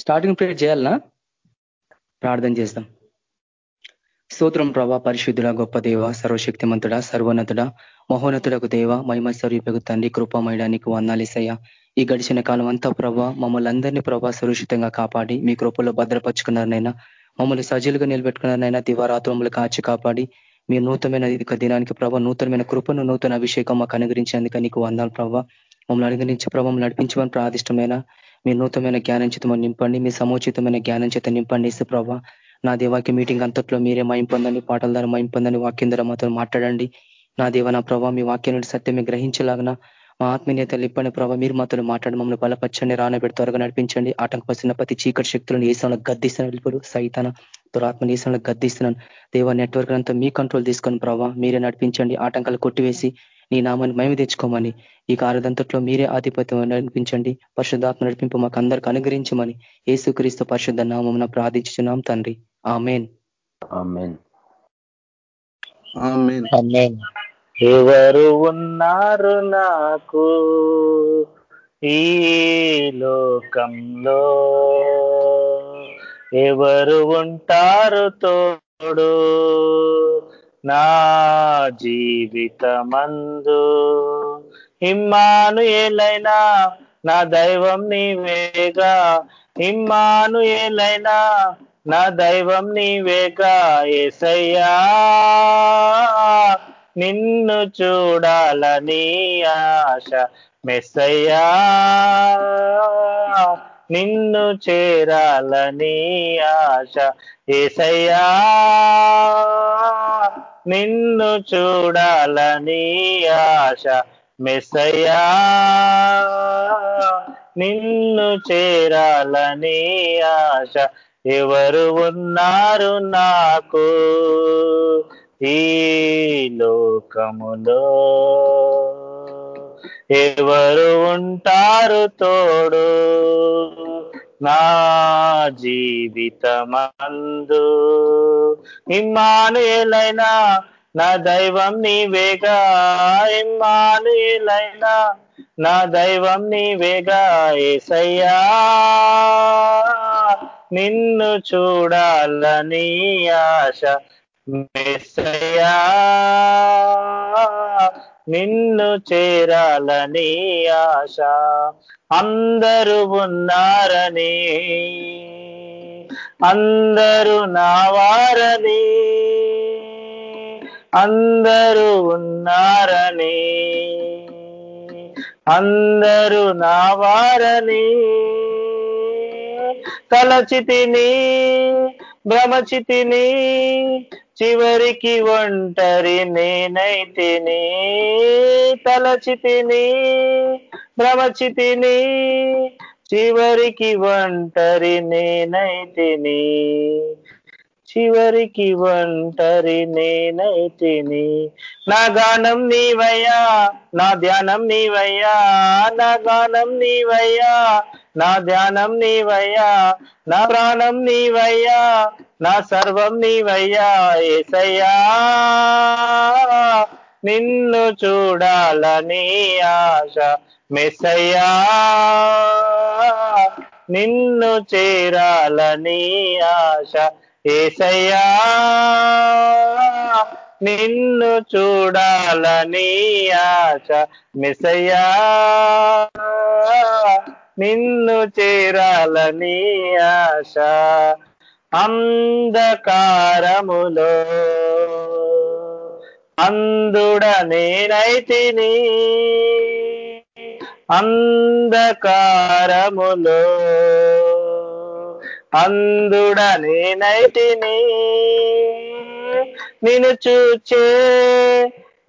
Starting prayer చేయాలనా? ప్రార్థన చేద్దాం. స్తోత్రం ప్రభా పరిశుద్ధుడ గొప్ప దేవ సర్వశక్తిమంతుడ సర్వోన్నతుడ మహోన్నతుడకు దేవ మహిమ స్వరూపకు తండ్రి కృపమయడానికి వందాలిసయ్య ఈ గడిచిన కాలం అంతా ప్రభా మమ్మల్ని అందరినీ ప్రభా సురక్షితంగా కాపాడి మీ కృపలో భద్రపరుచుకున్నారనైనా మమ్మల్ని సజీలుగా నిలబెట్టుకున్నారనైనా దివారాత్రములు కాచి కాపాడి మీ నూతనమైన దినానికి ప్రభా నూతనమైన కృపను నూతన అభిషేకం మాకు అనుగ్రహించేందుకు నీకు వందాలు ప్రభావ మమ్మల్ని అనుగ్రహించే ప్రభావం నడిపించమని ప్రాదిష్టమైన మీ నూతనమైన జ్ఞానం చేత నింపండి. మీ సముచితమైన జ్ఞానం చేత నింపండి ఇసు ప్రభా. నా దేవాకి మీటింగ్ అంతట్లో మీరే మైంపొందండి పాటల ద్వారా మైంపొందని వాక్యం ద్వారా మాతో మాట్లాడండి. నా దేవ నా ప్రభావ మీ వాక్యం నుండి సత్యమే గ్రహించలాగన మా ఆత్మీయతలు ఇప్పని ప్రభావ మీరు మాతో మాట్లాడి మమ్మల్ని బలపచ్చండి రానబెడి త్వరగా నడిపించండి. ఆటంకపరిచిన ప్రతి చీకటి శక్తులను ఏసంలో గద్దిస్తున్న వెళ్ళిపోరు సైతాన దురాత్మ నీసంలో గద్దిస్తున్నాను. దేవ నెట్వర్క్ అంతా మీ కంట్రోల్ తీసుకొని ప్రభావ మీరే నడిపించండి. ఆటంకాలు కొట్టివేసి నీ నామాన్ని మేము తెచ్చుకోమని. ఈ కార్యదంతట్లో మీరే ఆధిపత్యం నడిపించండి. పరిశుద్ధాత్మ నడిపింపు మాకు అందరికి అనుగ్రహించమని ఏసుక్రీస్తు పరిశుద్ధ నామం ప్రార్థించున్నాం తండ్రి. ఆమెన్. ఎవరు ఉన్నారు నాకు ఈ లోకంలో? ఎవరు ఉంటారు తోడు? నా జీవితమందు హిమ్మాను ఏలైనా నా దైవం నీవేగా. హిమ్మాను ఏలైనా నా దైవం నీవేగా. ఏసయ్యా నిన్ను చూడాలని ఆశ. మెస్సయ్యా నిన్ను చేరాలని ఆశ. ఏసయ్యా నిన్ను చూడాలని ఆశ మెసయా నిన్ను చేరాలని ఆశ. ఎవరు ఉన్నారు నాకు ఈ లోకములో? ఎవరు ఉంటారు తోడు? నా జీవితమందు ఇమ్మానుయేలైనా నా దైవం నీవేగా ఇమ్మానుయేలైనా నా దైవం నీవేగా ఏసయ్యా నిన్ను చూడాలని ఆశ మెస్సయ్యా నిన్ను చేరాలని ఆశ. అందరూ ఉన్నారని. అందరూ నావారని. అందరూ ఉన్నారని. అందరూ నావారని. తలచితిని భ్రమచితిని చివరికి ఒంటరి నేనైతిని తలచితిని భ్రమచితిని చివరికి ఒంటరి నేనైతిని చివరికి ఒంటరి నేనైతిని నా గానం నీవయ్యా నా ధ్యానం నీవయ్యా నా గానం నీవయ్యా నా ధ్యానం నీవయ్యా నా ప్రాణం నీవయ్యా నా సర్వం నీవయ్యా ఏసయ్యా. నిన్ను చూడాలని ఆశ మెసయ్యా నిన్ను చేరాలని ఆశ ఏసయ్యా. నిన్ను చూడాలని ఆశ మెసయ్యా నిన్ను చేరాలని ఆశ అంధకారములో. అందుడ నేనైతిని అంధకారములో. అందుడ నేనైతిని నిన్ను చూచే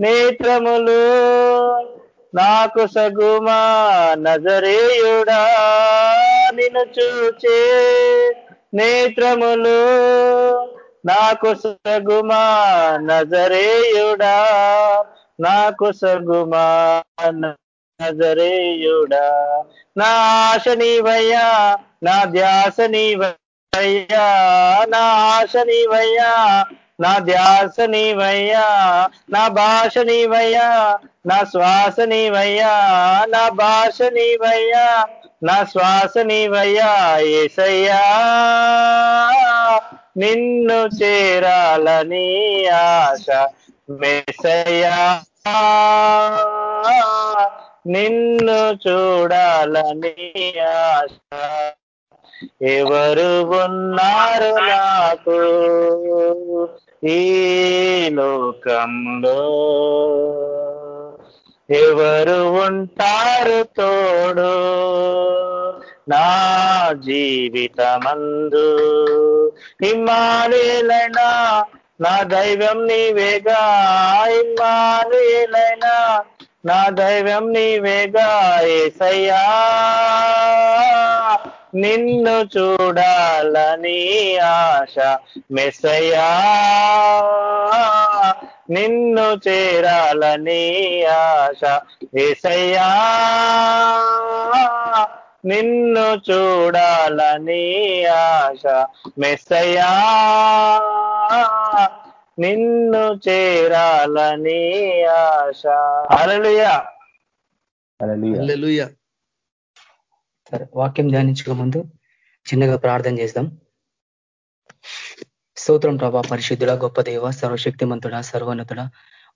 నేత్రములు నాకు సగుమా నజరేయుడా నిన్ను చూచే నేత్రములు. నాకు సగుమా నజరేయుడా నాకు సగుమా నజరేయుడా. నా ఆశ నీవయ్యా నా ధ్యాస నీవయ్యా నా ఆశ నీవయ్యా నా ధ్యాస నీవయ్యా నా భాష నీవయ్యా నా శ్వాస నీవయ్యా నా భాష నీవయ్యా నా శ్వాస నీవయ్యా ఏసయ్యా. నిన్ను చేరాలని ఆశ మెసయ్యా. నిన్ను చూడాలని ఆశ. ఎవరు ఉన్నారు నాకు? ఈ లోకంలో ఎవరు ఉంటారు తోడు? నా జీవితమందు ఇమ్మానులైనా నా దైవం నీవేగా? ఇమ్మానులైనా నా దైవం నీవేగా? ఏసయ్యా! నిన్ను చూడాలని ఆశ మెసయ్యా నిన్ను చేరాలని ఆశ ఏసయ్యా. నిన్ను చూడాలని ఆశ మెసయ్యా నిన్ను చేరాలని ఆశ. అలలుయా హల్లెలూయా. సరే వాక్యం ధ్యానించక ముందు చిన్నగా ప్రార్థన చేద్దాం. స్తోత్రం ప్రభా పరిశుద్ధుడ గొప్ప దేవ సర్వశక్తిమంతుడ సర్వోన్నతుడ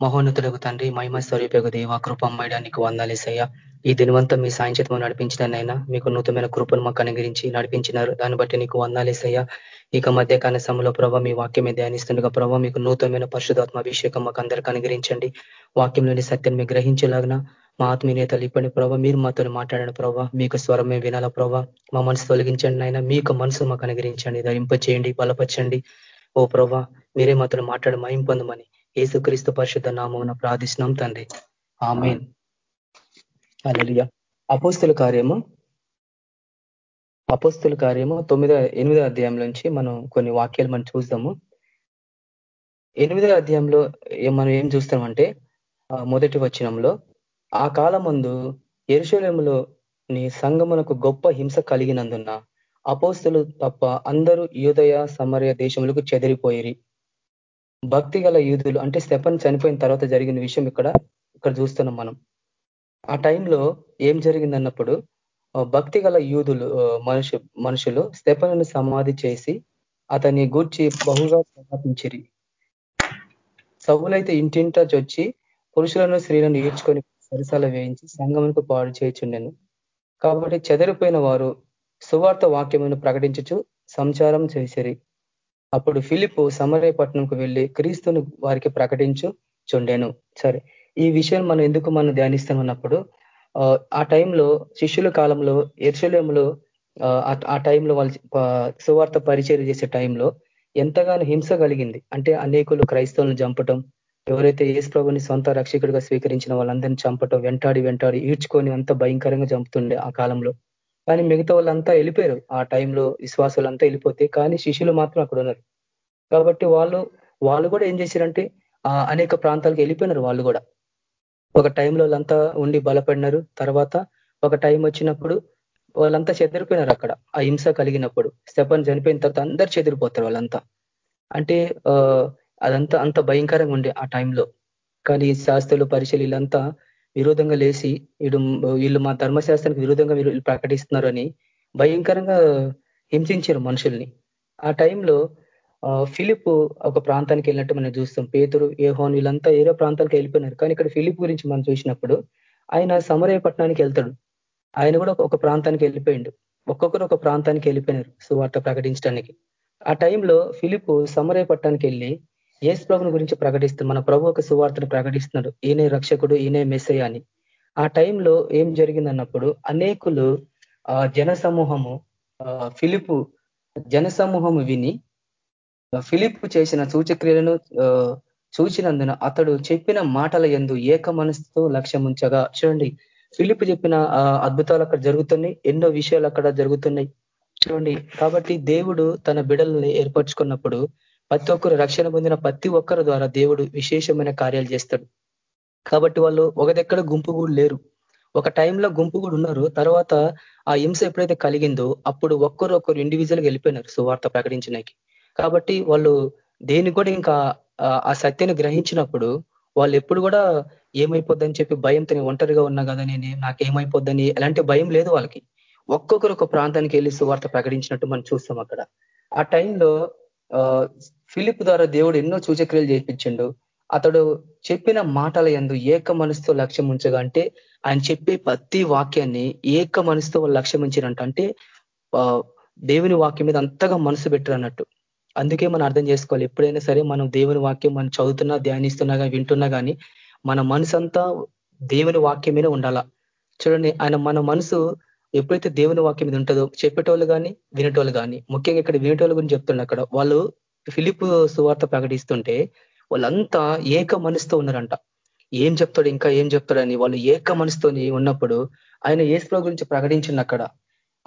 మహోన్నతులకు తండ్రి మహిమ స్వరూపకు దేవ కృపమ్మయ్యా నీకు వందాలేసయ్యా ఈ దినవంతం మీ సాయంత్రం నడిపించినైనా మీకు నూతనమైన కృపను మాకు అనుగ్రహించి నడిపించినారు. దాన్ని బట్టి నీకు వందాలేసయ్యా ఇక మధ్యకాల సమయంలో ప్రభావ మీ వాక్యమే ధ్యానిస్తుండగా ప్రభావ మీకు నూతనమైన పరిశుధాత్మ అభిషేకం మాకు అందరికీ అనుగ్రహించండి. వాక్యంలోని సత్యం మీ గ్రహించేలాగిన మా ఆత్మీయత ఇప్పటి ప్రభావ మీరు మాతో మాట్లాడండి ప్రభావ మీకు స్వరమే వినాల ప్రభావ మా మనసు తొలగించండి ఆయన మీకు మనసు మాకు అనుగ్రహించండి. ధరింపచేయండి బలపరచండి. ఓ ప్రభా మీరే మాతో మాట్లాడి మయం పొందమని ఏసుక్రీస్తు పరిశుద్ధ నామం ప్రార్థిస్తున్నాం తండ్రి. ఆమెన్. అలలియ అపోస్తుల కార్యము అపోస్తుల కార్యము తొమ్మిదో ఎనిమిదో అధ్యాయం నుంచి మనం కొన్ని వాక్యాలు మనం చూద్దాము ఎనిమిదో అధ్యాయంలో మనం ఏం చూస్తామంటే మొదటి వచనంలో ఆ కాలమందు ఎరుశలేములో నీ సంగమునకు గొప్ప హింస కలిగినందున అపోస్తులు తప్ప అందరూ యూదయ సమరయ దేశములకు చెదిరిపోయిరి. భక్తి గల యూదులు అంటే స్టెపన్ చనిపోయిన తర్వాత జరిగిన విషయం ఇక్కడ ఇక్కడ చూస్తున్నాం మనం. ఆ టైంలో ఏం జరిగిందన్నప్పుడు భక్తి గల యూదులు మనుషు మనుషులు స్టెపన్ను సమాధి చేసి అతన్ని గూర్చి బహుగా ప్రవర్తించిరి సవులైతే ఇంటింటా చొచ్చి పురుషులను స్త్రీలను ఈడ్చుకొని సరసాల వేయించి సంగమునకు పాడు చేయుచుండెను. కాబట్టి చెదరిపోయిన వారు సువార్త వాక్యమును ప్రకటించుచు సంచారం చేసిరి. అప్పుడు ఫిలిపు సమరయపట్నంకు వెళ్ళి క్రీస్తును వారికి ప్రకటించు చుండెను. సరే ఈ విషయం మనం ఎందుకు మనం ధ్యానిస్తామన్నప్పుడు ఆ టైంలో శిష్యుల కాలంలో ఎర్షలేములో ఆ టైంలో వాళ్ళు సువార్త పరిచయం చేసే టైంలో ఎంతగానో హింస కలిగింది. అంటే అనేకులు క్రైస్తవులను చంపటం ఎవరైతే ఏసు ప్రభుని సొంత రక్షకుడిగా స్వీకరించిన వాళ్ళందరినీ చంపటం వెంటాడి వెంటాడి ఈడ్చుకొని అంత భయంకరంగా చంపుతుండే ఆ కాలంలో. కానీ మిగతా వాళ్ళంతా వెళ్ళిపోయారు. ఆ టైంలో విశ్వాసాలంతా వెళ్ళిపోతే కానీ శిష్యులు మాత్రం అక్కడ ఉన్నారు. కాబట్టి వాళ్ళు వాళ్ళు కూడా ఏం చేశారంటే అనేక ప్రాంతాలకు వెళ్ళిపోయినారు వాళ్ళు కూడా. ఒక టైంలో వాళ్ళంతా ఉండి బలపడినారు. తర్వాత ఒక టైం వచ్చినప్పుడు వాళ్ళంతా చెదిరిపోయినారు అక్కడ. ఆ హింస కలిగినప్పుడు. స్టెపన్ చనిపోయిన తర్వాత అందరు చెదిరిపోతారు వాళ్ళంతా. అంటే అదంతా అంత భయంకరంగా ఉండే ఆ టైంలో. కానీ శాస్త్రులు పరిశీలి వీళ్ళంతా విరోధంగా లేచి వీడు వీళ్ళు మా ధర్మశాస్త్రానికి విరోధంగా వీళ్ళు ప్రకటిస్తున్నారు అని భయంకరంగా హింసించారు మనుషుల్ని. ఆ టైంలో ఫిలిప్ ఒక ప్రాంతానికి వెళ్ళినట్టు మనం చూస్తాం. పేతురు ఏహోన్ వీళ్ళంతా ఏదో ప్రాంతాలకు వెళ్ళిపోయినారు. కానీ ఇక్కడ ఫిలిప్ గురించి మనం చూసినప్పుడు ఆయన సమరయ పట్టణానికి వెళ్తాడు. ఆయన కూడా ఒక ప్రాంతానికి వెళ్ళిపోయిండు. ఒక్కొక్కరు ఒక ప్రాంతానికి వెళ్ళిపోయినారు సువార్త ప్రకటించడానికి ఆ టైంలో ఫిలిప్ సమరయ పట్టణానికి వెళ్ళి ఏసు ప్రభుని గురించి ప్రకటిస్తూ మన ప్రభు ఒక సువార్తను ప్రకటిస్తున్నాడు. ఈయనే రక్షకుడు ఈయనే మెసే అని ఆ టైంలో ఏం జరిగిందన్నప్పుడు అనేకులు జన సమూహము ఫిలిపు జన సమూహము విని ఫిలిప్ చేసిన సూచక్రియలను చూచినందున అతడు చెప్పిన మాటల ఎందు ఏక మనసుతో లక్ష్యం ఉంచగా చూడండి ఫిలిప్ చెప్పిన అద్భుతాలు అక్కడ జరుగుతున్నాయి ఎన్నో విషయాలు అక్కడ జరుగుతున్నాయి చూడండి. కాబట్టి దేవుడు తన బిడల్ని ఏర్పరచుకున్నప్పుడు ప్రతి ఒక్కరు రక్షణ పొందిన ప్రతి ఒక్కరి ద్వారా దేవుడు విశేషమైన కార్యాలు చేస్తాడు. కాబట్టి వాళ్ళు ఒక దగ్గర గుంపు కూడా లేరు. ఒక టైంలో గుంపు కూడా ఉన్నారు. తర్వాత ఆ హింస ఎప్పుడైతే కలిగిందో అప్పుడు ఒక్కరు ఒక్కరు ఇండివిజువల్గా వెళ్ళిపోయినారు సువార్త ప్రకటించడానికి. కాబట్టి వాళ్ళు దేని కూడా ఇంకా ఆ సత్యాన్ని గ్రహించినప్పుడు వాళ్ళు ఎప్పుడు కూడా ఏమైపోద్దని చెప్పి భయంతో ఒంటరిగా ఉన్నా కదా నేను నాకేమైపోద్దని ఎలాంటి భయం లేదు వాళ్ళకి. ఒక్కొక్కరు ఒక ప్రాంతానికి వెళ్ళి సువార్త ప్రకటించినట్టు మనం చూస్తాం అక్కడ. ఆ టైంలో ఫిలిప్ ద్వారా దేవుడు ఎన్నో సూచక్రియలు చేయించిండు. అతడు చెప్పిన మాటల ఎందు ఏక మనసుతో లక్ష్యం ఉంచగా అంటే ఆయన చెప్పే ప్రతి వాక్యాన్ని ఏక మనసుతో లక్ష్యం ఉంచినంట అంటే దేవుని వాక్యం మీద అంతగా మనసు పెట్టరు అన్నట్టు అందుకే మనం అర్థం చేసుకోవాలి. ఎప్పుడైనా సరే మనం దేవుని వాక్యం మనం చదువుతున్నా ధ్యానిస్తున్నా కానీ వింటున్నా కానీ మన మనసు అంతా దేవుని వాక్యం మీద ఉండాలా? చూడండి ఆయన మన మనసు ఎప్పుడైతే దేవుని వాక్యం మీద ఉంటుందో చెప్పేటోళ్ళు కానీ వినేటోళ్ళు కానీ ముఖ్యంగా ఇక్కడ వినేటోళ్ళ గురించి చెప్తున్నా అక్కడ వాళ్ళు ఫిలిప్ సువార్త ప్రకటిస్తుంటే వాళ్ళంతా ఏక మనసుతో ఉన్నారంట. ఏం చెప్తాడు? ఇంకా ఏం చెప్తాడని వాళ్ళు ఏక మనసుతో ఉన్నప్పుడు ఆయన ఏసుప్రభు గురించి ప్రకటించింది అక్కడ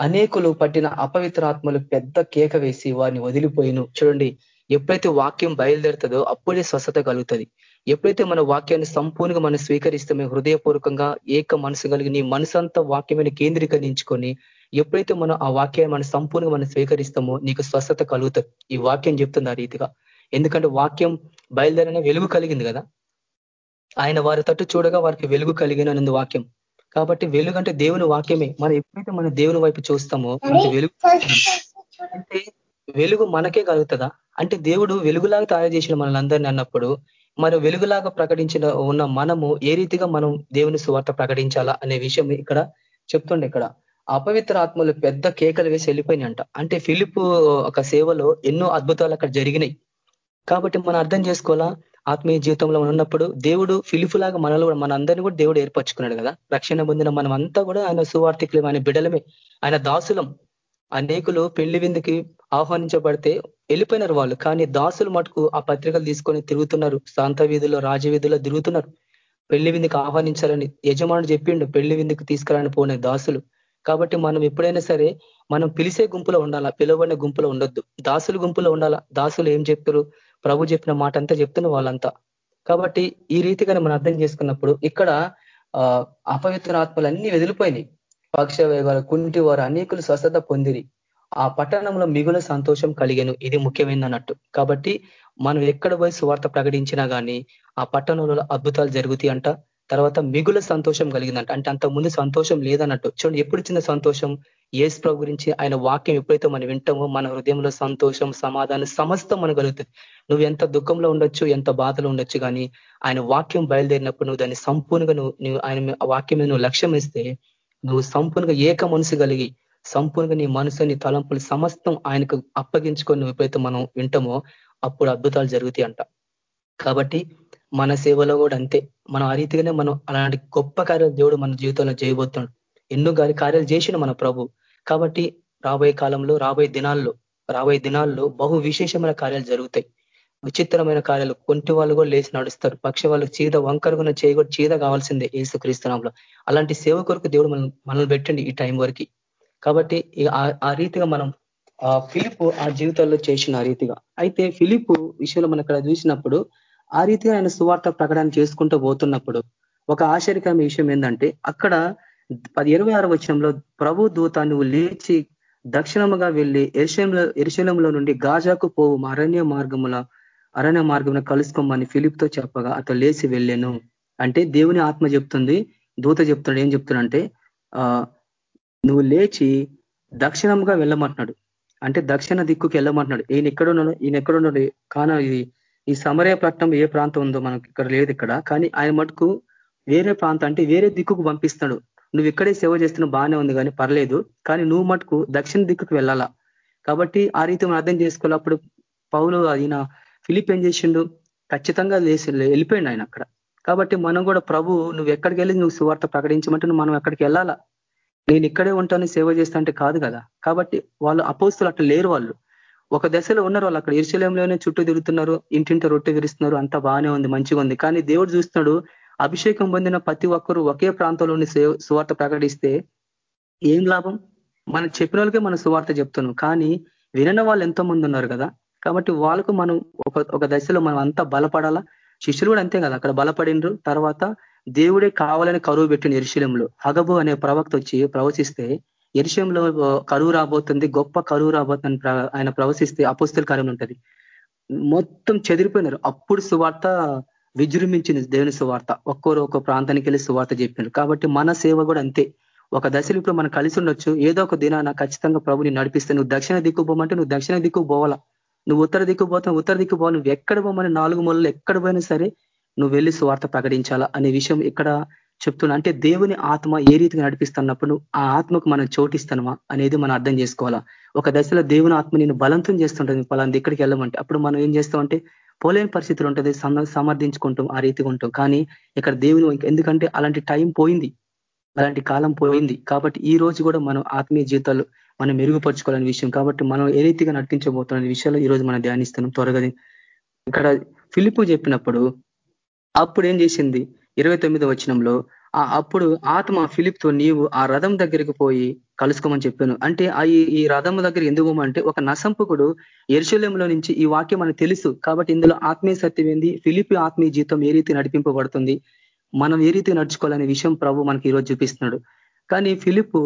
అనేకులు పట్టిన అపవిత్ర ఆత్మలు పెద్ద కేక వేసి వారిని వదిలిపోయిను. చూడండి ఎప్పుడైతే వాక్యం బయలుదేరుతుందో అప్పుడే స్వస్థత కలుగుతుంది. ఎప్పుడైతే మన వాక్యాన్ని సంపూర్ణంగా మనం స్వీకరిస్తామో హృదయపూర్వకంగా ఏక మనసు కలిగి నీ మనసంతా వాక్యమైన కేంద్రీకరించుకొని ఎప్పుడైతే మనం ఆ వాక్యాన్ని మనం సంపూర్ణంగా మనం స్వీకరిస్తామో నీకు స్వస్థత కలుగుతుంది. ఈ వాక్యం చెప్తుంది ఆ రీతిగా. ఎందుకంటే వాక్యం బయలుదేరిన వెలుగు కలిగింది కదా? ఆయన వారి తట్టు చూడగా వారికి వెలుగు కలిగిన వాక్యం. కాబట్టి వెలుగు అంటే దేవుని వాక్యమే. మనం ఎప్పుడైతే మన దేవుని వైపు చూస్తామో మనకి వెలుగు అంటే వెలుగు మనకే కలుగుతుందా? అంటే దేవుడు వెలుగులాగా తయారు చేసిన మనల్ని అన్నప్పుడు మరి వెలుగులాగా ప్రకటించిన ఉన్న మనము ఏ రీతిగా మనం దేవుని సువార్త ప్రకటించాలా అనే విషయం ఇక్కడ చెప్తుండే ఇక్కడ. అపవిత్ర ఆత్మలు పెద్ద కేకలు వేసి వెళ్ళిపోయినాయంట. అంటే ఫిలిప్ ఒక సేవలో ఎన్నో అద్భుతాలు అక్కడ జరిగినాయి. కాబట్టి మనం అర్థం చేసుకోవాలా? ఆత్మీయ జీవితంలో ఉన్నప్పుడు దేవుడు ఫిలిఫులాగా మనలో మన మనందరినీ కూడా దేవుడు ఏర్పరచుకున్నాడు కదా? రక్షణ పొందిన మనం అంతా కూడా ఆయన సువార్థికులు ఆయన బిడలమే ఆయన దాసులం. అనేకులు పెళ్ళి విందుకి ఆహ్వానించబడితే వెళ్ళిపోయినారు వాళ్ళు. కానీ దాసులు మటుకు ఆ పత్రికలు తీసుకొని తిరుగుతున్నారు. శాంత వీధుల్లో రాజవీధుల్లో తిరుగుతున్నారు. పెళ్ళి విందుకు ఆహ్వానించాలని యజమానుడు చెప్పిండు. పెళ్ళి విందుకు తీసుకురాని పోనే దాసులు. కాబట్టి మనం ఎప్పుడైనా సరే మనం పిలిసే గుంపులో ఉండాలా పిలువబడిన గుంపులో ఉండొద్దు. దాసులు గుంపులో ఉండాలా? దాసులు ఏం చెప్తారు? ప్రభు చెప్పిన మాట అంతా చెప్తున్న వాళ్ళంతా. కాబట్టి ఈ రీతిగానే మనం అర్థం చేసుకున్నప్పుడు ఇక్కడ అపవిత్ర ఆత్మలన్నీ అన్ని వెదిలిపోయినాయి. పక్ష వేగాలు కుంటి వారు అనేకులు స్వస్థత పొందిరి. ఆ పట్టణంలో మిగుల సంతోషం కలిగాను. ఇది ముఖ్యమైనది అన్నట్టు కాబట్టి మనం ఎక్కడ పోయి సువార్త ప్రకటించినా కానీ ఆ పట్టణంలో అద్భుతాలు జరుగుతాయి అంట తర్వాత మిగుల సంతోషం కలిగిందంట. అంటే అంత ముందు సంతోషం లేదన్నట్టు. చూడండి ఎప్పుడు చిన్న సంతోషం? ఏసు ప్రభు గురించి ఆయన వాక్యం ఎప్పుడైతే మనం వింటామో మన హృదయంలో సంతోషం సమాధానం సమస్తం మనకు కలుగుతుంది. నువ్వు ఎంత దుఃఖంలో ఉండొచ్చు ఎంత బాధలో ఉండొచ్చు కానీ ఆయన వాక్యం బయలుదేరినప్పుడు నువ్వు దాన్ని సంపూర్ణంగా నువ్వు ఆయన వాక్యం నువ్వు లక్ష్యం ఇస్తే నువ్వు సంపూర్ణంగా ఏక మనసు కలిగి సంపూర్ణంగా నీ మనసు నీ తలంపులు సమస్తం ఆయనకు అప్పగించుకొని నువ్వు ఎప్పుడైతే మనం వింటామో అప్పుడు అద్భుతాలు జరుగుతాయి అంట కాబట్టి మన సేవలో కూడా అంతే. మనం ఆ రీతిగానే మనం అలాంటి గొప్ప కార్యాలు దేవుడు మన జీవితంలో చేయబోతున్నాడు. ఎన్నో గారి కార్యాలు చేసిన మన ప్రభు. కాబట్టి రాబోయే కాలంలో రాబోయే దినాల్లో రాబోయే దినాల్లో బహు విశేషమైన కార్యాలు జరుగుతాయి. విచిత్రమైన కార్యాలు. కొంటి వాళ్ళు కూడా లేచి నడుస్తారు. పక్ష వాళ్ళు చీద వంకరుగున చేయకూడదు చీద కావాల్సిందే ఏసు క్రీస్తునాంలో అలాంటి సేవ కొరకు దేవుడు మనం మనల్ని పెట్టండి ఈ టైం వరకు. కాబట్టి ఆ రీతిగా మనం ఆ ఫిలిప్ ఆ జీవితాల్లో చేసిన రీతిగా. అయితే ఫిలిప్ విషయంలో మనం ఇక్కడ చూసినప్పుడు ఆ రీతిగా ఆయన సువార్త ప్రకటన చేసుకుంటూ పోతున్నప్పుడు ఒక ఆశ్చర్యకరమైన విషయం ఏంటంటే అక్కడ పది ఇరవై ఆరు వచనంలో ప్రభు దూత నువ్వు లేచి దక్షిణముగా వెళ్ళి ఎరుశలంలో ఎరుశలంలో నుండి గాజాకు పోవు అరణ్య మార్గముల అరణ్య మార్గమున కలుసుకోమని ఫిలిప్తో చెప్పగా అతను లేచి వెళ్ళాను. అంటే దేవుని ఆత్మ చెప్తుంది దూత చెప్తున్నాడు ఏం చెప్తున్నాడంటే నువ్వు లేచి దక్షిణంగా వెళ్ళమంటున్నాడు. అంటే దక్షిణ దిక్కుకి వెళ్ళమంటున్నాడు. ఈయన ఎక్కడున్నాడు ఈయన ఎక్కడున్నాడు కాన ఇది ఈ సమరయ పట్టణం ఏ ప్రాంతం ఉందో మనకి ఇక్కడ లేదు ఇక్కడ. కానీ ఆయన మటుకు వేరే ప్రాంతం అంటే వేరే దిక్కుకు పంపిస్తాడు. నువ్వు ఇక్కడే సేవ చేస్తున్న బాగానే ఉంది కానీ పర్లేదు. కానీ నువ్వు మటుకు దక్షిణ దిక్కుకు వెళ్ళాలా? కాబట్టి ఆ రీతి మనం అర్థం చేసుకోవాలి అప్పుడు పౌలు ఆయన ఫిలిప్ ఏం చేసిండు? ఖచ్చితంగా లేచి వెళ్ళిపోయిండు ఆయన అక్కడ. కాబట్టి మనం కూడా ప్రభు నువ్వు ఎక్కడికి వెళ్ళి నువ్వు సువార్త ప్రకటించమంటే మనం ఎక్కడికి వెళ్ళాలా? నేను ఇక్కడే ఉంటాను సేవ చేస్తా అంటే కాదు కదా. కాబట్టి వాళ్ళు అపోస్తులు అట్లా లేరు వాళ్ళు. ఒక దశలో ఉన్నారు వాళ్ళు. అక్కడ ఇరుశలంలోనే చుట్టూ తిరుగుతున్నారు. ఇంటింటి రొట్టె విరుస్తున్నారు. అంత బాగానే ఉంది మంచిగా ఉంది. కానీ దేవుడు చూస్తున్నాడు అభిషేకం పొందిన ప్రతి ఒక్కరు ఒకే ప్రాంతంలోని సువార్త ప్రకటిస్తే ఏం లాభం? మనం చెప్పిన వాళ్ళకే మనం సువార్త చెప్తున్నాం. కానీ వినని వాళ్ళు ఎంతో మంది ఉన్నారు కదా. కాబట్టి వాళ్ళకు మనం ఒక ఒక దశలో మనం అంతా బలపడాలా? శిష్యులు కూడా అంతే కదా. అక్కడ బలపడిండ్రు తర్వాత దేవుడే కావాలని కరువు పెట్టిన ఎరుశలంలో హగబు అనే ప్రవక్త వచ్చి ప్రవచిస్తే ఎరుశంలో కరువు రాబోతుంది గొప్ప కరువు రాబోతుంది ఆయన ప్రవశిస్తే అపుస్తుల కార్యం ఉంటుంది. మొత్తం చెదిరిపోయినారు. అప్పుడు సువార్త విజృంభించింది దేవుని సువార్త. ఒక్కోరు ఒక్కో ప్రాంతానికి వెళ్ళి సువార్త చెప్పినారు. కాబట్టి మన సేవ కూడా అంతే. ఒక దశలో ఇప్పుడు మనం కలిసి ఉండొచ్చు. ఏదో ఒక దినాన ఖచ్చితంగా ప్రభుని నడిపిస్తే నువ్వు దక్షిణ దిక్కు పోమంటే నువ్వు దక్షిణ దిక్కు పోవాలా? నువ్వు ఉత్తర దిక్కు పోతావు ఉత్తర దిక్కు పోవాలి. నువ్వు ఎక్కడ పోమని నాలుగు మూలలు ఎక్కడ పోయినా సరే నువ్వు వెళ్ళి స్వార్థ ప్రకటించాలా? అనే విషయం ఇక్కడ చెప్తున్నా అంటే దేవుని ఆత్మ ఏ రీతిగా నడిపిస్తున్నప్పుడు ఆ ఆత్మకు మనం చోటిస్తానమా అనేది మనం అర్థం చేసుకోవాలా? ఒక దశలో దేవుని ఆత్మ నేను బలంతం చేస్తుంటుంది పలాంది ఇక్కడికి వెళ్ళమంటే అప్పుడు మనం ఏం చేస్తామంటే పోలేని పరిస్థితులు ఉంటుంది సమర్థించుకుంటాం ఆ రీతిగా ఉంటాం. కానీ ఇక్కడ దేవుని ఎందుకంటే అలాంటి టైం పోయింది అలాంటి కాలం పోయింది. కాబట్టి ఈ రోజు కూడా మనం ఆత్మీయ జీవితాలు మనం మెరుగుపరుచుకోవాలనే విషయం. కాబట్టి మనం ఏ రీతిగా నటించబోతున్న విషయాలు ఈ రోజు మనం ధ్యానిస్తున్నాం త్వరగా. ఇక్కడ ఫిలిపు చెప్పినప్పుడు అప్పుడు ఏం చేసింది? ఇరవై తొమ్మిదో వచనంలో ఆ అప్పుడు ఆత్మ ఫిలిప్తో నీవు ఆ రథం దగ్గరికి పోయి కలుసుకోమని చెప్పాను. అంటే ఆ ఈ రథం దగ్గర ఎందుకు అంటే ఒక నసంపుకుడు ఎరుశల్యంలో నుంచి ఈ వాక్యం మనకు తెలుసు. కాబట్టి ఇందులో ఆత్మీయ సత్యం ఏంది? ఫిలిప్ ఆత్మీయ జీవితం ఏ రీతి నడిపింపబడుతుంది? మనం ఏ రీతి నడుచుకోవాలనే విషయం ప్రభు మనకి ఈరోజు చూపిస్తున్నాడు. కానీ ఫిలిప్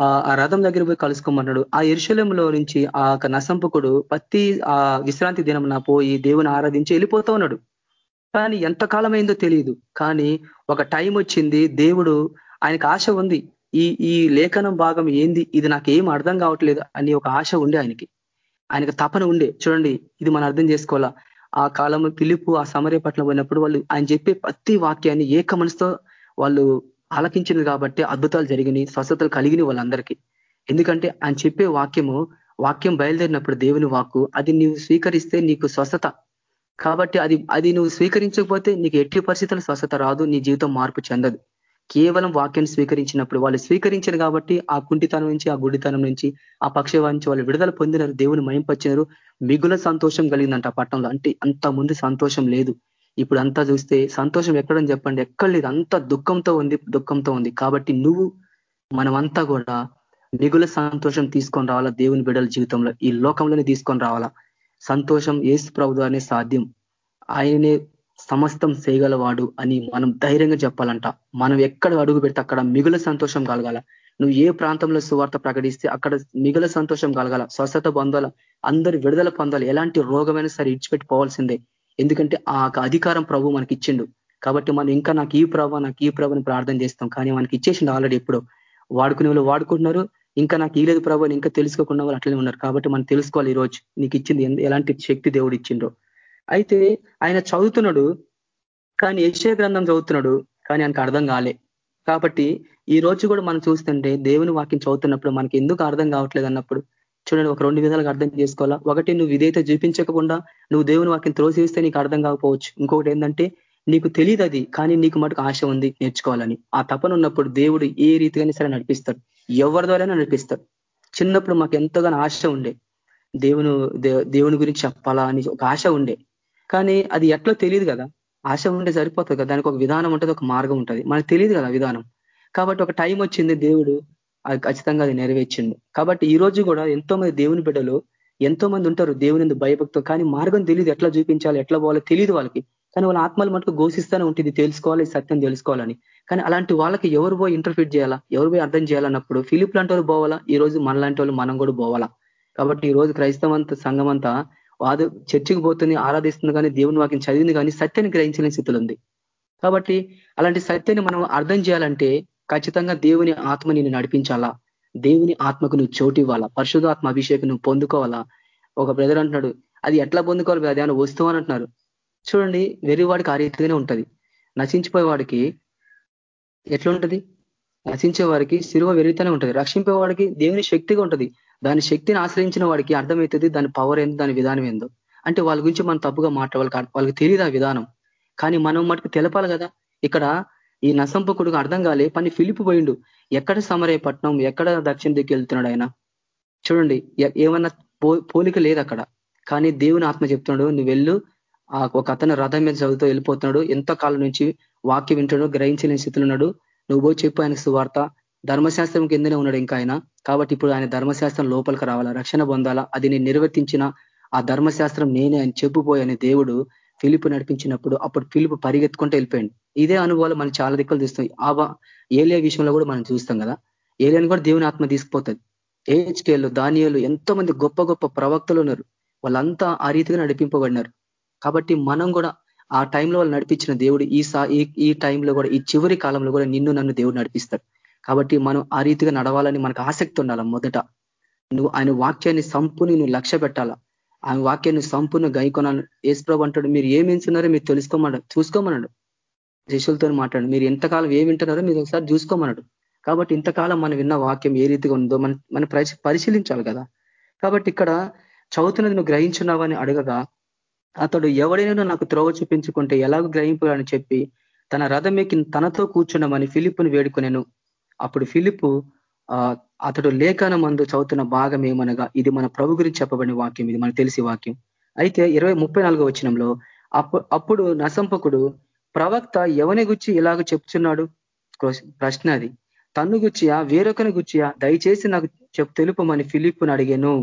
ఆ రథం దగ్గర పోయి కలుసుకోమన్నాడు. ఆ ఎరుశలంలో నుంచి ఆ నసంపుకుడు ప్రతి ఆ విశ్రాంతి దినం నా పోయి దేవుని ఆరాధించి వెళ్ళిపోతా ఉన్నాడు. కానీ ఎంతకాలం అయిందో తెలియదు కానీ ఒక టైం వచ్చింది దేవుడు ఆయనకు ఆశ ఉంది. ఈ ఈ లేఖనం భాగం ఏంది? ఇది నాకు ఏం అర్థం కావట్లేదు అని ఒక ఆశ ఉండే ఆయనకి. ఆయనకు తపన ఉండే. చూడండి ఇది మనం అర్థం చేసుకోవాలా? ఆ కాలంలో పిలుపు ఆ సమర్య పట్ల పోయినప్పుడు వాళ్ళు ఆయన చెప్పే ప్రతి వాక్యాన్ని ఏక మనసుతో వాళ్ళు ఆలకించింది కాబట్టి అద్భుతాలు జరిగినాయి స్వస్థతలు కలిగినాయి వాళ్ళందరికీ. ఎందుకంటే ఆయన చెప్పే వాక్యము వాక్యం బయలుదేరినప్పుడు దేవుని వాక్కు అది నీవు స్వీకరిస్తే నీకు స్వస్థత కాబట్టి అది అది నువ్వు స్వీకరించకపోతే నీకు ఎట్టి పరిస్థితుల స్వస్థత రాదు నీ జీవితం మార్పు చెందదు. కేవలం వాక్యం స్వీకరించినప్పుడు వాళ్ళు స్వీకరించారు కాబట్టి ఆ కుంటితనం నుంచి ఆ గుడితనం నుంచి ఆ పక్షవాల నుంచి వాళ్ళు విడుదల పొందినారు దేవుని మయంపచ్చినారు మిగుల సంతోషం కలిగిందంట ఆ పట్టణంలో. అంటే అంత ముందు సంతోషం లేదు. ఇప్పుడు అంతా చూస్తే సంతోషం ఎక్కడని చెప్పండి. ఎక్కడ లేదు. అంత దుఃఖంతో ఉంది దుఃఖంతో ఉంది. కాబట్టి నువ్వు మనమంతా కూడా మిగుల సంతోషం తీసుకొని రావాలా దేవుని బిడ్డల జీవితంలో? ఈ లోకంలోనే తీసుకొని రావాలా? సంతోషం ఏసు ప్రభు సాధ్యం. ఆయనే సమస్తం చేయగలవాడు అని మనం ధైర్యంగా చెప్పాలంట. మనం ఎక్కడ అడుగు పెడితే అక్కడ మిగుల సంతోషం కలగాల. నువ్వు ఏ ప్రాంతంలో సువార్త ప్రకటిస్తే అక్కడ మిగుల సంతోషం కలగాల. స్వస్థత పొందాల. అందరు విడుదల పొందాలి. ఎలాంటి రోగమైనా సరే ఇచ్చిపెట్టి పోవాల్సిందే. ఎందుకంటే ఆ అధికారం ప్రభు మనకి ఇచ్చిండు కాబట్టి మనం ఇంకా నాకు ఈ ప్రభావ నాకు ఈ ప్రభని ప్రార్థన చేస్తాం. కానీ మనకి ఇచ్చేసిండు ఆల్రెడీ ఎప్పుడో. వాడుకునే వాళ్ళు వాడుకుంటున్నారు. ఇంకా నాకు ఈ లేదు ప్రభు ఇంకా తెలుసుకోకుండా వాళ్ళు అట్లనే ఉన్నారు. కాబట్టి మనం తెలుసుకోవాలి ఈ రోజు. నీకు ఇచ్చింది ఎలాంటి శక్తి దేవుడు ఇచ్చిండో. అయితే ఆయన చదువుతున్నాడు కానీ యశయ గ్రంథం చదువుతున్నాడు కానీ ఆయనకు అర్థం కాలే. కాబట్టి ఈ రోజు కూడా మనం చూస్తుంటే దేవుని వాక్యం చదువుతున్నప్పుడు మనకి ఎందుకు అర్థం కావట్లేదు అన్నప్పుడు చూడండి ఒక రెండు విధాలుగా అర్థం చేసుకోవాలా. ఒకటి నువ్వు ఇదైతే చూపించకుండా నువ్వు దేవుని వాక్యం త్రోసేస్తే నీకు అర్థం కాకపోవచ్చు. ఇంకొకటి ఏంటంటే నీకు తెలియదు అది కానీ నీకు మటుకు ఆశ ఉంది నేర్చుకోవాలని. ఆ తపన ఉన్నప్పుడు దేవుడు ఏ రీతిగానే సరే నడిపిస్తాడు. ఎవరి ద్వారా నడిపిస్తాడు చిన్నప్పుడు మాకు ఎంతగానో ఆశ ఉండే. దేవుని దేవుని గురించి చెప్పాలా అని ఒక ఆశ ఉండే. కానీ అది ఎట్లా తెలియదు కదా. ఆశ ఉంటే సరిపోతుంది కదా. దానికి ఒక విధానం ఉంటుంది ఒక మార్గం ఉంటుంది. మనకు తెలియదు కదా విధానం. కాబట్టి ఒక టైం వచ్చింది దేవుడు అది ఖచ్చితంగా అది నెరవేర్చిండు. కాబట్టి ఈ రోజు కూడా ఎంతో మంది దేవుని బిడ్డలు ఎంతో మంది ఉంటారు దేవుని భయభక్తం కానీ మార్గం తెలియదు ఎట్లా చూపించాలి ఎట్లా పోవాలో తెలియదు వాళ్ళకి. కానీ వాళ్ళ ఆత్మలు మటుకు ఘోషిస్తూనే ఉంటుంది. తెలుసుకోవాలి సత్యం తెలుసుకోవాలని. కానీ అలాంటి వాళ్ళకి ఎవరు పోయి ఇంటర్ఫీట్ చేయాలా? ఎవరు పోయి అర్థం చేయాలన్నప్పుడు ఫిలిప్ లాంటి వాళ్ళు పోవాలా? ఈ రోజు మన లాంటి వాళ్ళు మనం కూడా పోవాలా? కాబట్టి ఈ రోజు క్రైస్తవంత సంఘం అంతా వాదు చర్చికి పోతుంది ఆరాధిస్తుంది కానీ దేవుని వాక్యం చదివింది కానీ సత్యాన్ని గ్రహించలేని స్థితిలో ఉంది. కాబట్టి అలాంటి సత్యాన్ని మనం అర్థం చేయాలంటే ఖచ్చితంగా దేవుని ఆత్మ నేను నడిపించాలా? దేవుని ఆత్మకు నువ్వు చోటు ఇవ్వాలా? పరిశుధాత్మ అభిషేకం నువ్వు పొందుకోవాలా? ఒక బ్రదర్ అంటున్నాడు అది ఎట్లా పొందుకోవాలి అది ఏమైనా వస్తువు అని అంటున్నారు. చూడండి వెర్రివాడికి ఆ రీతిగానే ఉంటది. నశించిపోయే వాడికి ఎట్లుంటది? నశించే వారికి శిరువ వెరుగుతూనే ఉంటది. రక్షింపే వాడికి దేవుని శక్తిగా ఉంటది. దాని శక్తిని ఆశ్రయించిన వాడికి అర్థమవుతుంది దాని పవర్ ఏందో దాని విధానం ఏందో. అంటే వాళ్ళ గురించి మనం తప్పుగా మాట్లాడాలి వాళ్ళకి తెలియదు ఆ విధానం. కానీ మనం మటుకు తెలపాలి కదా. ఇక్కడ ఈ నసంపకుడుకు అర్థం కాలే పని ఫిలిపి పోయిండు. ఎక్కడ సమరయపట్నం ఎక్కడ దక్షిణ దిక్కు వెళ్తున్నాడు ఆయన? చూడండి ఏమన్నా పోలిక లేదు అక్కడ. కానీ దేవుని ఆత్మ చెప్తున్నాడు నువ్వు వెళ్ళు ఆ ఒక అతను రథం మీద చదువుతూ వెళ్ళిపోతున్నాడు. ఎంత కాలం నుంచి వాక్యం వింటాడు గ్రహించలేని స్థితిలో ఉన్నాడు. నువ్వు పోయి చెప్పు ఆయన సువార్త. ధర్మశాస్త్రం కిందనే ఉన్నాడు ఇంకా ఆయన. కాబట్టి ఇప్పుడు ఆయన ధర్మశాస్త్రం లోపలికి రావాలా? రక్షణ పొందాలా? అది నేను నిర్వర్తించిన ఆ ధర్మశాస్త్రం నేనే ఆయన చెప్పుపోయని దేవుడు ఫిలిపు నడిపించినప్పుడు అప్పుడు ఫిలిపు పరిగెత్తుకుంటూ వెళ్ళిపోయింది ఇదే అనుభవాలు మనం చాలా దిక్కులు తీస్తాం ఆ ఏలియా విషయంలో కూడా మనం చూస్తాం కదా. ఏలియాని కూడా దేవుని ఆత్మ తీసుకుపోతుంది. ఏహెచ్కేలు దానియాలు ఎంతో మంది గొప్ప గొప్ప ప్రవక్తలు ఉన్నారు. వాళ్ళంతా ఆ రీతిగా నడిపింపబడినారు. కాబట్టి మనం కూడా ఆ టైంలో వాళ్ళు నడిపించిన దేవుడు ఈ ఈ టైంలో కూడా ఈ చివరి కాలంలో కూడా నిన్ను నన్ను దేవుడు నడిపిస్తాడు. కాబట్టి మనం ఆ రీతిగా నడవాలని మనకు ఆసక్తి ఉండాలి మొదట? నువ్వు ఆయన వాక్యాన్ని సంపూర్ణ నువ్వు లక్ష్య పెట్టాలా? ఆయన వాక్యాన్ని సంపూర్ణ గైకొనాలి. ఏసుప్రభు అంటాడు మీరు ఏమి మీరు తెలుసుకోమన్నాడు చూసుకోమన్నాడు. శిష్యులతో మాట్లాడు. మీరు ఎంతకాలం ఏమి వింటున్నారో మీరు ఒకసారి చూసుకోమన్నాడు. కాబట్టి ఇంతకాలం మనం విన్న వాక్యం ఏ రీతిగా ఉందో మనం మనం పరిశీలించాలి కదా. కాబట్టి ఇక్కడ చదువుతున్నది నువ్వు గ్రహించున్నావని అడగగా అతడు ఎవడైనా నాకు త్రోవ చూపించుకుంటే ఎలాగో గ్రహింపుడని చెప్పి తన రథం ఎక్కి తనతో కూర్చున్నామని ఫిలిప్పుని వేడుకునేను. అప్పుడు ఫిలిప్పు అతడు లేఖన మందు చదువుతున్న భాగం ఏమనగా ఇది మన ప్రభు గురించి చెప్పబడిన వాక్యం ఇది మనకు తెలిసి వాక్యం. అయితే ఇరవై ముప్పై నాలుగో వచనంలో అప్పుడు నసంపకుడు ప్రవక్త ఎవని గుచ్చి ఇలాగ చెప్తున్నాడు? ప్రశ్న అది. తన్ను గుచ్చియా వేరొకని గుచ్చియా? దయచేసి నాకు చెప్ తెలుపమని ఫిలిప్పుని అడిగాను.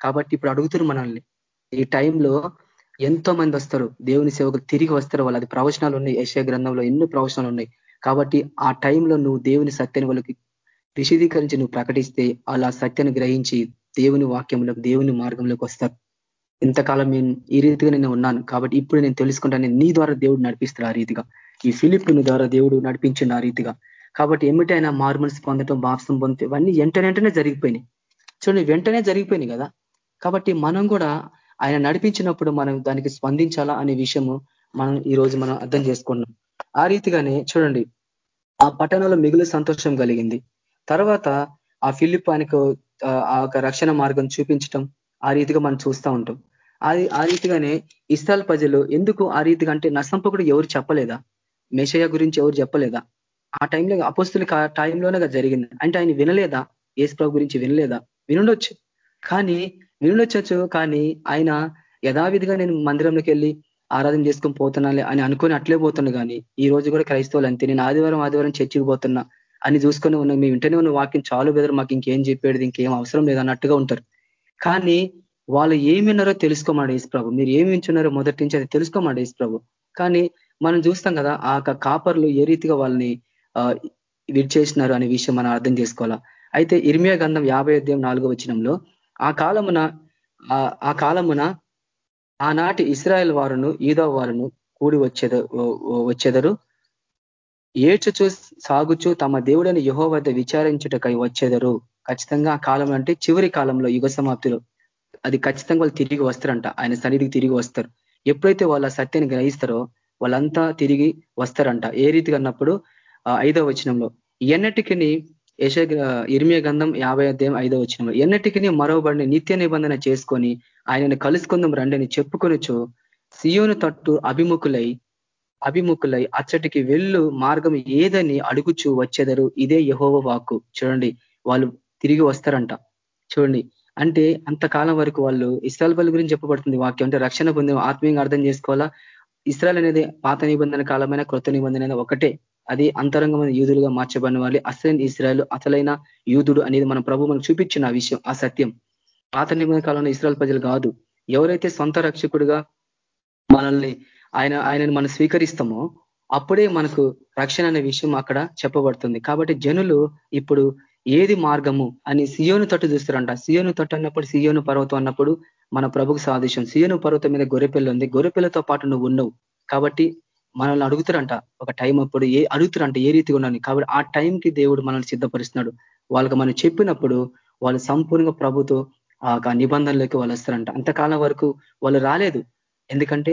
కాబట్టి ఇప్పుడు అడుగుతున్నారు మనల్ని. ఈ టైంలో ఎంతో మంది వస్తారు దేవుని సేవకు తిరిగి వస్తారు వాళ్ళు అది ప్రవచనాలు ఉన్నాయి ఏషియా గ్రంథంలో ఎన్నో ప్రవచనాలు ఉన్నాయి. కాబట్టి ఆ టైంలో నువ్వు దేవుని సత్యాన్ని వాళ్ళకి విశదీకరించి నువ్వు ప్రకటిస్తే అలా సత్యాన్ని గ్రహించి దేవుని వాక్యంలోకి దేవుని మార్గంలోకి వస్తారు. ఇంతకాలం నేను ఈ రీతిగా నేను ఉన్నాను. కాబట్టి ఇప్పుడు నేను తెలుసుకుంటాను నీ ద్వారా దేవుడు నడిపిస్తాడు ఆ రీతిగా. ఈ ఫిలిప్ని ద్వారా దేవుడు నడిపించిండు ఆ రీతిగా. కాబట్టి ఏమిటైనా మార్మల్స్ పొందటం బాప్సం పొందటం ఇవన్నీ వెంటనే వెంటనే జరిగిపోయినాయి. చూడండి వెంటనే జరిగిపోయినాయి కదా. కాబట్టి మనం కూడా ఆయన నడిపించినప్పుడు మనం దానికి స్పందించాలా అనే విషయము మనం ఈ రోజు మనం అర్థం చేసుకున్నాం. ఆ రీతిగానే చూడండి ఆ పట్టణంలో మిగులు సంతోషం కలిగింది. తర్వాత ఆ ఫిలిప్ ఆయనకు ఆ రక్షణ మార్గం చూపించటం ఆ రీతిగా మనం చూస్తూ ఉంటాం. అది ఆ రీతిగానే ఇస్రాల్ ప్రజలు ఎందుకు ఆ రీతిగా అంటే నసంపకుడు ఎవరు చెప్పలేదా? మెషయ గురించి ఎవరు చెప్పలేదా? ఆ టైంలో అపోస్తులకి ఆ టైంలోనే జరిగింది. అంటే ఆయన వినలేదా? ఏసుప్రభు గురించి వినలేదా? వినుండొచ్చు. కానీ వినుండొచ్చు కానీ ఆయన యథావిధిగా నేను మందిరంలోకి వెళ్ళి ఆరాధన చేసుకొని పోతున్నాలే అని అనుకుని అట్లే పోతున్నా కానీ ఈ రోజు కూడా క్రైస్తవులు అంతే. నేను ఆదివారం ఆదివారం చర్చికి పోతున్నా అని చూసుకొని ఉన్న మేము ఇంటనే ఉన్న వాక్యం చాలు బెదరు మాకు ఇంకేం చెప్పేది ఇంకేం అవసరం లేదన్నట్టుగా ఉంటారు. కానీ వాళ్ళు ఏమి విన్నారో తెలుసుకోమాడు ప్రభు మీరు ఏమి వింటున్నారో మొదటి నుంచి అది తెలుసుకోమాడు ప్రభు కానీ మనం చూస్తాం కదా ఆ కాపర్లు ఏ రీతిగా వాళ్ళని విడిచేసినారు అనే విషయం మనం అర్థం చేసుకోవాలా. అయితే ఇర్మియా గంధం యాభై అధ్యాయం నాలుగో వచ్చినంలో ఆ కాలమున ఆ కాలమున ఆనాటి ఇస్రాయల్ వారును ఈదో వారును కూడి వచ్చేద వచ్చేదరు. ఏడ్చుచు సాగుచు తమ దేవుడని యుహో వద్ద విచారించుటకై వచ్చేదరు. ఖచ్చితంగా ఆ కాలం అంటే చివరి కాలంలో యుగ సమాప్తిలో. అది ఖచ్చితంగా వాళ్ళు తిరిగి వస్తారంట. ఆయన సన్నిధికి తిరిగి వస్తారు. ఎప్పుడైతే వాళ్ళ సత్యాన్ని గ్రహిస్తారో వాళ్ళంతా తిరిగి వస్తారంట. ఏ రీతిగా అన్నప్పుడు ఐదవ వచనంలో ఎన్నటికి యశ ఇర్మియ గంధం యాభై అధ్యాయం ఐదో వచ్చిన ఎన్నటికీ మరోబడిని నిత్య నిబంధన చేసుకొని ఆయనను కలుసుకుందాం రండిని చెప్పుకొనొచ్చు సియోను తట్టు అభిముఖులై అభిముఖులై అచ్చటికి వెళ్ళు మార్గం ఏదని అడుగుచూ వచ్చేదరు. ఇదే యహోవ వాక్కు. చూడండి వాళ్ళు తిరిగి వస్తారంట. చూడండి అంటే అంతకాలం వరకు వాళ్ళు ఇస్రాయల్ పల్లి గురించి చెప్పబడుతుంది వాక్యం. అంటే రక్షణ పొందిన ఆత్మీయంగా అర్థం చేసుకోవాలా? ఇస్రాయల్ అనేది పాత నిబంధన కాలమైన కృత నిబంధన ఒకటే. అది అంతరంగమైన యూదులుగా మార్చబడిన వాళ్ళు అసలైన ఇస్రాయల్ అసలైన యూదుడు అనేది మన ప్రభు మనకు చూపించిన ఆ విషయం ఆ సత్యం. పాత నిబంధన కాలంలో ఇస్రాయల్ ప్రజలు కాదు. ఎవరైతే సొంత రక్షకుడిగా మనల్ని ఆయన ఆయనను మనం స్వీకరిస్తామో అప్పుడే మనకు రక్షణ అనే విషయం అక్కడ చెప్పబడుతుంది. కాబట్టి జనులు ఇప్పుడు ఏది మార్గము అని సియోను తట్టు చూస్తారంట. సియోను తట్టు అన్నప్పుడు సియోను పర్వతం అన్నప్పుడు మన ప్రభుకు సాదృశ్యం. సియోను పర్వతం మీద గొర్రెపిల్ల ఉంది. గొర్రెపిల్లతో పాటు నువ్వు ఉన్నావు. కాబట్టి మనల్ని అడుగుతారంట. ఒక టైం అప్పుడు ఏ అడుగుతారంట ఏ రీతిగా ఉన్నాను కాబట్టి ఆ టైంకి దేవుడు మనల్ని సిద్ధపరుస్తున్నాడు. వాళ్ళకి మనం చెప్పినప్పుడు వాళ్ళు సంపూర్ణంగా ప్రభుతో ఆ నిబంధనలోకి వాళ్ళు వస్తారంట. అంతకాలం వరకు వాళ్ళు రాలేదు. ఎందుకంటే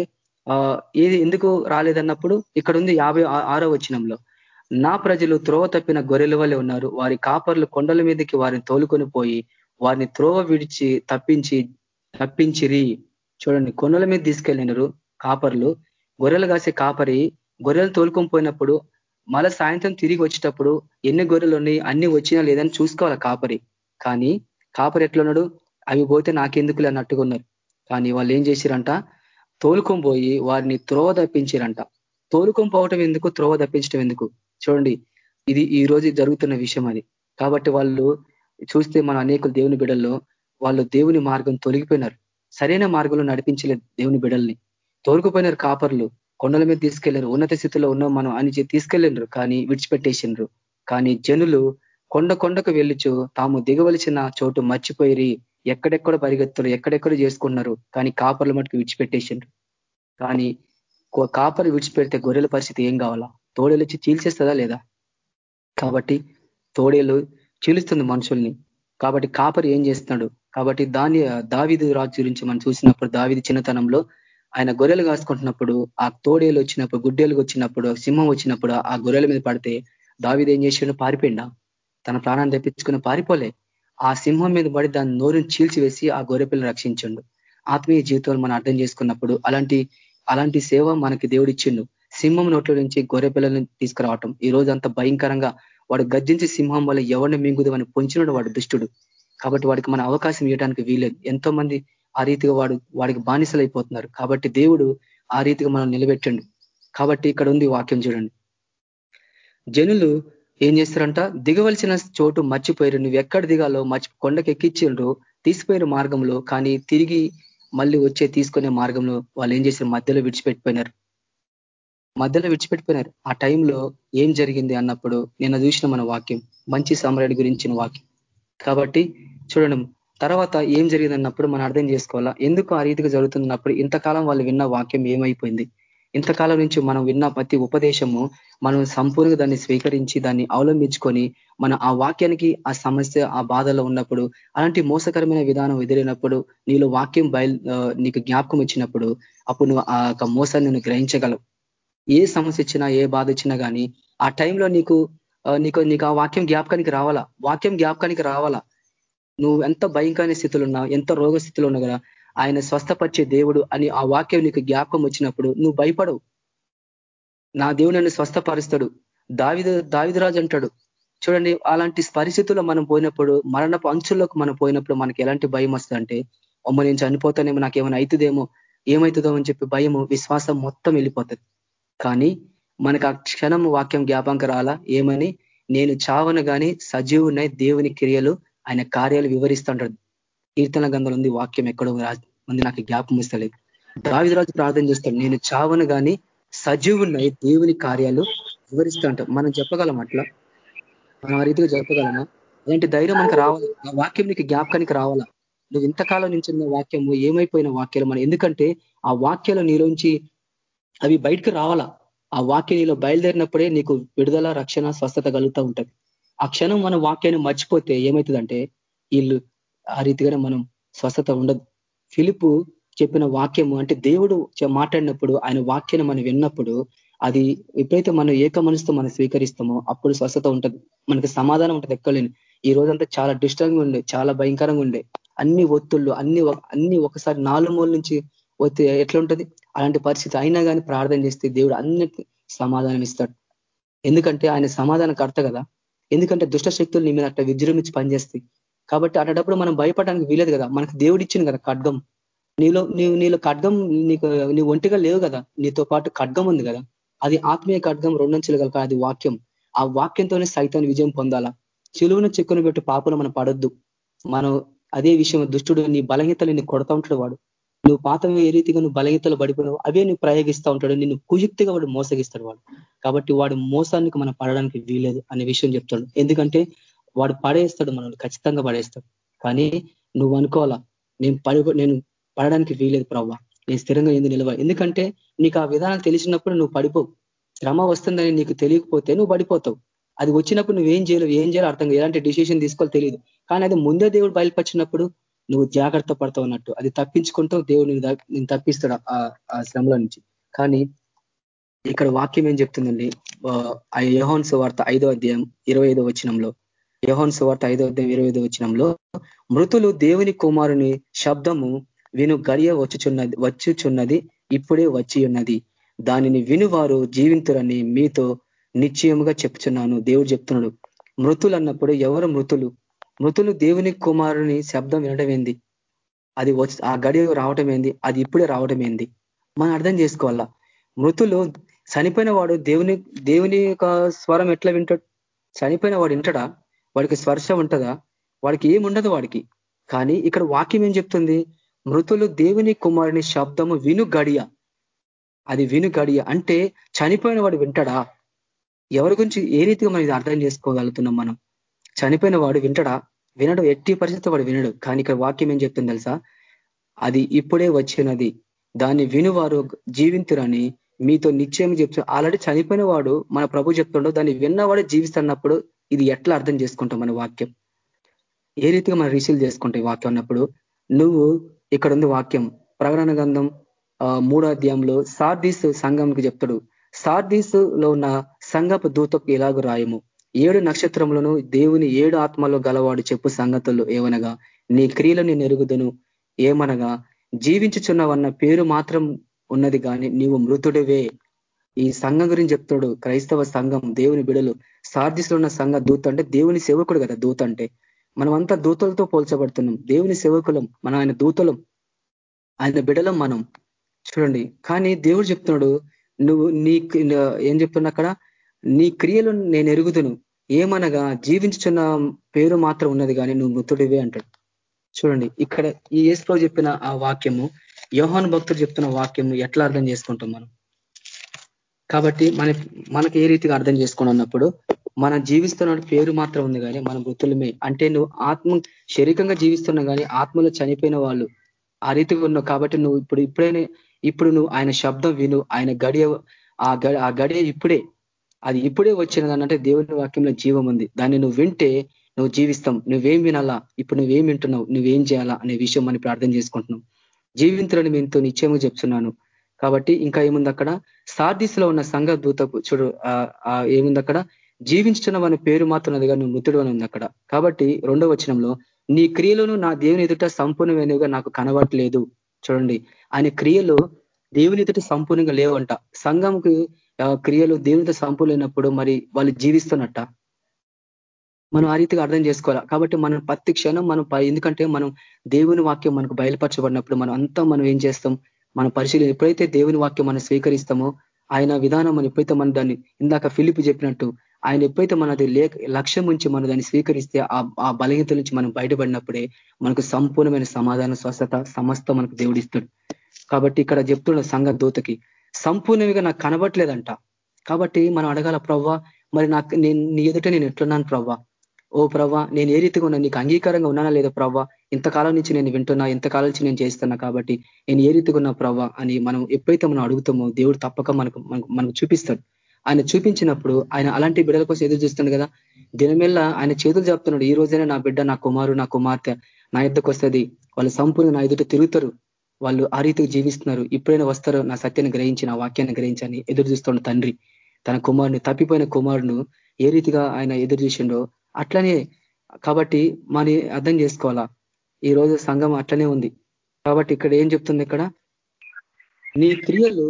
ఏది ఎందుకు రాలేదన్నప్పుడు ఇక్కడ ఉంది యాభై ఆరో వచ్చినంలో నా ప్రజలు త్రోవ తప్పిన గొర్రెల వల్లే ఉన్నారు. వారి కాపర్లు కొండల మీదకి వారిని తోలుకొని పోయి వారిని త్రోవ విడిచి తప్పించి తప్పించిరి. చూడండి కొండల మీద తీసుకెళ్ళినారు కాపర్లు. గొర్రెలు కాసే కాపరి గొర్రెలు తోలుకొని పోయినప్పుడు మళ్ళా సాయంత్రం తిరిగి వచ్చేటప్పుడు ఎన్ని గొర్రెలు ఉన్నాయి అన్ని వచ్చినా లేదని చూసుకోవాలి కాపరి. కానీ కాపరి ఎట్లున్నాడు అవి పోతే నాకెందుకులే అన్నట్టుగా ఉన్నారు. కానీ వాళ్ళు ఏం చేసిరంట? తోలుకొని పోయి వారిని త్రోవ తప్పించారంట. తోలుకొని పోవటం ఎందుకు? త్రోవ తప్పించడం ఎందుకు? చూడండి ఇది ఈ రోజు జరుగుతున్న విషయం అది. కాబట్టి వాళ్ళు చూస్తే మన అనేకులు దేవుని బిడల్లో వాళ్ళు దేవుని మార్గం తొలగిపోయినారు. సరైన మార్గంలో నడిపించలేదు దేవుని బిడల్ని. తోలుకుపోయినారు కాపర్లు. కొండల మీద తీసుకెళ్ళారు. ఉన్నత స్థితిలో ఉన్నాం మనం అని తీసుకెళ్ళినారు కానీ విడిచిపెట్టేసినారు కానీ జనులు కొండ కొండకు వెళ్ళిచు తాము దిగవలసిన చోటు మర్చిపోయి ఎక్కడెక్కడ పరిగెత్తులు ఎక్కడెక్కడ చేసుకున్నారు కానీ కాపర్లు మటుకు విడిచిపెట్టేసిండ్రు. కానీ కాపర్లు విడిచిపెడితే గొర్రెల పరిస్థితి ఏం కావాలా? తోడలొచ్చి చీల్చేస్తుందా లేదా? కాబట్టి తోడేలు చీలుస్తుంది మనుషుల్ని. కాబట్టి కాపరి ఏం చేస్తున్నాడు? కాబట్టి దాని దావిదు రాజు గురించి మనం చూసినప్పుడు దావిది చిన్నతనంలో ఆయన గొర్రెలు కాసుకుంటున్నప్పుడు ఆ తోడేలు వచ్చినప్పుడు గుడ్డేలు వచ్చినప్పుడు సింహం వచ్చినప్పుడు ఆ గొర్రెల మీద పడితే దావిది ఏం చేసిండు పారిపోయిండా? తన ప్రాణాన్ని తెప్పించుకుని పారిపోలే. ఆ సింహం మీద పడి దాని నోరుని చీల్చివేసి ఆ గొర్రెపిల్లని రక్షించండు. ఆత్మీయ జీవితంలో మనం అర్థం చేసుకున్నప్పుడు అలాంటి అలాంటి సేవ మనకి దేవుడిచ్చిండు సింహం నోట్ల నుంచి గొర్రె పిల్లల్ని తీసుకురావటం. ఈ రోజు అంత భయంకరంగా వాడు గర్జించి సింహం వల్ల ఎవరిని మింగుదు అని పొంచినడు వాడు దుష్టుడు. కాబట్టి వాడికి మన అవకాశం ఇవ్వడానికి వీలేదు ఎంతో మంది ఆ రీతిగా వాడు వాడికి బానిసలైపోతున్నారు. కాబట్టి దేవుడు ఆ రీతిగా మనం నిలబెట్టండు. కాబట్టి ఇక్కడ ఉంది వాక్యం చూడండి. జనులు ఏం చేస్తారంట? దిగవలసిన చోటు మర్చిపోయారు. నువ్వు ఎక్కడ దిగాలో మర్చి కొండకి ఎక్కించిండ్రు తీసిపోయిన మార్గంలో కానీ తిరిగి మళ్ళీ వచ్చే తీసుకునే మార్గంలో వాళ్ళు ఏం చేశారు? మధ్యలో విడిచిపెట్టిపోయినారు. మధ్యలో విడిచిపెట్టిపోయినారు. ఆ టైంలో ఏం జరిగింది అన్నప్పుడు నిన్న చూసిన మన వాక్యం. మంచి సమరడి గురించిన వాక్యం. కాబట్టి చూడడం తర్వాత ఏం జరిగిందన్నప్పుడు మనం అర్థం చేసుకోవాలా? ఎందుకు ఆ రీతిగా జరుగుతున్నప్పుడు ఇంతకాలం వాళ్ళు విన్న వాక్యం ఏమైపోయింది? ఇంతకాలం నుంచి మనం విన్న ప్రతి ఉపదేశము మనం సంపూర్ణంగా దాన్ని స్వీకరించి దాన్ని అవలంబించుకొని మన ఆ వాక్యానికి ఆ సమస్య ఆ బాధలో ఉన్నప్పుడు అలాంటి మోసకరమైన విధానం ఎదిరినప్పుడు నీలో వాక్యం బయలు నీకు జ్ఞాపకం వచ్చినప్పుడు అప్పుడు నువ్వు ఆ యొక్క మోసాన్ని నువ్వు గ్రహించగలవు. ఏ సమస్య ఇచ్చినా ఏ బాధ ఇచ్చినా కానీ ఆ టైంలో నీకు నీకు నీకు ఆ వాక్యం జ్ఞాపకానికి రావాలా? వాక్యం జ్ఞాపకానికి రావాలా? నువ్వు ఎంత భయంకరమైన స్థితిలో ఉన్నావు ఎంత రోగ స్థితిలో ఉన్నా కదా ఆయన స్వస్థపరిచే దేవుడు అని ఆ వాక్యం నీకు జ్ఞాపకం వచ్చినప్పుడు నువ్వు భయపడవు. నా దేవుడు నన్ను స్వస్థపరుస్తాడు. దావిద దావిదరాజు అంటాడు. చూడండి అలాంటి పరిస్థితుల్లో మనం పోయినప్పుడు మరణపు అంచుల్లోకి మనం పోయినప్పుడు మనకి ఎలాంటి భయం వస్తుందంటే అమ్మ నేను చనిపోతానేమో నాకేమైనా అవుతుందేమో ఏమవుతుందో అని చెప్పి భయము విశ్వాసం మొత్తం వెళ్ళిపోతుంది. కానీ మనకు ఆ క్షణం వాక్యం జ్ఞాపకం రాలా? ఏమని? నేను చావను కానీ సజీవునై దేవుని క్రియలు ఆయన కార్యాలు వివరిస్తుంటాడు కీర్తన గంధలు ఉంది వాక్యం ఎక్కడో ఉంది నాకు జ్ఞాపం ఇస్తలేదు దావిదరాజు ప్రార్థన చేస్తాడు నేను చావను కానీ సజీవున్నాయి దేవుని కార్యాలు వివరిస్తూ మనం చెప్పగలం అట్లా? మనం ఆ రీతిగా చెప్పగలమా? అలాంటి ధైర్యం మనకు రావాలి? ఆ వాక్యం నీకు జ్ఞాపకానికి రావాలా? నువ్వు ఇంతకాలం నుంచి ఉన్న వాక్యము ఏమైపోయిన వాక్యాలు మనం ఎందుకంటే ఆ వాక్యాలు నీలోంచి అవి బయటకు రావాలా? ఆ వాక్యం నీలో బయలుదేరినప్పుడే నీకు విడుదల రక్షణ స్వస్థత కలుగుతూ ఉంటుంది. ఆ క్షణం మన వాక్యాన్ని మర్చిపోతే ఏమవుతుందంటే వీళ్ళు ఆ రీతిగానే మనం స్వస్థత ఉండదు. ఫిలిపు చెప్పిన వాక్యము అంటే దేవుడు మాట్లాడినప్పుడు ఆయన వాక్యాన్ని మనం విన్నప్పుడు అది ఎప్పుడైతే మనం ఏక మనసుతో మనం స్వీకరిస్తామో అప్పుడు స్వస్థత ఉంటుంది. మనకి సమాధానం ఉంటుంది ఎక్కలేని. ఈ రోజంతా చాలా డిస్టర్బ్గా ఉండే చాలా భయంకరంగా ఉండే. అన్ని ఒత్తుళ్ళు అన్ని అన్ని ఒకసారి నాలుగు మూల నుంచి ఒత్తి ఎట్లా ఉంటుంది? అలాంటి పరిస్థితి అయినా కానీ ప్రార్థన చేస్తే దేవుడు అన్నిటి సమాధానం ఇస్తాడు ఎందుకంటే ఆయన సమాధానం కర్త కదా. ఎందుకంటే దుష్ట శక్తులు నీ మీద అట్లా విజృంభించి పనిచేస్తాయి. కాబట్టి అటప్పుడు మనం భయపడడానికి వీలేదు కదా. మనకు దేవుడు ఇచ్చింది కదా ఖడ్గం. నీలో నీవు నీలో ఖడ్గం నీకు నీ ఒంటిగా లేవు కదా. నీతో పాటు ఖడ్గం ఉంది కదా. అది ఆత్మీయ ఖడ్గం రెండంచులు కలక అది వాక్యం. ఆ వాక్యంతోనే సైతాన్ని విజయం పొందాలా? చెలువును చెక్కును పెట్టి పాపలు మనం పడొద్దు. మనం అదే విషయం దుష్టుడు నీ బలహీతలు నీ కొడతా ఉంటాడు వాడు. నువ్వు పాత ఏ రీతిగా నువ్వు బలహీతలు పడిపోయినావు అవే నువ్వు ప్రయోగిస్తూ ఉంటాడు. నిన్ను కుయుక్తిగా వాడు మోసగిస్తాడు వాడు. కాబట్టి వాడు మోసానికి మనం పడడానికి వీలేదు అనే విషయం చెప్తాడు. ఎందుకంటే వాడు పడేస్తాడు మనల్ని ఖచ్చితంగా పడేస్తాడు. కానీ నువ్వు అనుకోవాలా నేను పడి నేను పడడానికి వీలేదు ప్రవ్వా నేను స్థిరంగా ఎందుకు నిలవ ఎందుకంటే నీకు ఆ విధానం తెలిసినప్పుడు నువ్వు పడిపోవు శ్రమ వస్తుందని నీకు తెలియకపోతే నువ్వు పడిపోతావు. అది వచ్చినప్పుడు నువ్వేం చేయలేవు ఏం చేయాలో అర్థం ఎలాంటి డిసిషన్ తీసుకోవాలి తెలియదు. కానీ అది ముందే దేవుడు బయలుపరిచినప్పుడు నువ్వు జాగ్రత్త పడతావు అన్నట్టు. అది తప్పించుకుంటావు దేవుడు నేను తప్పిస్తాడు ఆ శ్రమల నుంచి. కానీ ఇక్కడ వాక్యం ఏం చెప్తుందండి ఆ యోహన్ సువార్త ఐదో అధ్యాయం ఇరవై ఐదో వచనంలో యోహన్ సువార్త ఐదో అధ్యాయం ఇరవై ఐదో వచనంలో మృతులు దేవుని కుమారుని శబ్దము విను గడియ వచ్చుచున్నది వచ్చుచున్నది ఇప్పుడే వచ్చి ఉన్నది. దానిని వినువారు జీవింతురని మీతో నిశ్చయముగా చెప్తున్నాను దేవుడు చెప్తున్నాడు మృతులు అన్నప్పుడు ఎవరు మృతులు? మృతులు దేవుని కుమారుని శబ్దం వినడం ఏంది? అది ఆ గడి రావటం ఏంది? అది ఇప్పుడే రావటం ఏంది? మనం అర్థం చేసుకోవాలా? మృతులు చనిపోయిన వాడు దేవుని దేవుని యొక్క స్వరం ఎట్లా వింటాడు? చనిపోయిన వాడు వింటడా? వాడికి స్పర్శ ఉంటుందా? వాడికి ఏముండదు వాడికి. కానీ ఇక్కడ వాక్యం ఏం చెప్తుంది? మృతులు దేవుని కుమారుని శబ్దము విను గడియ. అది విను గడియ. అంటే చనిపోయిన వాడు వింటడా? ఎవరి గురించి ఏ రీతిగా మనం ఇది అర్థం చేసుకోగలుగుతున్నాం మనం? చనిపోయిన వాడు వింటడా? వినడు ఎట్టి పరిస్థితి వాడు వినడు. కానీ ఇక్కడ వాక్యం ఏం చెప్తుంది తెలుసా? అది ఇప్పుడే వచ్చినది. దాన్ని వినువారు జీవింతురని మీతో నిశ్చయం చెప్తు ఆల్రెడీ చనిపోయిన వాడు మన ప్రభు చెప్తుండో దాన్ని విన్నవాడు జీవిస్తున్నప్పుడు ఇది ఎట్లా అర్థం చేసుకుంటాం మన వాక్యం? ఏ రీతిగా మనం రిసీవ్ చేసుకుంటాం వాక్యం అన్నప్పుడు? నువ్వు ఇక్కడ ఉంది వాక్యం ప్రకటన గంధం మూడో అధ్యాయంలో సార్దీస్ సంఘంకి చెప్తాడు. సార్దీస్లో ఉన్న సంఘపు దూతకు ఇలాగ రాయము? ఏడు నక్షత్రములను దేవుని ఏడు ఆత్మలో గలవాడు చెప్పు సంగతులు ఏమనగా నీ క్రియలు నేను ఎరుగుదును ఏమనగా జీవించుచున్నవన్న పేరు మాత్రం ఉన్నది కానీ నీవు మృతుడివే. ఈ సంఘం గురించి చెప్తాడు క్రైస్తవ సంఘం దేవుని బిడలు. సార్థిస్తున్న ఉన్న సంఘ దూత అంటే దేవుని సేవకుడు కదా దూత అంటే. మనమంతా దూతలతో పోల్చబడుతున్నాం. దేవుని సేవకులం మనం ఆయన దూతలం ఆయన బిడలం మనం. చూడండి కానీ దేవుడు చెప్తున్నాడు నువ్వు నీ ఏం చెప్తున్నా అక్కడ? నీ క్రియలు నేను ఎరుగుదును. ఏమనగా జీవించుచున్న పేరు మాత్రం ఉన్నది కానీ నువ్వు మృతుడివే అంటాడు. చూడండి ఇక్కడ ఈ ఏసులో చెప్పిన ఆ వాక్యము యోహాన్ భక్తుడు చెప్తున్న వాక్యము ఎట్లా అర్థం చేసుకుంటాం మనం? కాబట్టి మన మనకి ఏ రీతిగా అర్థం చేసుకోండి అన్నప్పుడు మనం జీవిస్తున్న పేరు మాత్రం ఉంది కానీ మన మృతులమే. అంటే నువ్వు ఆత్మ శరీరంగా జీవిస్తున్నా కానీ ఆత్మలో చనిపోయిన వాళ్ళు ఆ రీతిగా ఉన్నావు కాబట్టి నువ్వు ఇప్పుడు ఇప్పుడైనా ఇప్పుడు నువ్వు ఆయన శబ్దం విను ఆయన గడియ ఆ ఆ గడియ ఇప్పుడే అది ఇప్పుడే వచ్చినదనంటే దేవుని వాక్యంలో జీవం ఉంది. దాన్ని నువ్వు వింటే నువ్వు జీవిస్తాం. నువ్వేం వినాలా? ఇప్పుడు నువ్వేం వింటున్నావు? నువ్వేం చేయాలా? అనే విషయం మనం ప్రార్థన చేసుకుంటున్నాం. జీవించడని మీతో నిశ్చయము చెప్తున్నాను. కాబట్టి ఇంకా ఏముంది అక్కడ? సార్దిస్లో ఉన్న సంఘ దూతకు చూడు ఏముంది అక్కడ? జీవించడం అనే పేరు మాత్రం నువ్వు మృతుడు అని ఉంది అక్కడ. కాబట్టి రెండో వచనంలో నీ క్రియలను నా దేవుని ఎదుట సంపూర్ణమైనవిగా నాకు కనబట్లేదు చూడండి. ఆయన క్రియలు దేవుని ఎదుట సంపూర్ణంగా లేవంట. సంఘంకి క్రియలు దేవునితో సంపూలైనప్పుడు మరి వాళ్ళు జీవిస్తున్నట్ట. మనం ఆ రీతిగా అర్థం చేసుకోవాలి? కాబట్టి మనం ప్రతి క్షణం మనం ఎందుకంటే మనం దేవుని వాక్యం మనకు బయలుపరచబడినప్పుడు మనం అంతా మనం ఏం చేస్తాం? మన పరిశీలన ఎప్పుడైతే దేవుని వాక్యం మనం స్వీకరిస్తామో ఆయన విధానం మనం ఎప్పుడైతే మన దాన్ని ఇందాక ఫిలిప్ చెప్పినట్టు ఆయన ఎప్పుడైతే మనది లేక లక్ష్యం నుంచి మనం దాన్ని స్వీకరిస్తే ఆ బలహీనత నుంచి మనం బయటపడినప్పుడే మనకు సంపూర్ణమైన సమాధాన స్వస్థత సమస్త మనకు దేవుడిస్తాడు కాబట్టి ఇక్కడ చెప్తున్న సంఘ దూతకి సంపూర్ణంగా నాకు కనబట్లేదంట కాబట్టి మనం అడగాల ప్రవ్వా మరి నాకు నేను నీ ఎదుట నేను ఎట్లున్నాను ప్రవ్వా? ఓ ప్రవ్వా నేను ఏ రీతిగా ఉన్నా నీకు అంగీకారంగా ఉన్నానా లేదా ప్రవ్వా? ఇంతకాలం నుంచి నేను వింటున్నా ఇంతకాలం నుంచి నేను చేస్తున్నా కాబట్టి నేను ఏ రీతిగా ఉన్నా ప్రవ్వా? అని మనం ఎప్పుడైతే మనం అడుగుతామో దేవుడు తప్పక మనకు మనకు చూపిస్తాడు. ఆయన చూపించినప్పుడు ఆయన అలాంటి బిడ్డల కోసం ఎదురు చూస్తుంది కదా. దినమెల్లా ఆయన చేతులు చెప్తున్నాడు ఈ రోజైనా నా బిడ్డ నా కుమారు నా కుమార్తె నా ఎద్దకు వస్తుంది. వాళ్ళు సంపూర్ణ నా ఎదుట తిరుగుతారు. వాళ్ళు ఆ రీతికి జీవిస్తున్నారు. ఇప్పుడైనా వస్తారో నా సత్యాన్ని గ్రహించి నా వాక్యాన్ని గ్రహించని ఎదురు చూస్తున్న తండ్రి తన కుమారుని తప్పిపోయిన కుమారును ఏ రీతిగా ఆయన ఎదురు చూసిండో అట్లనే కాబట్టి మరి అర్థం చేసుకోవాలా? ఈ రోజు సంఘం అట్లనే ఉంది. కాబట్టి ఇక్కడ ఏం చెప్తుంది ఇక్కడ? నీ క్రియలు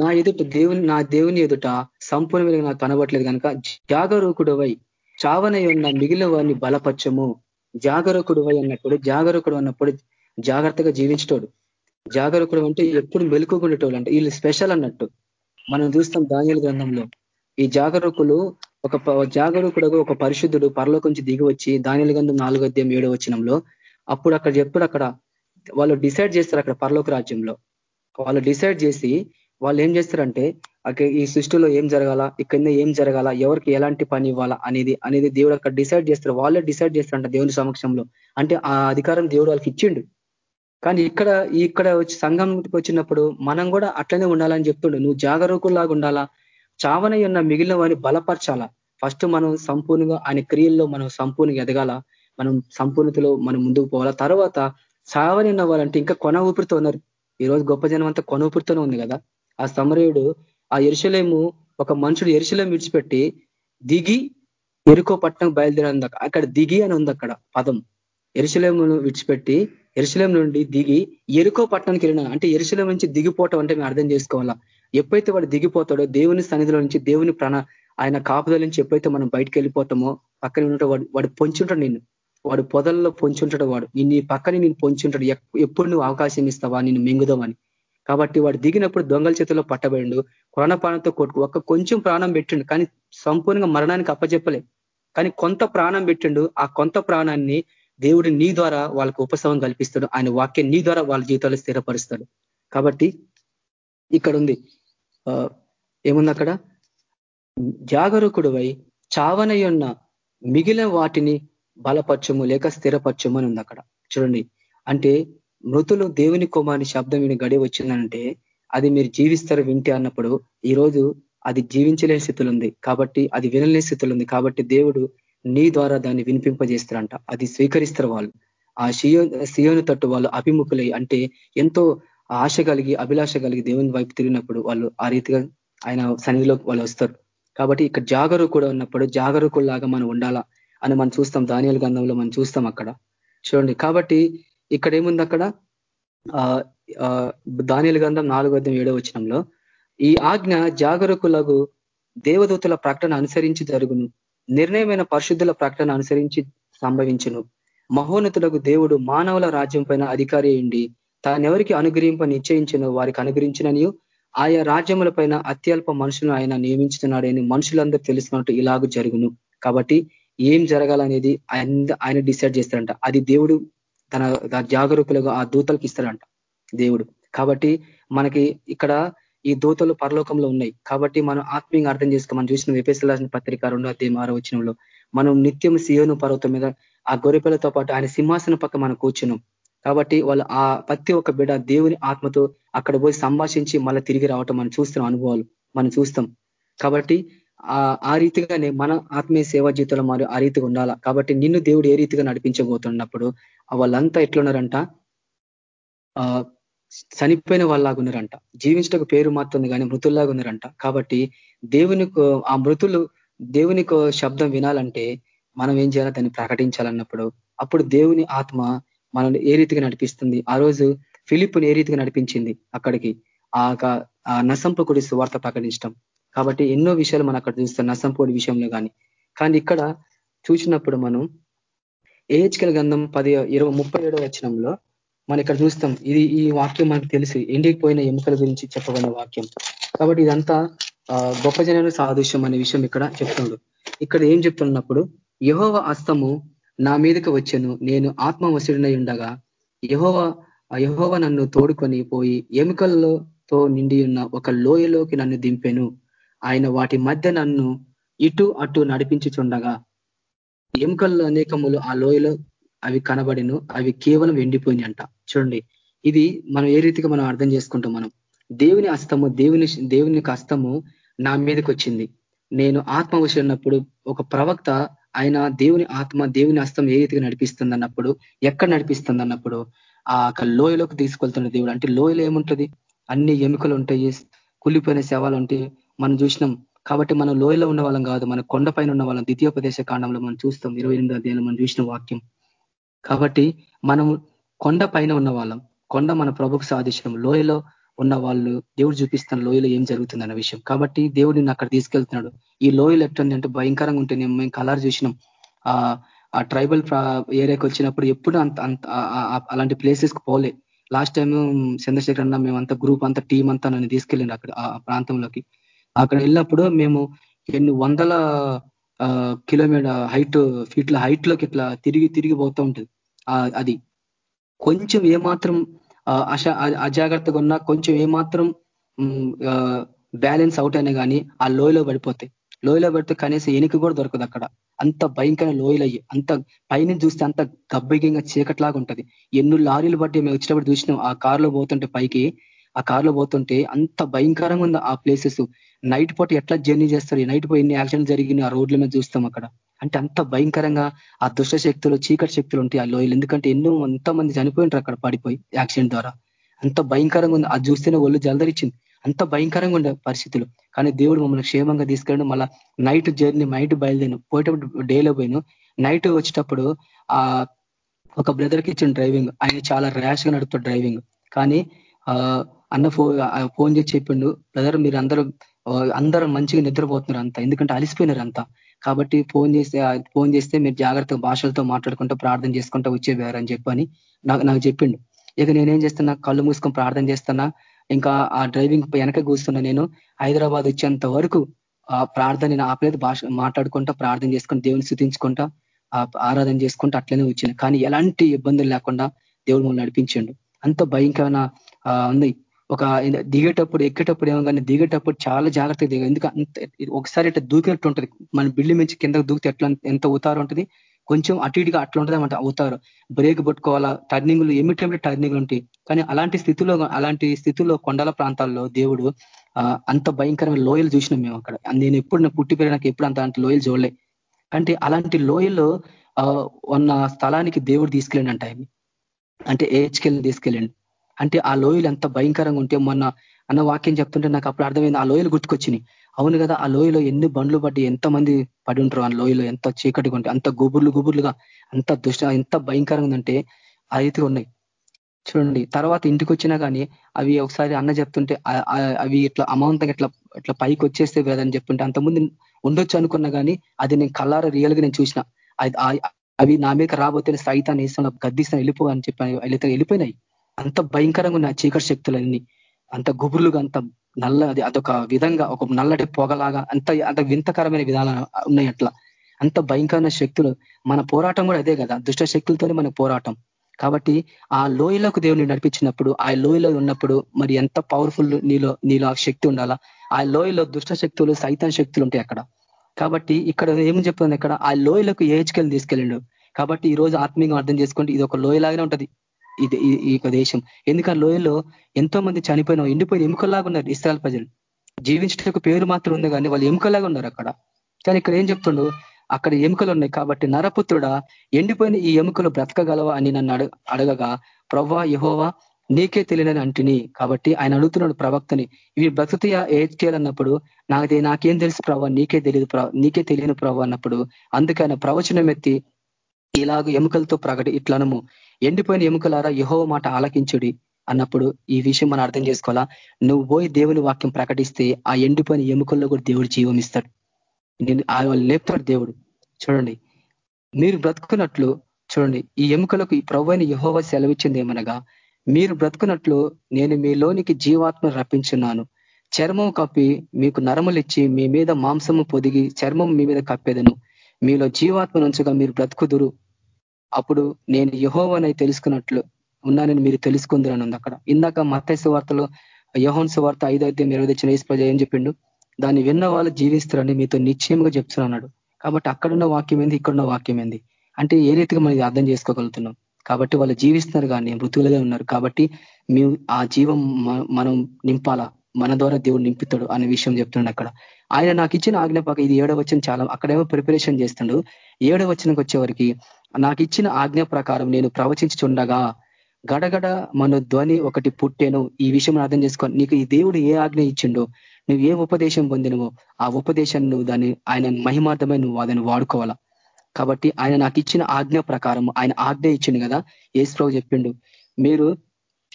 నా ఎదుట దేవుని నా దేవుని ఎదుట సంపూర్ణమైన నాకు కనబట్లేదు కనుక జాగరూకుడువై చావనై ఉన్న మిగిలిన వారిని బలపరచము. జాగరూకుడువై అన్నప్పుడు జాగరూకుడు అన్నప్పుడు జాగ్రత్తగా జీవించటోడు. జాగరూకుడు అంటే ఎప్పుడు మెలుకుండేటోడు అంటే వీళ్ళు స్పెషల్ అన్నట్టు. మనం చూస్తాం ధాన్యాల గ్రంథంలో. ఈ జాగరూకులు ఒక జాగరూకుడు ఒక పరిశుద్ధుడు పరలోకి నుంచి దిగి వచ్చి ధాన్యాల గ్రంథం నాలుగో అధ్యాయం ఏడో వచ్చినంలో అప్పుడు అక్కడ చెప్పుడు అక్కడ వాళ్ళు డిసైడ్ చేస్తారు అక్కడ పరలోక రాజ్యంలో. వాళ్ళు డిసైడ్ చేసి వాళ్ళు ఏం చేస్తారంటే ఈ సృష్టిలో ఏం జరగాల ఇక్కడ ఏం జరగాల ఎవరికి ఎలాంటి పని ఇవ్వాలా అనేది అనేది దేవుడు అక్కడ డిసైడ్ చేస్తారు. వాళ్ళే డిసైడ్ చేస్తారంట దేవుని సమక్షంలో. అంటే ఆ అధికారం దేవుడు వాళ్ళకి ఇచ్చిండు. కానీ ఇక్కడ ఇక్కడ వచ్చి సంఘంకి వచ్చినప్పుడు మనం కూడా అట్లనే ఉండాలని చెప్తుండు. నువ్వు జాగరూకులాగా ఉండాలా? చావనై ఉన్న మిగిలిన వారిని బలపరచాలా? ఫస్ట్ మనం సంపూర్ణంగా ఆయన క్రియల్లో మనం సంపూర్ణంగా ఎదగాల? మనం సంపూర్ణతలో మనం ముందుకు పోవాలా? తర్వాత చావని ఉన్న వాళ్ళంటే ఇంకా కొన ఊపిరితో ఉన్నారు. ఈ రోజు గొప్ప జనం అంతా కొన ఊపిరితోనే ఉంది కదా? ఆ సమరయుడు ఆ ఎరుశలేము ఒక మనుషుడు ఎరుశలేం విడిచిపెట్టి దిగి ఎరుకో పట్టణం బయలుదేరి అక్కడ దిగి అని ఉంది అక్కడ పదం. ఎరుశలేమును విడిచిపెట్టి ఎరుశలేం నుండి దిగి ఎరుకో పట్టణానికి వెళ్ళినా అంటే ఎరుశలం నుంచి దిగిపోవటం అంటే మేము అర్థం చేసుకోవాలా? ఎప్పుడైతే వాడు దిగిపోతాడో దేవుని సన్నిధిలో నుంచి దేవుని ప్రాణ ఆయన కాపుదల నుంచి ఎప్పుడైతే మనం బయటకు వెళ్ళిపోతామో పక్కన ఉంటాడు వాడు వాడు పొంచుంటాడు నిన్ను. వాడు పొదల్లో పొంచుంటాడు వాడు. నిన్ను పక్కనే నేను పొంచుంటాడు. ఎప్పుడు నువ్వు అవకాశం ఇస్తావా? నేను మింగుదామని. కాబట్టి వాడు దిగినప్పుడు దొంగల చేతిలో పట్టబడిండు ప్రాణపాణంతో కొట్టుకు ఒక్క కొంచెం ప్రాణం పెట్టిండు కానీ సంపూర్ణంగా మరణానికి అప్పచెప్పలే. కానీ కొంత ప్రాణం పెట్టిండు ఆ కొంత ప్రాణాన్ని దేవుడు నీ ద్వారా వాళ్ళకు ఉపశమం కల్పిస్తాడు. ఆయన వాక్యం నీ ద్వారా వాళ్ళ జీవితాలు స్థిరపరుస్తాడు. కాబట్టి ఇక్కడ ఉంది ఏముంది అక్కడ? జాగరూకుడువై చావనయున్న మిగిలిన వాటిని బలపరచము లేక స్థిరపరచము అని ఉంది అక్కడ. చూడండి. అంటే మృతులు దేవుని కుమారి శబ్దం విని గడి వచ్చిందంటే అది మీరు జీవిస్తారు వింటే అన్నప్పుడు ఈరోజు అది జీవించలేని స్థితులు ఉంది. కాబట్టి అది వినలేని స్థితులు ఉంది. కాబట్టి దేవుడు నీ ద్వారా దాన్ని వినిపింపజేస్తారంట. అది స్వీకరిస్తారు వాళ్ళు. ఆ సియో సియోను తట్టు వాళ్ళు అభిముఖులై అంటే ఎంతో ఆశ కలిగి అభిలాష కలిగి దేవుని వైపు తిరిగినప్పుడు వాళ్ళు ఆ రీతిగా ఆయన సన్నిధిలో వాళ్ళు వస్తారు. కాబట్టి ఇక్కడ జాగరు కూడా ఉన్నప్పుడు జాగరూకుల్లాగా మనం ఉండాలా అని మనం చూస్తాం. ధాన్యాల గంధంలో మనం చూస్తాం అక్కడ. చూడండి. కాబట్టి ఇక్కడ ఏముంది అక్కడ? ధాన్యాల గంధం నాలుగో అర్థం ఏడో వచనంలో ఈ ఆజ్ఞ జాగరూకులకు దేవదూతుల ప్రకటన అనుసరించి జరుగును. నిర్ణయమైన పరిశుద్ధుల ప్రకటన అనుసరించి సంభవించును. మహోన్నతులకు దేవుడు మానవుల రాజ్యం పైన అధికారి అయింది తానెవరికి అనుగ్రహింప నిశ్చయించను వారికి అనుగ్రహించిననియు ఆయా రాజ్యముల పైన అత్యల్ప మనుషులను ఆయన నియమించుతున్నాడని మనుషులందరూ తెలుసుకున్నట్టు ఇలాగ జరుగును. కాబట్టి ఏం జరగాలనేది ఆయన ఆయన డిసైడ్ చేస్తాడంట. అది దేవుడు తన జాగరూకులుగా ఆ దూతలకు ఇస్తాడంట దేవుడు. కాబట్టి మనకి ఇక్కడ ఈ దూతలు పరలోకంలో ఉన్నాయి. కాబట్టి మనం ఆత్మీయంగా అర్థం చేసుకో మనం చూసిన విపేసలాసిన పత్రిక రెండో అధ్యయం ఆరో వచ్చినంలో మనం నిత్యం సియోను పర్వతం మీద ఆ గొర్రెపిల్లతో పాటు ఆయన సింహాసనం పక్క మనం కూర్చున్నాం. కాబట్టి వాళ్ళు ఆ ప్రతి ఒక్క బిడ దేవుని ఆత్మతో అక్కడ పోయి సంభాషించి మళ్ళీ తిరిగి రావటం మనం చూస్తున్నాం అనుభవాలు మనం చూస్తాం. కాబట్టి ఆ రీతిగానే మన ఆత్మీయ సేవా జీవితంలో మరి ఆ రీతిగా ఉండాలా? కాబట్టి నిన్ను దేవుడు ఏ రీతిగా నడిపించబోతున్నప్పుడు వాళ్ళంతా ఎట్లున్నారంట? చనిపోయిన వాళ్ళలాగా ఉన్నారంట. జీవించటకు పేరు మాత్రం కానీ మృతుల్లాగా ఉన్నారంట. కాబట్టి దేవుని ఆ మృతులు దేవుని శబ్దం వినాలంటే మనం ఏం చేయాలి? దాన్ని ప్రకటించాలన్నప్పుడు అప్పుడు దేవుని ఆత్మ మనల్ని ఏ రీతిగా నడిపిస్తుంది? ఆ రోజు ఫిలిప్ని ఏ రీతిగా నడిపించింది అక్కడికి? ఆ నసంపుకుడి సువార్త ప్రకటించడం కాబట్టి ఎన్నో విషయాలు మనం అక్కడ చూస్తాం నసంపుడి విషయంలో కానీ కానీ ఇక్కడ చూసినప్పుడు మనం ఏహెచ్కల్ గంధం పది ఇరవై ముప్పై ఏడో వచనంలో మనం ఇక్కడ చూస్తాం ఇది ఈ వాక్యం మనకు తెలిసి ఎండిపోయిన ఎముకల గురించి చెప్పబడిన వాక్యం. కాబట్టి ఇదంతా గొప్ప జనాలు సాదృశ్యం అనే విషయం ఇక్కడ చెప్తున్నాడు ఇక్కడ ఏం చెప్తున్నప్పుడు యహోవ అస్తము నా మీదకి వచ్చాను నేను ఆత్మవశుడినై ఉండగా యహోవ యహోవ నన్ను తోడుకొని పోయి ఎముకలతో నిండి ఉన్న ఒక లోయలోకి నన్ను దింపెను. ఆయన వాటి మధ్య నన్ను ఇటు అటు నడిపించుచుండగా ఎముకల్లో అనేకములు ఆ లోయలో అవి కనబడిను అవి కేవలం ఎండిపోయినాయి అంట చూడండి ఇది మనం ఏ రీతిగా మనం అర్థం చేసుకుంటాం మనం? దేవుని అస్తము దేవుని దేవుని హస్తము నా మీదకి వచ్చింది. నేను ఆత్మ ఉన్నప్పుడు ఒక ప్రవక్త ఆయన దేవుని ఆత్మ దేవుని హస్తం ఏ రీతిగా నడిపిస్తుంది అన్నప్పుడు ఎక్కడ నడిపిస్తుంది అన్నప్పుడు ఆ లోయలోకి తీసుకెళ్తున్న దేవుడు అంటే లోయలో ఏముంటుంది? అన్ని ఎముకలు ఉంటాయి కుళ్ళిపోయిన శవాలు ఉంటాయి. మనం చూసినాం కాబట్టి మనం లోయలో ఉన్న వాళ్ళం కాదు మన కొండపైన ఉన్న వాళ్ళం. ద్వితీయోపదేశ కాండంలో మనం చూస్తాం ఇరవై ఎనిమిది అధ్యాయంలో మనం చూసిన వాక్యం. కాబట్టి మనం కొండ పైన ఉన్న వాళ్ళం కొండ మన ప్రభుకు సాధించడం లోయలో ఉన్న వాళ్ళు దేవుడు చూపిస్తున్న లోయలో ఏం జరుగుతుంది అన్న విషయం. కాబట్టి దేవుడిని అక్కడ తీసుకెళ్తున్నాడు. ఈ లోయలు ఎట్టుంది అంటే భయంకరంగా ఉంటే మేము కలర్ చూసినాం. ఆ ట్రైబల్ ఏరియాకి వచ్చినప్పుడు ఎప్పుడు అంత అంత అలాంటి ప్లేసెస్కి పోలే. లాస్ట్ టైం చంద్రశేఖర్ అన్న మేమంతా గ్రూప్ అంతా టీం అంతా నన్ను తీసుకెళ్ళిండు అక్కడ ఆ ప్రాంతంలోకి. అక్కడ వెళ్ళినప్పుడు మేము ఎన్ని వందల కిలోమీటర్ హైట్ ఫీట్ల హైట్లోకి ఇట్లా తిరిగి తిరిగి పోతూ ఉంటుంది. అది కొంచెం ఏమాత్రం అశ అజాగ్రత్తగా ఉన్నా కొంచెం ఏమాత్రం బ్యాలెన్స్ అవుట్ అయినా కానీ ఆ లోయలో పడిపోతాయి. లోయలో పడితే కనీసం ఎనికి కూడా దొరకదు అక్కడ. అంత భయంకర లోయలయ్యి. అంత పైన చూస్తే అంత గబ్బిగంగా చీకట్లాగా ఉంటది. ఎన్నో లారీలు బట్టి మేము వచ్చినప్పుడు చూసినాం. ఆ కారులో పోతుంటే పైకి ఆ కారులో పోతుంటే అంత భయంకరంగా ఉంది ఆ ప్లేసెస్ నైట్ పూట ఎట్లా జర్నీ చేస్తారు? నైట్ పోయి ఎన్ని యాక్సిడెంట్ జరిగినాయి ఆ రోడ్ల మీద చూస్తాం అక్కడ. అంటే అంత భయంకరంగా ఆ దుష్ట శక్తులు చీకటి శక్తులు ఉంటాయి ఆ లోయలు. ఎందుకంటే ఎన్నో మంది చనిపోయింటారు అక్కడ పడిపోయి యాక్సిడెంట్ ద్వారా. అంత భయంకరంగా ఉంది. అది చూస్తేనే ఒళ్ళు జలదరిచ్చింది అంత భయంకరంగా ఉండే పరిస్థితులు. కానీ దేవుడు మమ్మల్ని క్షేమంగా తీసుకెళ్ళడం మళ్ళా నైట్ జర్నీ నైట్ బయలుదేను పోయేటప్పుడు డేలో పోయిను నైట్ వచ్చేటప్పుడు ఆ ఒక బ్రదర్కి ఇచ్చిన డ్రైవింగ్. ఆయన చాలా ర్యాష్గా నడుపుతాడు డ్రైవింగ్. కానీ అన్న ఫోన్ చేసి చెప్పిండు బ్రదర్ మీరు అందరూ అందరూ మంచిగా నిద్రపోతున్నారు అంతా. ఎందుకంటే అలిసిపోయినారు అంతా. కాబట్టి ఫోన్ చేస్తే ఫోన్ చేస్తే మీరు జాగ్రత్తగా భాషలతో మాట్లాడుకుంటూ ప్రార్థన చేసుకుంటూ వచ్చేవారు అని చెప్పని నాకు నాకు చెప్పిండు. ఇక నేనేం చేస్తున్నా కళ్ళు మూసుకొని ప్రార్థన చేస్తున్నా ఇంకా ఆ డ్రైవింగ్ వెనక కూస్తున్నా నేను హైదరాబాద్ వచ్చేంత వరకు ఆ ప్రార్థన ఆపలేదు భాష మాట్లాడుకుంటా ప్రార్థన చేసుకుంటూ దేవుని స్థుతించుకుంటా ఆరాధన చేసుకుంటూ అట్లనే వచ్చింది. కానీ ఎలాంటి ఇబ్బందులు లేకుండా దేవుడు మమ్మల్ని నడిపించిండు. అంత భయంకరమైన ఉంది. ఒక దిగేటప్పుడు ఎక్కేటప్పుడు ఏమో కానీ దిగేటప్పుడు చాలా జాగ్రత్తగా దిగ ఎందుకు ఒకసారి ఇట్లా దూకినట్టు ఉంటుంది. మన బిల్డింగ్ నుంచి కిందకు దూకితే ఎట్లా ఎంత ఉతారు ఉంటుంది? కొంచెం అటు ఇటుగా అట్లా ఉంటుందన్నమాట అవుతారు బ్రేక్ పట్టుకోవాలా? టర్నింగ్లు ఏమిటేమిటి టర్నింగ్లు ఉంటాయి? కానీ అలాంటి స్థితిలో అలాంటి స్థితిలో కొండల ప్రాంతాల్లో దేవుడు అంత భయంకరమైన లోయలు చూసినాం మేము అక్కడ. నేను ఎప్పుడు నా పుట్టి పెరిగినాక ఎప్పుడు అంత లోయలు చూడలే. అంటే అలాంటి లోయల్లో ఉన్న స్థలానికి దేవుడు తీసుకెళ్ళండి అంటే ఏహెచ్కెళ్ళి తీసుకెళ్ళండి. అంటే ఆ లోయలు ఎంత భయంకరంగా ఉంటే మొన్న అన్న వాక్యం చెప్తుంటే నాకు అప్పుడు అర్థమైంది ఆ లోయలు గుర్తుకొచ్చినాయి. అవును కదా ఆ లోయలో ఎన్ని బండ్లు పడ్డి ఎంతమంది పడి ఉంటారు? ఆ లోయలో ఎంత చీకటిగా ఉంటే అంత గుబుర్లు గుబుర్లుగా అంత దుష్ట ఎంత భయంకరంగా ఉందంటే అయితే ఉన్నాయి. చూడండి తర్వాత ఇంటికి వచ్చినా కానీ అవి ఒకసారి అన్న చెప్తుంటే అవి ఇట్లా అమాంతంగా ఇట్లా ఇట్లా పైకి వచ్చేస్తే అని చెప్తుంటే అంతకుముందు ఉండొచ్చు అనుకున్నా కానీ అది నేను కల్లార రియల్గా నేను చూసిన. అవి నా మీద రాబోతే సైతాన్ని ఇస్తాను గద్దిస్తాను వెళ్ళిపో అని చెప్పాను వెళ్ళిపోయినాయి. అంత భయంకరంగా ఉన్నాయి చీకటి శక్తులన్నీ. అంత గుబురులుగా అంత నల్ల అది అదొక విధంగా ఒక నల్లటి పొగలాగా అంత అంత వింతకరమైన విధానాలు ఉన్నాయి అట్లా. అంత భయంకరమైన శక్తులు. మన పోరాటం కూడా అదే కదా. దుష్ట శక్తులతోనే మన పోరాటం. కాబట్టి ఆ లోయలకు దేవుని నడిపించినప్పుడు ఆ లోయలో ఉన్నప్పుడు మరి ఎంత పవర్ఫుల్ నీలో నీలో ఆ శక్తి ఉండాలా? ఆ లోయలో దుష్ట శక్తులు సైతాన్ శక్తులు ఉంటాయి అక్కడ. కాబట్టి ఇక్కడ ఏం చెప్తుంది ఇక్కడ? ఆ లోయలకు ఏహెచ్కెళ్ళి తీసుకెళ్ళిండు? కాబట్టి ఈ రోజు ఆత్మీయంగా అర్థం చేసుకుంటే ఇది ఒక లోయలాగానే ఉంటది. ఇది ఈ యొక్క దేశం. ఎందుకంటే లోయలో ఎంతో మంది చనిపోయిన ఎండిపోయిన ఎముకల్లాగా ఉన్నారు ఇస్రాయల్ ప్రజలు. జీవించటకు పేరు మాత్రం ఉంది కానీ వాళ్ళు ఎముకలాగా ఉన్నారు అక్కడ. కానీ ఇక్కడ ఏం చెప్తుండో? అక్కడ ఎముకలు ఉన్నాయి కాబట్టి నరపుత్రుడా ఎండిపోయిన ఈ ఎముకలు బ్రతకగలవా అని నన్ను అడగగా ప్రవ్వా యహోవా నీకే తెలియనని అంటిని. కాబట్టి ఆయన అడుగుతున్నాడు ప్రవక్తని ఇవి బ్రతుకుతయా ఏడ్చేయాలన్నప్పుడు? నాదే నాకేం తెలుసు ప్రభావ నీకే తెలియదు నీకే తెలియని ప్రభావ అన్నప్పుడు. అందుకైనా ప్రవచనం ఎత్తి ఇలాగ ఎముకలతో ప్రకటి ఇట్లనము. ఎండిపోయిన ఎముకలారా యహో మాట ఆలకించుడి అన్నప్పుడు ఈ విషయం మనం అర్థం చేసుకోవాలా? నువ్వు పోయి దేవుని వాక్యం ప్రకటిస్తే ఆ ఎండిపోయిన ఎముకల్లో కూడా దేవుడు జీవం ఇస్తాడు. ఆయన లేపుతాడు దేవుడు. చూడండి. మీరు బ్రతుకున్నట్లు చూడండి. ఈ ఎముకలకు ఈ ప్రభు యహోవ సెలవిచ్చింది ఏమనగా మీరు బ్రతుకున్నట్లు నేను మీలోనికి జీవాత్మ రప్పించున్నాను. చర్మం కప్పి మీకు నరములిచ్చి మీ మీద మాంసము పొదిగి చర్మం మీ మీద కప్పేదను. మీలో జీవాత్మ నుంచగా మీరు బ్రతుకుదురు. అప్పుడు నేను యహోవనై తెలుసుకున్నట్లు ఉన్నానని మీరు తెలుసుకుందరని ఉంది అక్కడ. ఇందాక మత్తైసు వార్తలో యహోన్ సువార్త ఐదు అయితే మీరు తెచ్చిన ప్రజ ఏం చెప్పిండు? దాన్ని విన్న వాళ్ళు జీవిస్తారని మీతో నిశ్చయంగా చెప్తున్నాడు కాబట్టి అక్కడున్న వాక్యం ఏంది ఇక్కడున్న వాక్యం ఏంది? అంటే ఏ రీతిగా మనం అర్థం చేసుకోగలుగుతున్నాం? కాబట్టి వాళ్ళు జీవిస్తున్నారు కానీ మృతువులుగా ఉన్నారు. కాబట్టి మేము ఆ జీవం మనం నింపాలా? మన ద్వారా దేవుడు నింపుతాడు అనే విషయం చెప్తున్నాడు అక్కడ. ఆయన నాకు ఇచ్చిన ఆజ్ఞాపక ఇది ఏడవచనం వచ్చిన చాలా అక్కడేమో ప్రిపరేషన్ చేస్తుండడు ఏడవ వచ్చినకి వచ్చేవారికి నాకు ఇచ్చిన ఆజ్ఞ ప్రకారం నేను ప్రవచించుచుండగా గడగడ మన ధ్వని ఒకటి పుట్టేను. ఈ విషయం అర్థం చేసుకొని నీకు ఈ దేవుడు ఏ ఆజ్ఞ ఇచ్చిండో నువ్వు ఏ ఉపదేశం పొందినవో ఆ ఉపదేశాన్ని నువ్వు దాన్ని ఆయన మహిమార్థమై నువ్వు అదని వాడుకోవాలా. కాబట్టి ఆయన నాకు ఇచ్చిన ఆజ్ఞ ప్రకారం ఆయన ఆజ్ఞ ఇచ్చిండు కదా ఏసుప్రభు చెప్పిండు. మీరు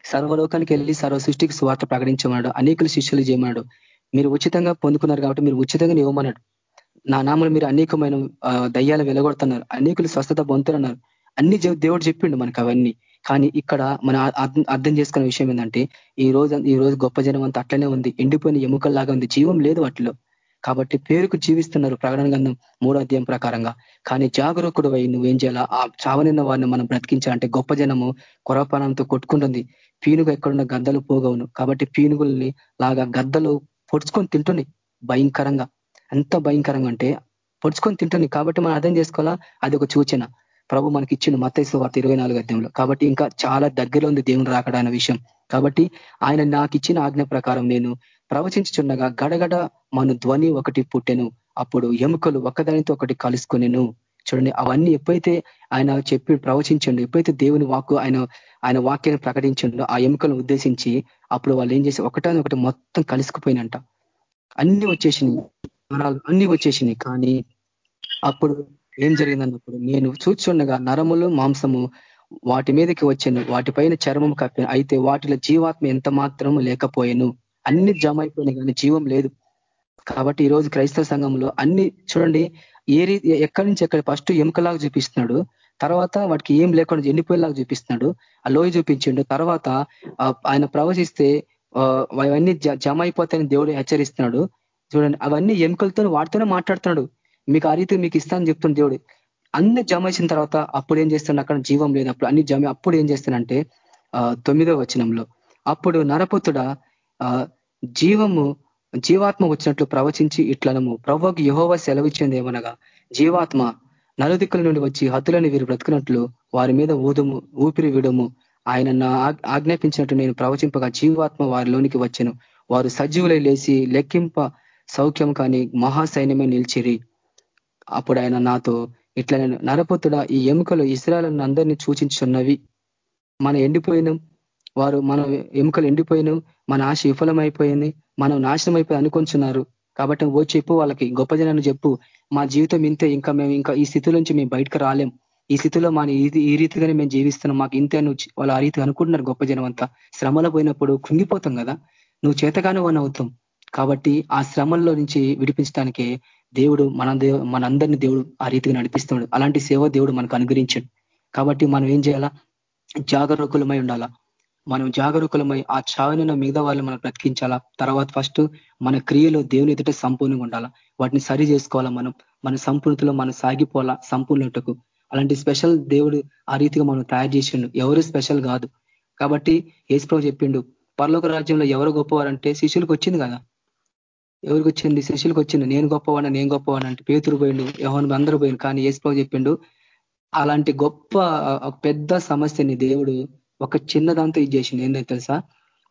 సర్వలోకానికి వెళ్ళి సర్వ సృష్టికి స్వార్థ ప్రకటించమన్నాడు అనేకులు శిష్యులు చేయమన్నాడు. మీరు ఉచితంగా పొందుకున్నారు కాబట్టి మీరు ఉచితంగా ఇవ్వమన్నాడు నా నామలు మీరు అనేకమైన దయ్యాలు వెలగొడుతున్నారు. అనేకులు స్వస్థత పొందుతున్నారు. అన్ని దేవుడు చెప్పిండు మనకు అవన్నీ. కానీ ఇక్కడ మన అర్థం చేసుకున్న విషయం ఏంటంటే ఈ రోజు ఈ రోజు గొప్ప జనం అంతా అట్లనే ఉంది. ఎండిపోయిన ఎముకల్లాగా ఉంది. జీవం లేదు వాటిలో. కాబట్టి పేరుకు జీవిస్తున్నారు ప్రకటన గంధం మూడో అధ్యాయం ప్రకారంగా. కానీ జాగరూకుడు అయి నువ్వేం చేయాలా? ఆ చావనిన్న వారిని మనం బ్రతికించాలంటే గొప్ప జనము కొరపానంతో కొట్టుకుంటుంది. పీనుగు ఎక్కడున్న గద్దలు పోగవును. కాబట్టి పీనుగుల్ని లాగా గద్దలు పొడుచుకొని తింటున్నాయి. భయంకరంగా. ఎంత భయంకరంగా అంటే పొడుచుకొని తింటుంది. కాబట్టి మనం అర్థం చేసుకోవాలా? అది ఒక సూచన. ప్రభు మనకి ఇచ్చింది మతైసు వార్త ఇరవై నాలుగు అధ్యాయంలో. కాబట్టి ఇంకా చాలా దగ్గరలో ఉంది దేవుని రాకడా విషయం. కాబట్టి ఆయన నాకు ఇచ్చిన ఆజ్ఞ ప్రకారం నేను ప్రవచించుచుండగా గడగడ మన ధ్వని ఒకటి పుట్టెను. అప్పుడు ఎముకలు ఒకదానితో ఒకటి కలుసుకునేను. చూడండి అవన్నీ ఎప్పుడైతే ఆయన చెప్పి ప్రవచించండు ఎప్పుడైతే దేవుని వాక్కు ఆయన ఆయన వాక్యాన్ని ప్రకటించండు ఆ ఎముకలను ఉద్దేశించి అప్పుడు వాళ్ళు ఏం చేసి ఒకటాని ఒకటి మొత్తం కలిసిపోయినంట అన్ని వచ్చేసినాయి. అన్ని వచ్చేసినాయి. కానీ అప్పుడు ఏం జరిగిందన్నప్పుడు నేను చూచుండగా నరములు మాంసము వాటి మీదకి వచ్చాను. వాటిపైన చర్మం కప్పాను. అయితే వాటిలో జీవాత్మ ఎంత మాత్రము లేకపోయాను. అన్ని జమ అయిపోయినాయి కానీ జీవం లేదు. కాబట్టి ఈరోజు క్రైస్తవ సంఘంలో అన్ని చూడండి ఏ రీతి ఎక్కడి నుంచి ఎక్కడ ఫస్ట్ ఎముకలాగా చూపిస్తున్నాడు. తర్వాత వాటికి ఏం లేకుండా ఎండిపోయేలాగా చూపిస్తున్నాడు. ఆ లోయ చూపించిండు. తర్వాత ఆయన ప్రవచిస్తే అవన్నీ జమ అయిపోతాయని దేవుడు హెచ్చరిస్తున్నాడు. చూడండి అవన్నీ ఎముకలతో వాటితోనే మాట్లాడుతున్నాడు. మీకు ఆ రీతి మీకు ఇస్తానని చెప్తున్న దేవుడు. అన్ని జమ తర్వాత అప్పుడు ఏం చేస్తాను అక్కడ జీవం లేదు. అప్పుడు అన్ని జమ అప్పుడు ఏం చేస్తానంటే తొమ్మిదో వచనంలో అప్పుడు నరపుతుడ జీవము జీవాత్మ వచ్చినట్లు ప్రవచించి ఇట్లనము. ప్రభుకి యహోవ సెలవిచ్చింది ఏమనగా జీవాత్మ నలుదిక్కుల నుండి వచ్చి హతులను వీరు బ్రతుకున్నట్లు వారి మీద ఊదుము ఊపిరి విడుము. ఆయన నా ఆజ్ఞాపించినట్టు నేను ప్రవచింపగా జీవాత్మ వారిలోనికి వచ్చను. వారు సజీవులై లేచి లెక్కింప సౌఖ్యం కానీ మహాసైన్యమే నిలిచిరి. అప్పుడు ఆయన నాతో ఇట్లా నరపుతుడ ఈ ఎముకలు ఇస్రాయలను అందరినీ సూచించున్నవి మన ఎండిపోయినాం. వారు మన ఎముకలు ఎండిపోయినాం. మన ఆశ విఫలమైపోయింది. మనం నాశనం అయిపోయి అనుకుంటున్నారు కాబట్టి ఓ చెప్పు వాళ్ళకి. గొప్ప జనాన్ని చెప్పు. మా జీవితం ఇంతే. ఇంకా మేము ఇంకా ఈ స్థితి నుంచి మేము బయటకు రాలేం. ఈ స్థితిలో మన ఈ రీతిగానే మేము జీవిస్తున్నాం. మాకు ఇంతే నువ్వు వాళ్ళు ఆ రీతి అనుకుంటున్నారు గొప్ప జనం అంతా. శ్రమలో పోయినప్పుడు కృంగిపోతాం కదా. నువ్వు చేతగానే వన్ అవుతాం. కాబట్టి ఆ శ్రమల్లో నుంచి విడిపించడానికే దేవుడు మన మనందరినీ దేవుడు ఆ రీతిగా నడిపిస్తున్నాడు అలాంటి సేవ దేవుడు మనకు అనుగ్రహించాడు. కాబట్టి మనం ఏం చేయాలా? జాగరూకులమై ఉండాలా? మనం జాగరూకులమై ఆ చావున మిగతా వాళ్ళు మనం బ్రతికించాలా? తర్వాత ఫస్ట్ మన క్రియలో దేవుని ఎదుట సంపూర్ణంగా ఉండాలా? వాటిని సరి చేసుకోవాలా మనం? మన సంపూర్ణతలో మనం సాగిపోవాలా సంపూర్ణటకు అలాంటి స్పెషల్ దేవుడు ఆ రీతిగా మనం తయారు చేసిండు. ఎవరు స్పెషల్ కాదు. కాబట్టి ఏసుప్రభు చెప్పిండు పర్లోక రాజ్యంలో ఎవరు గొప్పవారంటే శిష్యులకు వచ్చింది కదా. ఎవరికి వచ్చింది శిష్యులకు వచ్చింది నేను గొప్పవాడిని నేను గొప్పవాడిని అంటే పేతురు పోయిండు ఎవరు అందరూ పోయిండు కానీ ఏసుప్రభు చెప్పిండు అలాంటి గొప్ప పెద్ద సమస్యని దేవుడు ఒక చిన్న దాంతో ఇది చేసింది ఏంటంటే తెలుసా?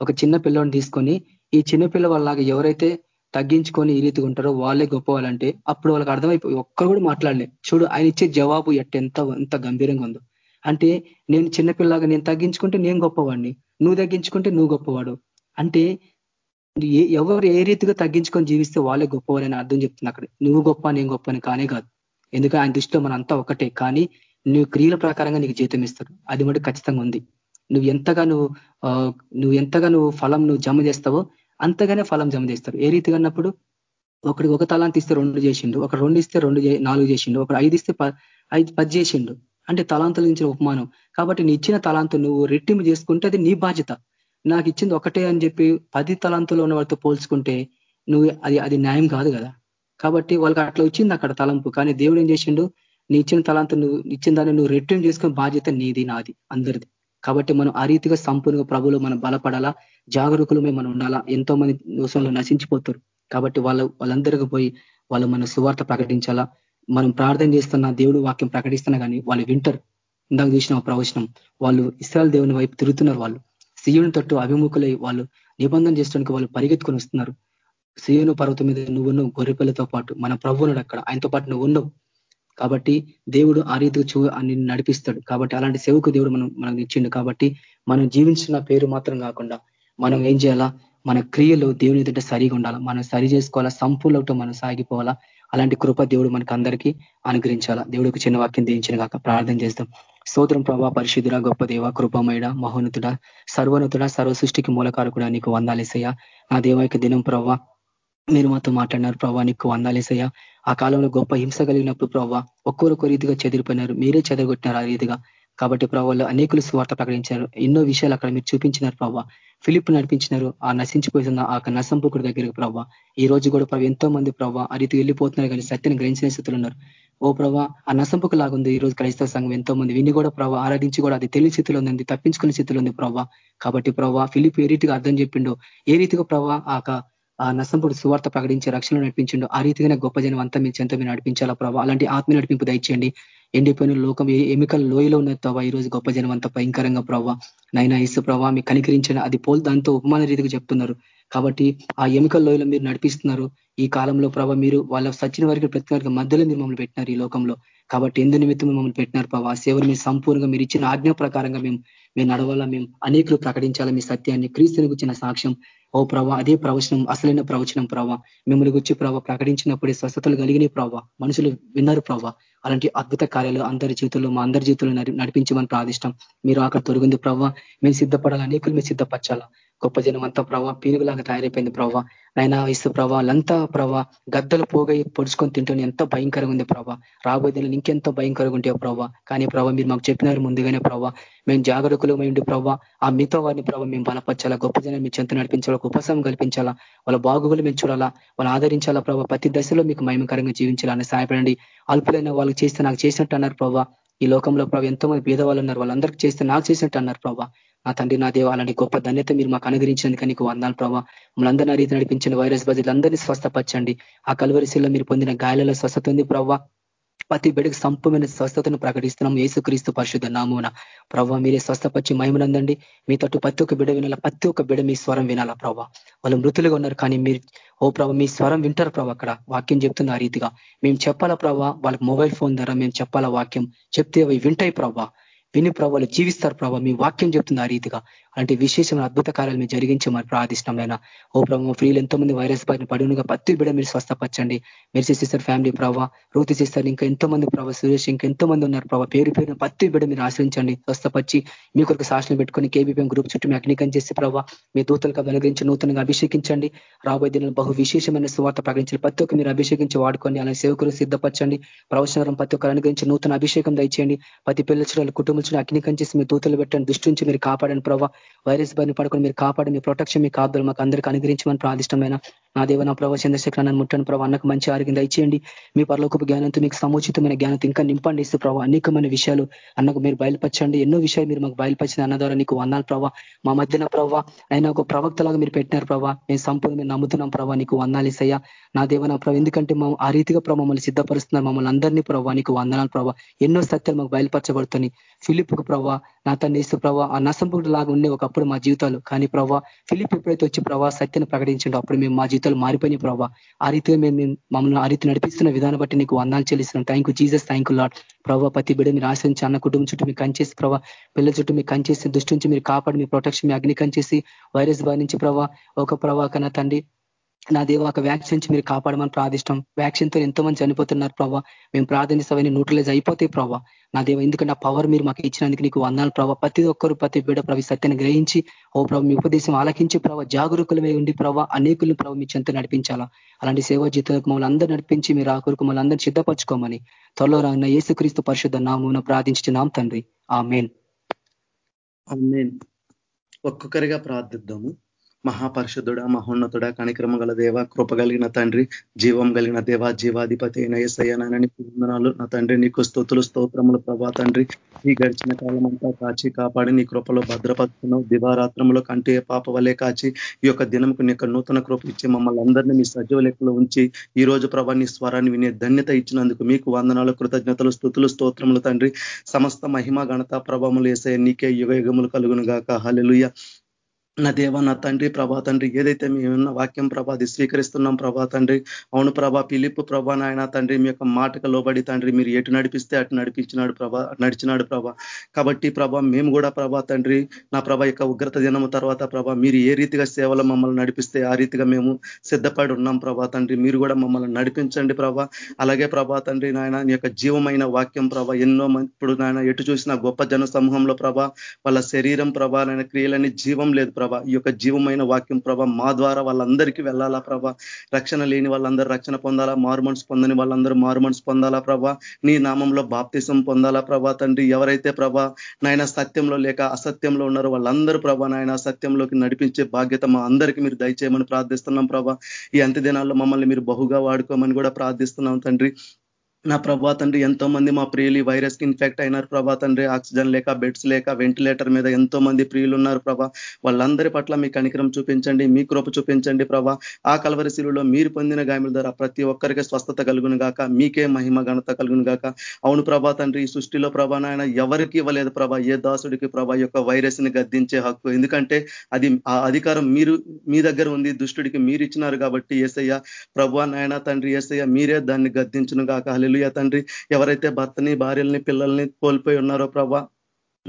ఒక చిన్న పిల్లవాడిని తీసుకొని ఈ చిన్న పిల్ల వాళ్ళలాగా ఎవరైతే తగ్గించుకొని ఈ రీతిగా ఉంటారో వాళ్ళే గొప్పవాళ్ళంటే అప్పుడు వాళ్ళకి అర్థమైపోయి ఒక్కరు కూడా మాట్లాడలే. చూడు ఆయన ఇచ్చే జవాబు ఎట్ట ఎంత ఎంత గంభీరంగా ఉందో. అంటే నేను చిన్నపిల్లగా నేను తగ్గించుకుంటే నేను గొప్పవాడిని నువ్వు తగ్గించుకుంటే నువ్వు గొప్పవాడు. అంటే ఎవరు ఏ రీతిగా తగ్గించుకొని జీవిస్తే వాళ్ళే గొప్పవారని అర్థం చెప్తున్నా అక్కడ. నువ్వు గొప్ప నేను గొప్ప అని కానే కాదు. ఎందుకంటే ఆయన దృష్టిలో మన అంతా ఒకటే. కానీ నువ్వు క్రియల ప్రకారంగా నీకు జీతం ఇస్తారు అది మటు ఖచ్చితంగా ఉంది. నువ్వు ఎంతగా నువ్వు నువ్వు ఎంతగా నువ్వు ఫలం నువ్వు జమ చేస్తావో అంతగానే ఫలం జమ చేస్తారు. ఏ రీతిగా అన్నప్పుడు ఒకటి ఒక తలాంత ఇస్తే రెండు చేసిండు ఒక రెండు ఇస్తే రెండు నాలుగు చేసిండు ఒక ఐదు ఇస్తే ఐదు పది చేసిండు. అంటే తలాంతుల నుంచి ఉపమానం. కాబట్టి నీ ఇచ్చిన తలాంతు నువ్వు రెట్టింపు చేసుకుంటే అది నీ బాధ్యత. నాకు ఇచ్చింది ఒకటే అని చెప్పి పది తలంతులు ఉన్న వారితో పోల్చుకుంటే నువ్వు అది అది న్యాయం కాదు కదా. కాబట్టి వాళ్ళకి అట్లా వచ్చింది అక్కడ తలంపు. కానీ దేవుడు ఏం చేసిండు? నీ ఇచ్చిన తలాంతు నువ్వు ఇచ్చిన దాన్ని నువ్వు రిటర్న్ చేసుకునే బాధ్యత నీది నాది అందరిది. కాబట్టి మనం ఆ రీతిగా సంపూర్ణంగా ప్రభులు మనం బలపడాలా? జాగరూకులమే మనం ఉండాలా? ఎంతో మంది దోషంలో నశించిపోతారు. కాబట్టి వాళ్ళు వాళ్ళందరికీ పోయి వాళ్ళు మన సువార్త ప్రకటించాలా? మనం ప్రార్థన చేస్తున్న దేవుడు వాక్యం ప్రకటిస్తున్నా కానీ వాళ్ళు వింటారు. ఇందాక చూసిన ప్రవచనం. వాళ్ళు ఇస్రాయల్ దేవుని వైపు తిరుగుతున్నారు వాళ్ళు. సీయుని తట్టు అభిముఖులై వాళ్ళు నిబంధన చేసడానికి వాళ్ళు పరిగెత్తుకొని వస్తున్నారు. సీయోను పర్వతం మీద నువ్వు ఉన్నావు గొర్రెపిల్లతో పాటు మన ప్రభువునుడు అక్కడ ఆయనతో పాటు నువ్వు ఉండవు కాబట్టి దేవుడు ఆ రీతిగా చూ నిన్ను నడిపిస్తాడు. కాబట్టి అలాంటి సేవకు దేవుడు మనం మనకు ఇచ్చిండు. కాబట్టి మనం జీవించిన పేరు మాత్రం కాకుండా మనం ఏం చేయాలా? మన క్రియలు దేవుని ఎదుట సరిగా ఉండాలా? మనం సరి చేసుకోవాలా? సంపూర్ణతో మనం సాగిపోవాలా? అలాంటి కృప దేవుడు మనకు అందరికీ అనుగ్రహించాలా? దేవుడికి చిన్న వాక్యం దించిన కాక ప్రార్థన చేస్తాం. సోదరం ప్రభా పరిశుద్ధుడ గొప్ప దేవ కృపమైన మహోన్నతుడ సర్వనతుడ సర్వ సృష్టికి మూలకారకుడ నీకు వందాలేసయ్యా నా దేవాయక దినం ప్రభా మీరు మాతో మాట్లాడినారు ప్రభా నీకు వందాలేసయ్యా ఆ కాలంలో గొప్ప హింస కలిగినప్పుడు ప్రభావ ఒక్కొక్క రీతిగా చెదిరిపోయినారు. మీరే చెదరగొట్టినారు ఆ రీతిగా. కాబట్టి ప్రభావాలు అనేకులు స్వార్థ ప్రకటించారు. ఎన్నో విషయాలు అక్కడ మీరు చూపించినారు ప్రభావ ఫిలిప్ నడిపించినారు. ఆ నశించిపోతున్న ఆ నసంపుకుడి దగ్గరికి ప్రభావ ఈ రోజు కూడా ప్రభావ ఎంతో మంది ప్రభావ ఆ రీతి వెళ్ళిపోతున్నారు కానీ సత్యని గ్రహించిన స్థితులు ఉన్నారు. ఓ ప్రభా ఆ నసంపుకు లాగుంది ఈ రోజు క్రైస్తవ సంఘం ఎంతో మంది విని కూడా ప్రభావ ఆరాధించి కూడా అది తెలియ స్థితిలో ఉంది తప్పించుకునే స్థితిలో ఉంది ప్రభావ కాబట్టి ప్రభావ ఫిలిప్ ఏ రీతిగా అర్థం చెప్పిండో ఏ రీతిగా ప్రభావ ఆ ఆ నసంపుడు సువార్త ప్రకటించి రక్షణ నడిపించండు. ఆ రీతిగానే గొప్ప జనం అంతా మీ చెంత మీరు నడిపించాలా ప్రభావ అలాంటి ఆత్మ నడిపింపు దయచేయండి. ఎండిపోయిన లోకం ఎమికల లోయలో ఉన్న తవా ఈ రోజు గొప్ప జనం అంతా భయంకరంగా ప్రభావ నైనా ఇసు ప్రభావ మీ కనికరించండి అది పోల్ దాంతో ఉపమాన రీతిగా చెప్తున్నారు. కాబట్టి ఆ ఎమికల లోయలో మీరు నడిపిస్తున్నారు. ఈ కాలంలో ప్రభావ మీరు వాళ్ళ సచిన వారికి ప్రతి వారికి మధ్యలో మీరు మమ్మల్ని పెట్టినారు ఈ లోకంలో. కాబట్టి ఎందు నిమిత్తం మమ్మల్ని పెట్టినారు ప్రభావ సేవలు మీరు సంపూర్ణంగా మీరు ఇచ్చిన ఆజ్ఞ ప్రకారంగా మేము మేము నడవాలా మేము అనేకులు ప్రకటించాలా మీ సత్యాన్ని క్రీస్తుని గుచ్చిన సాక్ష్యం. ఓ ప్రభా అదే ప్రవచనం అసలైన ప్రవచనం ప్రభావ మిమ్మల్ని గుచ్చి ప్రభావ ప్రకటించినప్పుడే స్వస్థతలు కలిగిన ప్రభావ మనుషులు విన్నారు ప్రభావ అలాంటి అద్భుత కార్యాలు అందరి జీవితంలో మా అందరి జీవితంలో నడిపించమని ప్రాదిష్టం మీరు అక్కడ తొలగింది ప్రభావ మేము సిద్ధపడాలి అనేకులు మీరు సిద్ధపరచాలా. గొప్ప జనం అంతా ప్రభావ పీనుగులాగా తయారైపోయింది ప్రభావ నైనా ఇసు వాళ్ళంతా ప్రభావ గద్దలు పోగై పొడుచుకొని తింటుని ఎంతో భయంకరంగా ఉంది ప్రభావ రాబోయే ఇంకెంతో భయంకరంగా ఉంటే ప్రభావ కానీ ప్రభావ మీరు మాకు చెప్పినారు ముందుగానే ప్రభావ మేము జాగరూకులు ఉండి ప్రభావ ఆ మిగతా వారిని ప్రభావ మేము బలపరచాలా గొప్ప జనం మీ చెంత నడిపించాలా ఉపశమం కల్పించాలా వాళ్ళ బాగుగులు మేము చూడాలా వాళ్ళు ఆదరించాలా ప్రభావ ప్రతి దశలో మీకు మహిమకరంగా జీవించాలని సహాయపడండి. అల్పులైన వాళ్ళకి చేస్తే నాకు చేసినట్టు అన్నారు ప్రభావ ఈ లోకంలో ప్రభావ ఎంతో మంది పేదవాళ్ళు ఉన్నారు. వాళ్ళందరికీ చేస్తే నాకు చేసినట్టు అన్నారు ప్రభావ నా తండ్రి నా దేవ అలాంటి గొప్ప ధన్యత మీరు మాకు అనుగ్రహించినందుకు నీకు వందాలు ప్రభావ మమ్మల్ని రీతి నడిపించిన వైరస్ బాధితులందరినీ అందరినీ స్వస్థపరచండి. ఆ కలువరిశీల్లో మీరు పొందిన గాయాలలో స్వస్థత ఉంది ప్రభావ ప్రతి బిడ్డకు సంపూర్ణ స్వస్థతను ప్రకటిస్తున్నాం. ఏసుక్రీస్తు పరిశుద్ధ నామూన ప్రభావ మీరే స్వస్థపచ్చి మహిమనందండి మీ తట్టు ప్రతి ఒక్క బిడ వినాలా ప్రతి ఒక్క బిడ మీ స్వరం వినాలా ప్రభావ వాళ్ళు మృతులుగా ఉన్నారు కానీ మీరు ఓ ప్రభావ మీ స్వరం వింటారు ప్రభావ అక్కడ. వాక్యం చెప్తుంది ఆ రీతిగా. మేము చెప్పాలా ప్రభావ వాళ్ళకి మొబైల్ ఫోన్ ద్వారా మేము చెప్పాలా వాక్యం? చెప్తే అవి వింటాయి ప్రభావ విని ప్రభావాలు జీవిస్తారు ప్రభావ మీ వాక్యం చెప్తుంది ఆ రీతిగా. అలాంటి విశేషమైన అద్భుత కార్యాలు మీరు జరిగించి మరి ప్రార్థిష్టమైన ఓ ప్రభావ ఫ్రీలు ఎంతో మంది వైరస్ బారిన పడినగా పత్తి బిడ మీరు స్వస్థపరచండి. మీరు సిస్టర్ ఫ్యామిలీ ప్రభావ రూతి సిస్టర్ ఇంకా ఎంతో మంది ప్రభావ సురేష్ ఇంకా ఎంతో మంది ఉన్నారు ప్రభావ పేరు పేరు పత్తి బిడ మీరు ఆశ్రయించండి స్వస్థపచ్చి మీ కొరకు సాక్షులు పెట్టుకొని కేబీపీఎం గ్రూప్ చుట్టూ మీ అగ్నికం చేసి ప్రభావ మీ దూతలకు వెలగించి నూతనంగా అభిషేకించండి. రాబోయే దినాలు బహు విశేషమైన సువార్త ప్రకటించండి ప్రతి ఒక్క మీరు అభిషేకించి వాడుకోండి అలా సేవకులు సిద్ధపరచండి. ప్రవచనం ప్రతి ఒక్కరు అనుగ్రహించి నూతన అభిషేకం దయచేయండి. ప్రతి పిల్లల కుటుంబం అగ్నికం చేసి మీ దూతలు పెట్టండి దృష్టి నుంచి మీరు కాపాడండి ప్రభావ వైరస్ బారిన పడుకొని మీరు కాపాడి మీ ప్రొటెక్షన్ మీ కాపుదలు మాకు అందరికీ అనుగ్రహించమని ప్రాదిష్టమైన నా దేవ నా ప్రభావ చంద్రశేఖర నన్ను ముట్టను ప్రభావ అన్నకు మంచి ఆరోగ్యం దయచేయండి. మీ పరలోకపు జ్ఞానంతో మీకు సముచితమైన జ్ఞానంతో ఇంకా నింపండి ఇస్తే ప్రభావ అనేకమైన విషయాలు అన్నకు మీరు బయలుపరచండి. ఎన్నో విషయాలు మీరు మాకు బయలుపరిచిన అన్న ద్వారా నీకు వందాలు ప్రభావ మా మధ్యన ప్రభావ అయినా ఒక ప్రవక్తలాగా మీరు పెట్టినారు ప్రభావ మేము సంపూర్ణ మీరు నమ్ముతున్నాం ప్రభావ నీకు వందాలు ఇస్తాయా నా దేవ నా ప్రభావ ఎందుకంటే మా ఆ రీతిగా ప్రభావ మమ్మల్ని సిద్ధపరుస్తున్నారు. మమ్మల్ని అందరినీ ప్రభావ నీకు వందనాలు ప్రభావ ఎన్నో సత్యాలు మాకు బయలుపరచబడుతున్నాయి. ఫిలిప్కు ప్రభావ నా తన ఇసు ప్రభావ ఆ నసంపుడు లాగా ఉండే ఒకప్పుడు మా జీవితాలు. కానీ ప్రభావ ఫిలిప్ ఎప్పుడైతే వచ్చి ప్రభావ సత్యాన్ని ప్రకటించండి అప్పుడు మేము మా జీవితం జీవితాలు మారిపోయినాయి ప్రభావ ఆ రీతిగా మేము మమ్మల్ని ఆ రీతి నడిపిస్తున్న విధానం బట్టి నీకు వందాలు చెల్లిస్తున్నాం. Thank you Jesus thank you Lord ప్రభావ ప్రతి బిడ్డ మీరు ఆశ్రయించి అన్న కుటుంబం చుట్టూ మీకు కంచేసి ప్రభావ పిల్లల చుట్టూ మీకు కంచేసి దృష్టి నుంచి మీరు కాపాడి మీ ప్రొటెక్షన్ మీ అగ్ని కంచేసి వైరస్ బారి నుంచి ప్రభావ ఒక ప్రభావ కన్నా తండ్రి నా దేవ ఒక వ్యాక్సిన్ నుంచి మీరు కాపాడమని ప్రార్థిష్టం. వ్యాక్సిన్తో ఎంతో మంది చనిపోతున్నారు ప్రభావ మేము ప్రార్థనిస్తామని న్యూట్రలైజ్ అయిపోతాయి ప్రభావ నా దేవ ఎందుకంటే ఆ పవర్ మీరు మాకు ఇచ్చినందుకు నీకు వందాలు ప్రభావ ప్రతి ఒక్కరు ప్రతి బిడ ప్రభు సత్యాన్ని గ్రహించి ఓ ప్రభు మీ ఉపదేశం ఆలకించి ప్రభావ జాగరూకులమై ఉండి ప్రభావ అనేకులు ప్రభు మీ చెంత నడిపించాలా. అలాంటి సేవా జీతాలకు మమ్మల్ని అందరూ నడిపించి మీరు ఆ కొరకు మమ్మల్ని అందరూ సిద్ధపరచుకోమని త్వరలో రాన్న ఏసుక్రీస్తు పరిశుద్ధ నామూన ప్రార్థించున్నాం తండ్రి. ఆ మెయిన్ ఒక్కొక్కరిగా ప్రార్థిద్దాము. మహాపరిషుద్ధుడ మహోన్నతుడ కనిక్రమ గల దేవ కృప కలిగిన తండ్రి జీవం కలిగిన దేవ జీవాధిపతి అయిన ఏసయ్యనని వందనాలు. నా తండ్రి నీకు స్థుతులు స్తోత్రములు ప్రభా తండ్రి. ఈ గడిచిన కాలం అంతా కాచి కాపాడి నీ కృపలో భద్రపరుచున్నావు దివారాత్రములో కంటే పాప వలె కాచి ఈ యొక్క దినంకు నీ నూతన కృప ఇచ్చి మమ్మల్ని అందరినీ మీ సజీవ లెక్కలో ఉంచి ఈ రోజు ప్రభా నీ స్వరాన్ని వినే ధన్యత ఇచ్చినందుకు మీకు వందనాలు కృతజ్ఞతలు స్థుతులు స్తోత్రములు తండ్రి. సమస్త మహిమ ఘనత ప్రభావములు వేసే నీకే యుగ యుగములు కలుగును గాక హలెలుయ నా దేవ నా తండ్రి ప్రభా తండ్రి ఏదైతే మేమున్న వాక్యం ప్రభా అది స్వీకరిస్తున్నాం ప్రభా తండ్రి. అవును ప్రభా పిలిపు ప్రభా నాయన తండ్రి మీ యొక్క మాటకు లోబడి తండ్రి మీరు ఎటు నడిపిస్తే అటు నడిపించినాడు ప్రభా నడిచినాడు ప్రభా. కాబట్టి ప్రభా మేము కూడా ప్రభా తండ్రి నా ప్రభా యొక్క ఉగ్రత దినము తర్వాత ప్రభా మీరు ఏ రీతిగా సేవలు మమ్మల్ని నడిపిస్తే ఆ రీతిగా మేము సిద్ధపడి ఉన్నాం ప్రభా తండ్రి. మీరు కూడా మమ్మల్ని నడిపించండి ప్రభా. అలాగే ప్రభా తండ్రి నాయన నీ యొక్క జీవమైన వాక్యం ప్రభా ఎన్నో ఇప్పుడు నాయన ఎటు చూసిన గొప్ప జన సమూహంలో ప్రభా వాళ్ళ శరీరం ప్రభా నాయన క్రియలని జీవం లేదు ప్రభా. ఈ యొక్క జీవమైన వాక్యం ప్రభ మా ద్వారా వాళ్ళందరికీ వెళ్ళాలా ప్రభ? రక్షణ లేని వాళ్ళందరూ రక్షణ పొందాలా? మారుమనసు పొందని వాళ్ళందరూ మారుమనసు పొందాలా ప్రభ? నీ నామంలో బాప్తిసం పొందాలా ప్రభా తండ్రి? ఎవరైతే ప్రభ నాయన సత్యంలో లేక అసత్యంలో ఉన్నారో వాళ్ళందరూ ప్రభ నాయన సత్యంలోకి నడిపించే బాధ్యత మా అందరికీ మీరు దయచేయమని ప్రార్థిస్తున్నాం ప్రభ. ఈ అంత్య దినాల్లో మమ్మల్ని మీరు బహుగా వాడుకోమని కూడా ప్రార్థిస్తున్నాం తండ్రి. నా ప్రభా తండ్రి ఎంతో మంది మా ప్రియులు వైరస్కి ఇన్ఫెక్ట్ అయినారు ప్రభా తండ్రి. ఆక్సిజన్ లేక బెడ్స్ లేక వెంటిలేటర్ మీద ఎంతో మంది ప్రియులు ఉన్నారు ప్రభా. వాళ్ళందరి పట్ల మీ కనికరం చూపించండి మీ కృప చూపించండి ప్రభా. ఆ కలవరిశిలులో మీరు పొందిన గాయముల ద్వారా ప్రతి ఒక్కరికి స్వస్థత కలుగును గాక మీకే మహిమ ఘనత కలుగును గాక. అవును ప్రభా తండ్రి ఈ సృష్టిలో ప్రభా నాయన ఎవరికి ఇవ్వలేదు ప్రభా ఏ దాసుడికి ప్రభా యొక్క వైరస్ని గద్దించే హక్కు. ఎందుకంటే అది ఆ అధికారం మీరు మీ దగ్గర ఉంది దుష్టుడికి మీరు ఇచ్చినారు కాబట్టి ఏసయ్య ప్రభా నాయన తండ్రి ఏసయ్య మీరే దాన్ని గద్దించును గాక. హలెలుయ తండ్రి. ఎవరైతే భర్తని భార్యల్ని పిల్లల్ని కోల్పోయి ఉన్నారో ప్రభా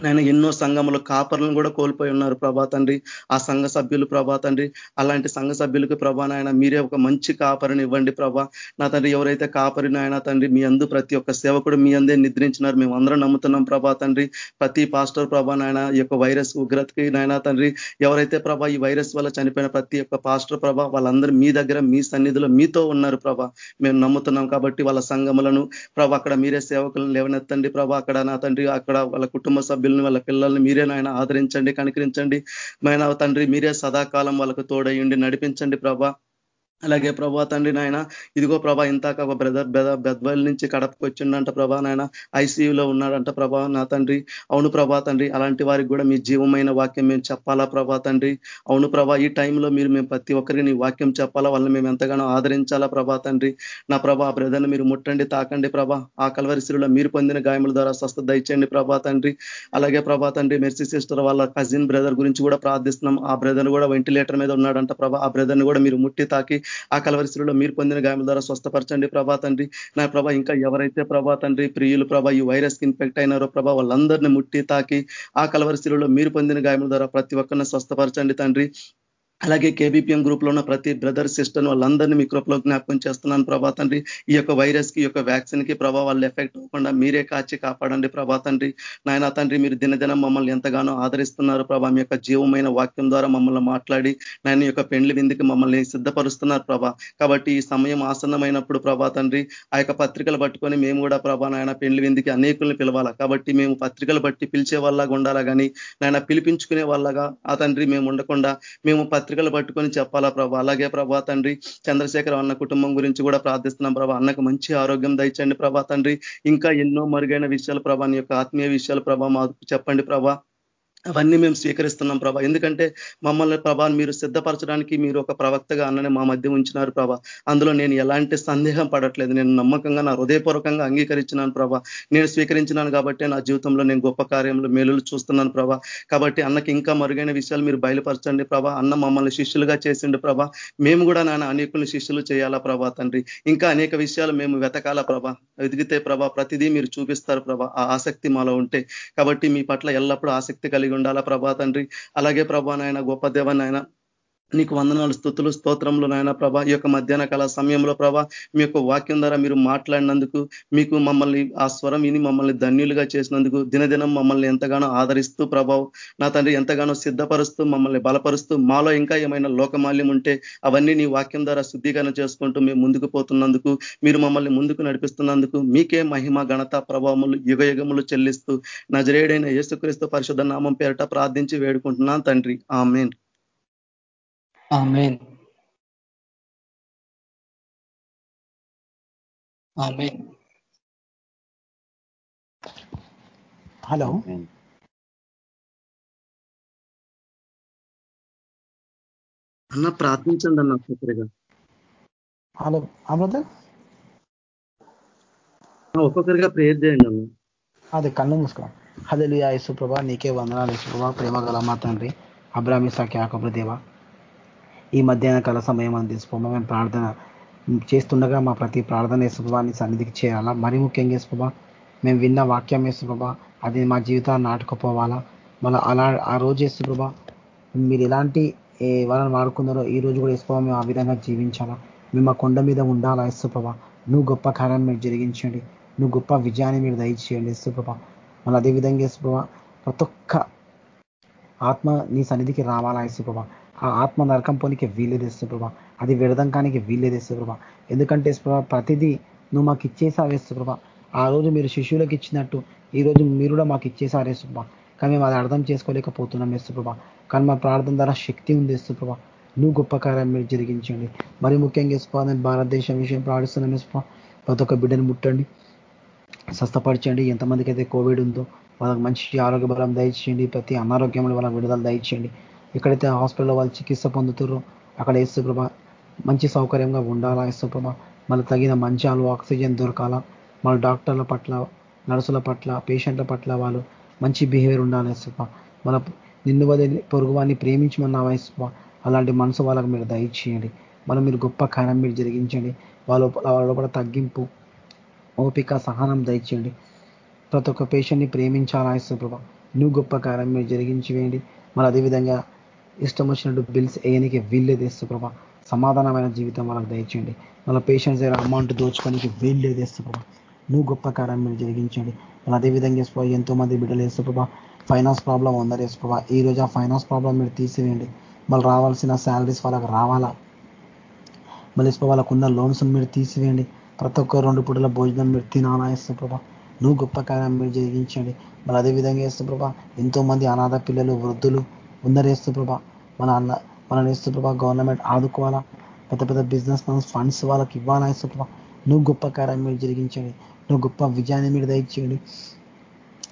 నేను ఎన్నో సంఘములు కాపర్లను కూడా కోల్పోయి ఉన్నారు ప్రభా తండ్రి. ఆ సంఘ సభ్యులు ప్రభా తండ్రి. అలాంటి సంఘ సభ్యులకు ప్రభా నాయన మీరే ఒక మంచి కాపరిని ఇవ్వండి ప్రభా. నా తండ్రి ఎవరైతే కాపరి నాయన తండ్రి మీ అందు ప్రతి ఒక్క సేవకుడు మీ అందే నిద్రించినారు. మేము అందరం నమ్ముతున్నాం ప్రభా తండ్రి. ప్రతి పాస్టర్ ప్రభా నాయన ఈ యొక్క వైరస్ ఉగ్రతకి నాయన తండ్రి. ఎవరైతే ప్రభా ఈ వైరస్ వల్ల చనిపోయిన ప్రతి ఒక్క పాస్టర్ ప్రభా వాళ్ళందరూ మీ దగ్గర మీ సన్నిధిలో మీతో ఉన్నారు ప్రభా. మేము నమ్ముతున్నాం కాబట్టి వాళ్ళ సంఘములను ప్రభా అక్కడ మీరే సేవకులను లేవనెత్తండి ప్రభా. అక్కడ నా తండ్రి అక్కడ వాళ్ళ కుటుంబ సభ్యులు బిడ్డలను వాళ్ళ పిల్లల్ని మీరే నాయన ఆదరించండి కనికరించండి. మైన తండ్రి మీరే సదాకాలం వాళ్ళకు తోడయ్యండి నడిపించండి ప్రభా. అలాగే ప్రభా తండ్రి నాయన ఇదిగో ప్రభా ఇంతాక ఒక బ్రదర్ బెద్వల్ నుంచి కడపకు వచ్చిండంట ప్రభా నాయన ఐసీయూలో ఉన్నాడంట ప్రభా నా తండ్రి. అవును ప్రభా తండ్రి అలాంటి వారికి కూడా మీ జీవమైన వాక్యం మేము చెప్పాలా ప్రభా తండ్రి? అవును ప్రభా ఈ టైంలో మీరు మేము ప్రతి ఒక్కరికి నీ వాక్యం చెప్పాలా? వాళ్ళని మేము ఎంతగానో ఆదరించాలా ప్రభా తండ్రి? నా ప్రభా ఆ బ్రదర్ని మీరు ముట్టండి తాకండి ప్రభా. ఆ కలవరిశిలో మీరు పొందిన గాయముల ద్వారా స్వస్థ దయచేయండి ప్రభా తండ్రి. అలాగే ప్రభా తండ్రి మెర్సీ సిస్టర్ వాళ్ళ కజిన్ బ్రదర్ గురించి కూడా ప్రార్థిస్తున్నాం. ఆ బ్రదర్ కూడా వెంటిలేటర్ మీద ఉన్నాడంట ప్రభా. ఆ బ్రదర్ని కూడా మీరు ముట్టి తాకి ఆ కలవరిశిలో మీరు పొందిన గాయముల ద్వారా స్వస్థపరచండి ప్రభా తండ్రి. నా ప్రభా ఇంకా ఎవరైతే ప్రభా తండ్రి ప్రియులు ప్రభా ఈ వైరస్కి ఇన్ఫెక్ట్ అయినారో ప్రభా వాళ్ళందరినీ ముట్టి తాకి ఆ కలవరిశిలో మీరు పొందిన గాయముల ద్వారా ప్రతి ఒక్కరిని స్వస్థపరచండి తండ్రి. అలాగే కేబీపీఎం గ్రూప్లో ఉన్న ప్రతి బ్రదర్ సిస్టర్ వాళ్ళందరినీ మీ కృపలో జ్ఞాపకం చేస్తున్నాను ప్రభా తండ్రి. ఈ యొక్క వైరస్కి ఈ యొక్క వ్యాక్సిన్కి ప్రభావ వాళ్ళు ఎఫెక్ట్ అవ్వకుండా మీరే కాచి కాపాడండి ప్రభా తండ్రి. నాయన తండ్రి మీరు దినదినం మమ్మల్ని ఎంతగానో ఆదరిస్తున్నారు ప్రభా. మీ యొక్క జీవమైన వాక్యం ద్వారా మమ్మల్ని మాట్లాడి నాయన యొక్క పెండ్లి విందుకి మమ్మల్ని సిద్ధపరుస్తున్నారు ప్రభా. కాబట్టి ఈ సమయం ఆసన్నమైనప్పుడు ప్రభా తండ్రి ఆ యొక్క పత్రికలు పట్టుకొని మేము కూడా ప్రభా నాయన పెండ్లి విందుకి అనేకుల్ని పిలవాలా. కాబట్టి మేము పత్రికలు బట్టి పిలిచే వాళ్ళగా ఉండాలా కానీ నాయన పిలిపించుకునే వాళ్ళగా ఆ తండ్రి మేము ఉండకుండా మేము పత్రికలు పట్టుకొని చెప్పాలా ప్రభా? అలాగే ప్రభా తండ్రి చంద్రశేఖర్ అన్న కుటుంబం గురించి కూడా ప్రార్థిస్తున్నాం ప్రభా. అన్నకు మంచి ఆరోగ్యం దయచండి ప్రభా తండ్రి. ఇంకా ఎన్నో మరుగైన విషయాలు ప్రభా యొక్క ఆత్మీయ విషయాలు ప్రభా మాకు చెప్పండి ప్రభా. అవన్నీ మేము స్వీకరిస్తున్నాం ప్రభా. ఎందుకంటే మమ్మల్ని ప్రభా మీరు సిద్ధపరచడానికి మీరు ఒక ప్రవక్తగా అన్ననే మా మధ్య ఉంచినారు ప్రభా. అందులో నేను ఎలాంటి సందేహం పడట్లేదు. నేను నమ్మకంగా నా హృదయపూర్వకంగా అంగీకరించినాను ప్రభా. నేను స్వీకరించినాను కాబట్టి నా జీవితంలో నేను గొప్ప కార్యంలో మేలులు చూస్తున్నాను ప్రభా. కాబట్టి అన్నకి ఇంకా మరుగైన విషయాలు మీరు బయలుపరచండి ప్రభా. అన్న మమ్మల్ని శిష్యులుగా చేసిండు ప్రభా. మేము కూడా నాన్న అనేకుల్ని శిష్యులు చేయాలా ప్రభా తండ్రి. ఇంకా అనేక విషయాలు మేము వెతకాల ప్రభా. వెతికితే ప్రభా ప్రతిదీ మీరు చూపిస్తారు ప్రభా. ఆ ఆసక్తి మాలో ఉంటే. కాబట్టి మీ పట్ల ఎల్లప్పుడూ ఆసక్తి కలిగి ఉండాలా ప్రభా తండ్రి? అలాగే ప్రభా నాయన గొప్ప దేవనాయన నీకు వందనాలు స్థుతులు స్తోత్రంలో నాయన ప్రభా. ఈ యొక్క మధ్యాహ్న కాల సమయంలో ప్రభా మీ యొక్క వాక్యం ద్వారా మీరు మాట్లాడినందుకు మీకు మమ్మల్ని ఆ స్వరం విని మమ్మల్ని ధన్యులుగా చేసినందుకు దినదినం మమ్మల్ని ఎంతగానో ఆదరిస్తూ ప్రభావం. నా తండ్రి ఎంతగానో సిద్ధపరుస్తూ మమ్మల్ని బలపరుస్తూ మాలో ఇంకా ఏమైనా లోకమాల్యం ఉంటే అవన్నీ నీ వాక్యం ద్వారా శుద్ధీకరణ చేసుకుంటూ మేము ముందుకు పోతున్నందుకు మీరు మమ్మల్ని ముందుకు నడిపిస్తున్నందుకు మీకే మహిమ ఘనత ప్రభావములు యుగయుగములు చెల్లిస్తూ నజరేడైన యేసుక్రీస్తు పరిశుద్ధ నామం పేరట ప్రార్థించి వేడుకుంటున్నాను తండ్రి. ఆమెన్. ఆమెన్. ఆమెన్. హలో. అన్న ప్రార్థించండి అన్న ఒక్కొక్కరిగా. హలో. బ్రదర్? ఒక్కొక్కరిగా ప్రేయర్ చేయండి అన్న. అదే కళ్ళు మూసుకో. హదలి యేసుప్రభ నీకే వందనాలు యేసుప్రభ. ప్రేమ గల మా తండ్రి అబ్రామి సాఖ్యాకబు దేవ. ఈ మధ్యాహ్న కాల సమయం అని తీసుకోమా మేము ప్రార్థన చేస్తుండగా మా ప్రతి ప్రార్థన యేసుప్రభాని సన్నిధికి చేయాలా మరి ముఖ్యంగా యేసుప్రభ మేము విన్న వాక్యం యేసుప్రభ అది మా జీవితాన్ని నాటుకుపోవాలా. మళ్ళీ అలా ఆ రోజు యేసుప్రభ మీరు ఎలాంటి వాళ్ళని వాడుకున్నారో ఈ రోజు కూడా యేసుప్రభ మేము ఆ విధంగా జీవించాలా. మేము ఆ కొండ మీద ఉండాలా యేసుప్రభ. నువ్వు గొప్ప కార్యాన్ని మీరు జరిగించండి. నువ్వు గొప్ప విజయాన్ని మీరు దయచేయండి యేసుప్రభ. మళ్ళీ అదేవిధంగా యేసుప్రభ ప్రతి ఒక్క ఆత్మ నీ సన్నిధికి రావాలా యేసుప్రభ. ఆ ఆత్మ నరకం పోనీకి వీలేదు యేసుప్రభ అది విడదంకానికి వీలేదు యేసుప్రభ ఎందుకంటే యేసుప్రభ ప్రతిదీ నువ్వు మాకు ఇచ్చేసావు యేసుప్రభ ఆ రోజు మీరు శిష్యులకు ఇచ్చినట్టు ఈ రోజు మీరు కూడా మాకు ఇచ్చేసారు యేసుప్రభ కానీ మేము అది అర్థం చేసుకోలేకపోతున్నాం యేసుప్రభ కానీ మా ప్రార్థన ద్వారా శక్తి ఉంది యేసుప్రభ నువ్వు గొప్ప కార్యం మీరు జరిగించండి. మరి ముఖ్యంగా యేసుప్రభ భారతదేశం విషయం ప్రార్థిస్తున్నాం యేసుప్రభ ప్రతి ఒక్క బిడ్డను ముట్టండి. స్వస్థపరచండి. ఎంతమందికి అయితే కోవిడ్ ఉందో వాళ్ళకి మంచి ఆరోగ్య బలం దయచేయండి. ప్రతి అనారోగ్యంలో వాళ్ళకి విడుదల దయచేయండి. ఎక్కడైతే హాస్పిటల్లో వాళ్ళు చికిత్స పొందుతారో అక్కడ ఏసుప్రభ మంచి సౌకర్యంగా ఉండాలా ఏసుప్రభ మళ్ళీ తగిన మంచాలు ఆక్సిజన్ దొరకాలా? మన డాక్టర్ల పట్ల నర్సుల పట్ల పేషెంట్ల పట్ల వాళ్ళు మంచి బిహేవియర్ ఉండాలి ఏసుప్రభ మన నిన్ను వదిలి పొరుగు వాడిని ప్రేమించమన్నావా ఏసుప్రభ అలాంటి మనసు వాళ్ళకి మీరు దయచేయండి. మనం మీరు గొప్ప కార్యం మీరు జరిగించండి. వాళ్ళ వాళ్ళ లోపల తగ్గింపు ఓపిక సహనం దయచేయండి. ప్రతి ఒక్క పేషెంట్ని ప్రేమించాలా ఏసుప్రభ నువ్వు గొప్ప కారం మీరు జరిగించి వేయండి. మరి అదేవిధంగా ఇష్టం వచ్చినట్టు బిల్స్ వేయనికి వీల్లేదు ప్రభా సమాధానమైన జీవితం వాళ్ళకి దయచేయండి. వాళ్ళ పేషెంట్స్ దగ్గర అమౌంట్ దోచుకోనికి వీల్లేదు యేసుప్రభ. నువ్వు గొప్ప కార్యం మీరు జరిగించండి. మరి అదేవిధంగా వేసుకో ఎంతో మంది బిడ్డలు యేసుప్రభ ఫైనాన్స్ ప్రాబ్లం ఉందని ప్రభా ఈ రోజు ఆ ఫైనాన్స్ ప్రాబ్లం మీరు తీసివేయండి. మళ్ళీ రావాల్సిన శాలరీస్ వాళ్ళకి రావాలా? మళ్ళీ వాళ్ళకు ఉన్న లోన్స్ మీరు తీసివేయండి. ప్రతి ఒక్క రెండు పూటల భోజనం మీరు తినాలా ప్రభా నువ్వు గొప్ప కార్యం మీరు జరిగించండి. మరి అదేవిధంగా వేస్తు ఎంతో మంది అనాథ పిల్లలు వృద్ధులు ఉందరేస్తు ప్రభా మన అన్న మన యేసుప్రభ గవర్నమెంట్ ఆదుకోవాలా? పెద్ద పెద్ద బిజినెస్ ఫండ్స్ వాళ్ళకి ఇవ్వాలా ప్రభా? నువ్వు గొప్ప కార్యం మీరు జరిగించండి. నువ్వు గొప్ప విజయాన్ని మీరు దయచేయండి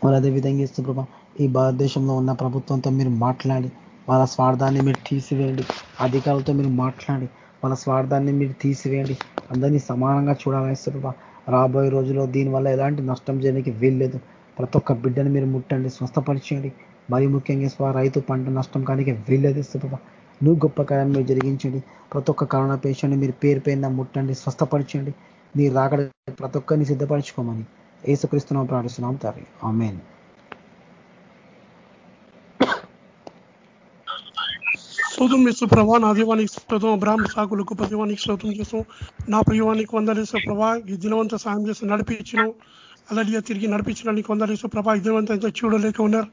వాళ్ళు అదేవిధంగా ఇస్తుప్రభా ఈ భారతదేశంలో ఉన్న ప్రభుత్వంతో మీరు మాట్లాడి వాళ్ళ స్వార్థాన్ని మీరు తీసివేయండి. అధికారులతో మీరు మాట్లాడి వాళ్ళ స్వార్థాన్ని మీరు తీసివేయండి. అందరినీ సమానంగా చూడాలని ప్రభా? రాబోయే రోజుల్లో దీనివల్ల ఎలాంటి నష్టం చేయడానికి వీల్లేదు. ప్రతి ఒక్క బిడ్డని మీరు ముట్టండి స్వస్థపరిచేయండి. మరి ముఖ్యంగా స్వ రైతు పంట నష్టం కానీ వీల్లేదు ప్రభా నువ్వు గొప్ప కార్యం మీరు జరిగించండి. ప్రతి ఒక్క కరోనా పేషెంట్ని మీరు పేరు పేరున ముట్టండి. స్వస్థపరచండి. మీరు రాకడ ప్రతి ఒక్కరిని సిద్ధపరచుకోమని ఏసుక్రీస్తున్నాం ప్రార్థిస్తున్నాం తండ్రి. ఆమెన్. స్తోత్రం చేస్తూ ప్రభా నా దీవానికి స్తోత్రం. బ్రాహ్మణ సాకులకు పదివానికి స్తోత్రం చేసాం నా ప్రియవానికి వందలేసే ప్రభా ఈ దినవంతా సాయం చేసి నడిపించడం అలడిగా తిరిగి నడిపించిన నీకు వందలేసే ప్రభా ఈ దినవంతా చూడలేక ఉన్నారు.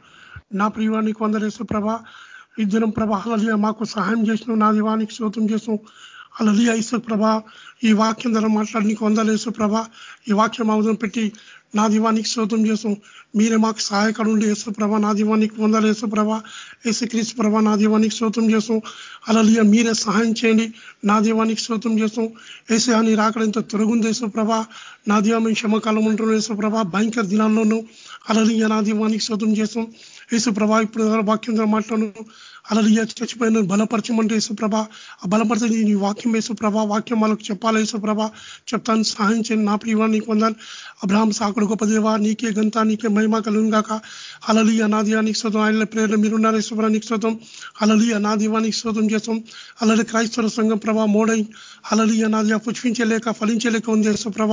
నా ప్రియవానికి వందలేసు ప్రభా. ఈ దినం ప్రభా అలలియా మాకు సహాయం చేసిన నా దివానికి శోతం చేస్తాం అలలియా ఇసు ప్రభ ఈ వాక్యం ద్వారా మాట్లాడి నీకు వందలేసు ప్రభ. ఈ వాక్యం అవసరం పెట్టి నా దీవానికి శోతం చేసాం మీరే మాకు సహాయకడు ఉండి యేసు ప్రభ నా దీవానికి వందలు యేసు ప్రభా. యేసు ప్రభా నా దీవానికి శోతం చేసాం అలలియ మీరే సహాయం చేయండి. నా దీవానికి శోతం చేసాం ఏసే అని రాకడంతో తొలగుంది యేసు ప్రభా. నా దీవా మేము క్షమకాలం ఉంటున్నాం యేసుప్రభ భయంకర దినాల్లోనూ అలలియ నా దీవానికి శోతం చేసాం యేసు ప్రభా ఇప్పుడు వాక్యం మాట్లాడు అలలియ చచ్చిపోయిన బలపరచమంటే యేసుప్రభ. ఆ బలపరచని నీ వాక్యం యేసుప్రభ. వాక్యం వాళ్ళకు చెప్పాలి యేసుప్రభ? చెప్తాను సహాయం చేయండి. నా ప్రియవా నీకు వందాను అబ్రహాం సాకుడు గొప్ప దేవ నీకే గంత నీకే మహిమ కలుగాక అలలి అనాదియా నీకు శోతం ఆయన ప్రేరణ మీరున్నారు యేసుప్రభ నీకు శోతం అలలి అనాదివా నీకు శోతం చేస్తాం. అలలి క్రైస్తవ సంఘం ప్రభా మోడై. అలలి అనాదియా పుష్పించలేక ఫలించలేక ఉంది యేసుప్రభ.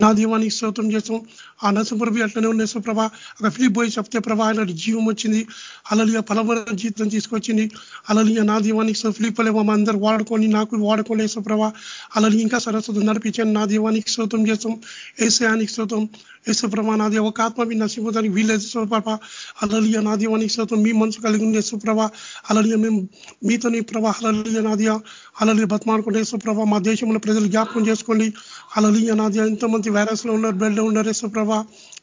నా దీవానికి శ్రోతం చేస్తాం. ఆ నరసింహప్రభు అట్లనే ఉన్న యేసుప్రభ. అక్కడ ఫిలిప్ పోయి చెప్తే ప్రభా ఆయన జీవం వచ్చింది. అలలియ ఫలవర జీతం తీసుకొచ్చింది. అలలియ నా దీవానికి ఫిలిపలే మా అందరు వాడుకొని నాకు వాడుకోండి యేసుప్రభ అలలి ఇంకా సరస్వతి నడిపించాను నా దీవానికి శ్రోతం చేస్తాం. ఏసయానికి శ్రోతం యేసుప్రభ నాది ఒక ఆత్మ మీ నశిపోతానికి వీలేదు సుప్రభ అలలియ నా దీవానికి శ్రోతం మీ మనసు కలిగి ఉంది యేసుప్రభ అలలియ మేము మీతోని ప్రభ. అలలియ నాదియ అలలియ బతమాడుకుంటే యేసుప్రభ మా దేశంలో ప్రజలు జ్ఞాపకం చేసుకోండి. అలలియ నాదియ ఎంతమంది వైరస్లో ఉన్నారు బ్లడ్ ఉన్నారు యేసుప్రభ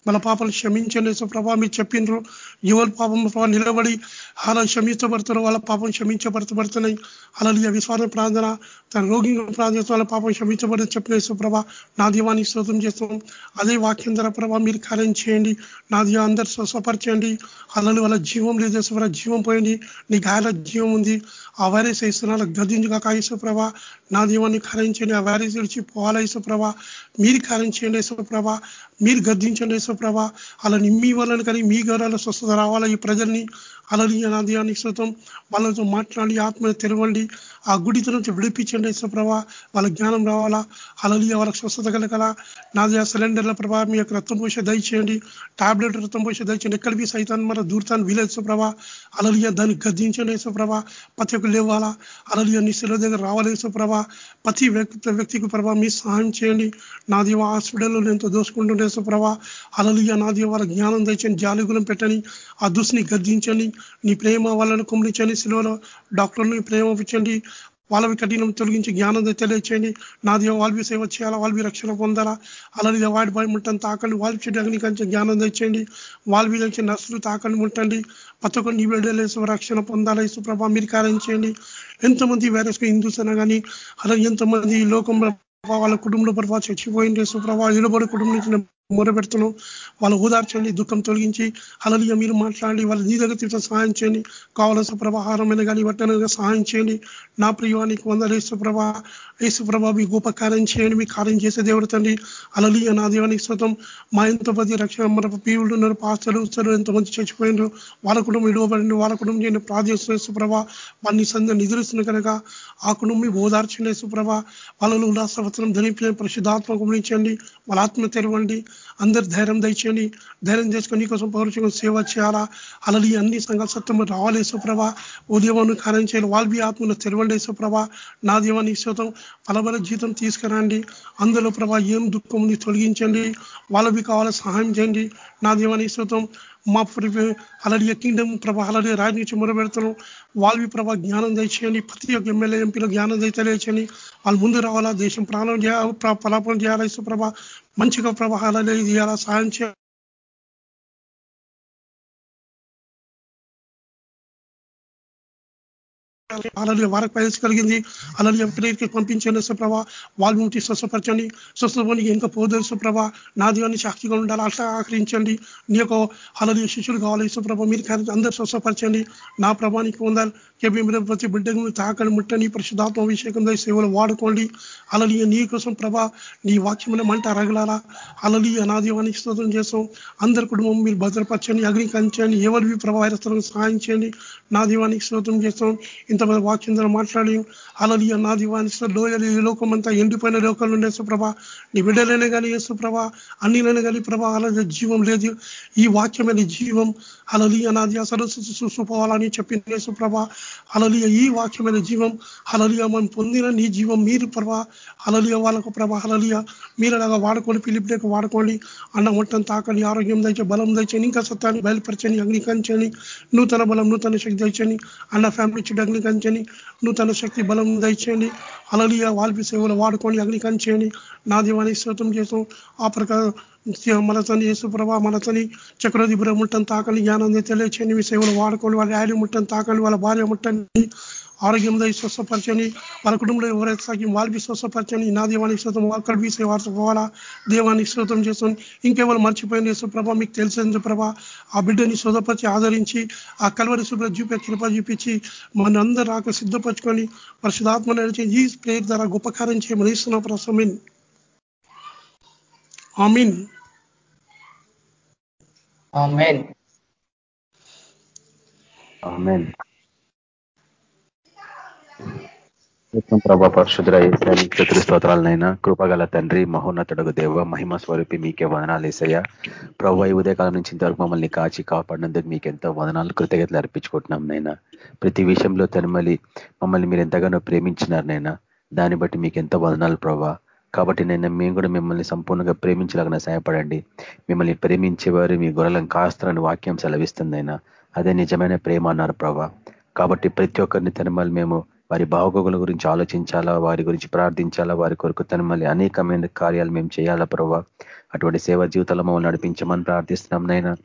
మన పాపలు క్షమించండి. యేసుప్రభ మీరు చెప్పిండ్రు. ఎవరి పాపం నిలబడి అలా క్షమించబడుతున్నారు వాళ్ళ పాపం క్షమించబడుతబడుతున్నాయి. అలా విశ్వాస ప్రార్థన తన రోగి ప్రార్థన వాళ్ళ పాపం క్షమించబడి చెప్పిన సుప్రభ నా దీవానికి శోధం చేస్తాం. అదే వాక్యం ధర ప్రభా మీరు కార్యం చేయండి. నా దివా అందరు స్వస్వపరచండి అలలు వాళ్ళ జీవం లేదు యేసుప్రభ జీవం పోయింది. నీ గాయాల జీవం ఉంది. ఆ వైరస్ వేస్తున్నా గదించుగా కాయసుప్రభ నా దీవాన్ని కార్యం చేయండి. ఆ వైరస్ విడిచి పోవాలా యేసుప్రభ మీరు కార్యం చేయండి యేసుప్రభ మీరు గద్దించండి ప్రభ అలాని మీ వలన కానీ మీ గౌరవ స్వస్థత రావాలా ఈ ప్రజల్ని? అలలి నాదియానికి శృతం వాళ్ళతో మాట్లాడి ఆత్మ తెరవండి. ఆ గుడితో నుంచి విడిపించండి యేసుప్రభ వాళ్ళ జ్ఞానం రావాలా? అలలియ వాళ్ళకి స్వస్థత కలగల? నాదియా సిలిండర్ల ప్రభావ మీ యొక్క రక్తం పోసే దయచేయండి. టాబ్లెట్ రక్తం పోసే దయచేయండి. ఎక్కడికి సైతాన్ని మన దూరతాన్ని వీలేదు ప్రభా. అలలియ దాన్ని గద్దించండి యేసుప్రభ ప్రతి ఒక్కరు లేవాలా? అలలియ నీ శిల దగ్గర రావాలి యేసుప్రభ ప్రతి వ్యక్తి వ్యక్తికి ప్రభా మీ సహాయం చేయండి. నా దీవ హాస్పిటల్లో ఎంతో దోసుకుంటుండే యేసుప్రభ అలలియ నా దీవ వాళ్ళ జ్ఞానం దయచండి జాలిగులం పెట్టని ఆ దుస్తుని గద్దించండి. నీ ప్రేమ వాళ్ళను కుమరించండి శిలువలో డాక్టర్ని ప్రేమ ఇచ్చండి వాళ్ళవి కఠినం తొలగించి జ్ఞానం తెలియచేయండి. నాది వాళ్ళవి సేవ చేయాలా? వాళ్ళవి రక్షణ పొందాలా? అలాగే వాడి భయం ఉంటాను తాకండి వాళ్ళవి అగ్ని కంచె జ్ఞానం తెచ్చేయండి. వాళ్ళవి నుంచి నర్సులు తాకండి ముట్టండి పచ్చకొని వేడలేసు రక్షణ పొందాలా? సుప్రభ మీరు కార్యం చేయండి ఎంతమంది వైరస్ హిందూస్ అయినా కానీ అలాగే ఎంతమంది లోకంలో వాళ్ళ కుటుంబంలో ప్రభావ చచ్చిపోయింది సుప్రభ నిలబడి కుటుంబం నుంచి మొరపెడుతున్నాం వాళ్ళు ఓదార్చండి దుఃఖం తొలగించి అలలియ మీరు మాట్లాడి వాళ్ళ నీ దగ్గర తీర్థం సహాయం చేయండి. కావలసిన ప్రభాహారమైన కానీ వట్టనగా సహాయం చేయండి. నా ప్రియానికి వందలు యేసుప్రభ యేసుప్రభ మీ గొప్ప కార్యం చేయండి మీ కార్యం చేసే దేవుడు తండ్రి. అలలియ నా దేవానికి స్వతం మా ఎంతమంది రక్షణ మన పీవులు ఉన్నారు పాస్తలు ఉస్తారు ఎంతమంది చచ్చిపోయినారు. వాళ్ళ కుటుంబం ఇడవబడింది వాళ్ళ కుటుంబం నేను ప్రార్థిస్తున్న యేసుప్రభ వారిని సంద నిద్రిస్తున్న కనుక ఆ కుటుంబం మీ ఓదార్చండి యేసుప్రభ వాళ్ళను ఉల్లాసవత్సరం ధనిపించండి పరిశుద్ధాత్మ గురించండి వాళ్ళ ఆత్మ తెరవండి. అందరు ధైర్యం దయచేయండి. ధైర్యం చేసుకొని నీకోసం పౌరుషం సేవ చేయాలా? అలాగే అన్ని సంఘాల సత్యం రావాలి యేసుప్రభ. ఉదయం కార్యం చేయాలి. వాళ్ళవి ఆత్మను తెరవండి యేసుప్రభ. నా దీవాన్ని శోతం ఫలబల జీతం తీసుకురండి. అందులో ప్రభా ఏం దుఃఖం ఉంది తొలగించండి వాళ్ళవి కావాలో సహాయం చేయండి. నా దీవాన్ని శోతం మా అలాగే కింగ్డమ్ ప్రభా అలాగే రాజనీతి మొరబెడతాను వాళ్ళవి ప్రభా జ్ఞానం దయచేయండి. ప్రతి ఒక్క ఎమ్మెల్యే ఎంపీలో జ్ఞానం దయ తెలియచేయండి. వాళ్ళు ముందు రావాలా? దేశం ప్రాణం చేయాలి? ఫలాపం చేయాలా? ఇసు మంచిగా ప్రభా అలాగే చేయాలా? సాయం చేయాలి? అలాగే వారికి ప్రయాసం కలిగింది అలాగే ప్రేరికి పంపించండి సుప్రభ. వాళ్ళు ఉంటే స్వస్థపరచండి. స్వస్థపోనికి ఇంకా పోదు సుప్రభ. నా దీవాన్ని సాక్షిగా ఉండాలి. అట్లా ఆకరించండి. నీ యొక్క అలాగే శిష్యులు కావాలి సుప్రభ. మీరు అందరూ స్వస్థపరచండి. నా ప్రభానికి ఉండాలి కేబీ మీరు ప్రతి బిడ్డకు తాకని ముట్టని పరిశుధాత్మ అభిషేకం సేవలు వాడుకోండి అలలియ నీ కోసం ప్రభా నీ వాక్యమైన మంట అరగలారా అలలియ అనాదివానికి స్తోత్రం చేస్తాం అందరి కుటుంబం మీరు భద్రపరచండి అగ్ని కంచండి ఎవరివి ప్రభావిస్తులను సహాయం చేయండి నా దీవానికి స్తోత్రం చేస్తాం ఇంతమంది వాక్యం ద్వారా మాట్లాడి అలలియ నా దీవానికి లోయలు ఈ లోకం అంతా ఎండిపోయిన లోకాలు ఉండే ప్రభా నీ బిడ్డలైనా కానీ యేసుప్రభ అన్నిలైనా కానీ ప్రభా అలా జీవం లేదు ఈ వాక్యమైన జీవం అలలియ అనాది దియా సరస్సు చూసుకోవాలని చెప్పిన యేసుప్రభ అలలియ ఈ వాక్యమైన జీవం అలలియ మనం పొందిన నీ జీవం మీరు ప్రభా. అలలియ వాళ్ళకు ప్రభా అలలియ మీరు అలాగా వాడుకోండి పిలిపిడేకు వాడుకోండి అన్న వంటను తాకండి ఆరోగ్యం దయచే బలం దయచని ఇంకా సత్యాన్ని బయలుపరచని అగ్నికంచని నూతన బలం నూతన శక్తి దయచని అన్న ఫ్యామిలీ చెడు అగ్నికంచని నూతన శక్తి బలం దయచేయండి. అలలియ వాల్పి సేవలు వాడుకోండి అగ్నికంచేయండి నా దీవాన్ని శ్రోతం చేసాం ఆ ప్రకారం మనతని యేసుప్రభ మనతని బుర ముట్టని తాకని జ్ఞానం తెలియచేయండి మీ సేవలు వాడుకోండి వాళ్ళ యాడి ముట్టని తాకండి వాళ్ళ భార్య ముట్టని ఆరోగ్యంలో స్వస్థపరచని వాళ్ళ కుటుంబంలో ఎవరైతే సాగ్యం వాళ్ళకి స్వస్థపరచని నా దేవానికి శ్రోతం వాళ్ళ బీసే పోవాలా దేవానికి శ్రోతం చేస్తాను. ఇంకెవరు మర్చిపోయిన ప్రభా మీకు తెలిసింది ప్రభ ఆ బిడ్డని స్వతపరిచి ఆదరించి ఆ కలవరి శుభ్ర చూపే కృప చూపించి మన అందరూ రాక సిద్ధపరచుకొని పరిశుధాత్మ నడిచి ఈ ప్రేర్ ద్వారా గొప్ప కార్యం చేయమని ఇస్తున్న ప్రసమిన్ ఆమీన్. ఆమెన్. ఆమెన్. ప్రభా పరిశుద్ర చతురు స్తోత్రాలనైనా కృపగల తండ్రి మహోన్నతుడకు దేవ మహిమ స్వరూపి మీకే వదనాలు వేసయ్యా ప్రభు ఈ ఉదయకాలం నుంచి ఇంతవరకు మమ్మల్ని కాచి కాపాడినందుకు మీకు ఎంతో వదనాలు కృతజ్ఞతలు అర్పించుకుంటున్నాం నైనా. ప్రతి విషయంలో తనమలి మమ్మల్ని మీరు ఎంతగానో ప్రేమించినారు నైనా. దాన్ని బట్టి మీకు ఎంతో వదనాలు ప్రభా. కాబట్టి నేను మేము కూడా మిమ్మల్ని సంపూర్ణంగా ప్రేమించలాగా సహాయపడండి. మిమ్మల్ని ప్రేమించేవారు మీ గొర్రెలను కాస్తారని వాక్యం సెలవిస్తుందైనా అదే నిజమైన ప్రేమ అన్నారు ప్రభా. కాబట్టి ప్రతి ఒక్కరిని తనమల్లి మేము వారి భావగోగుల గురించి ఆలోచించాలా వారి గురించి ప్రార్థించాలా వారి కొరకు తనమల్లి అనేకమైన కార్యాలు మేము చేయాలా ప్రభా. అటువంటి సేవ జీవితాలు మమ్మల్ని నడిపించమని ప్రార్థిస్తున్నాం నైనా.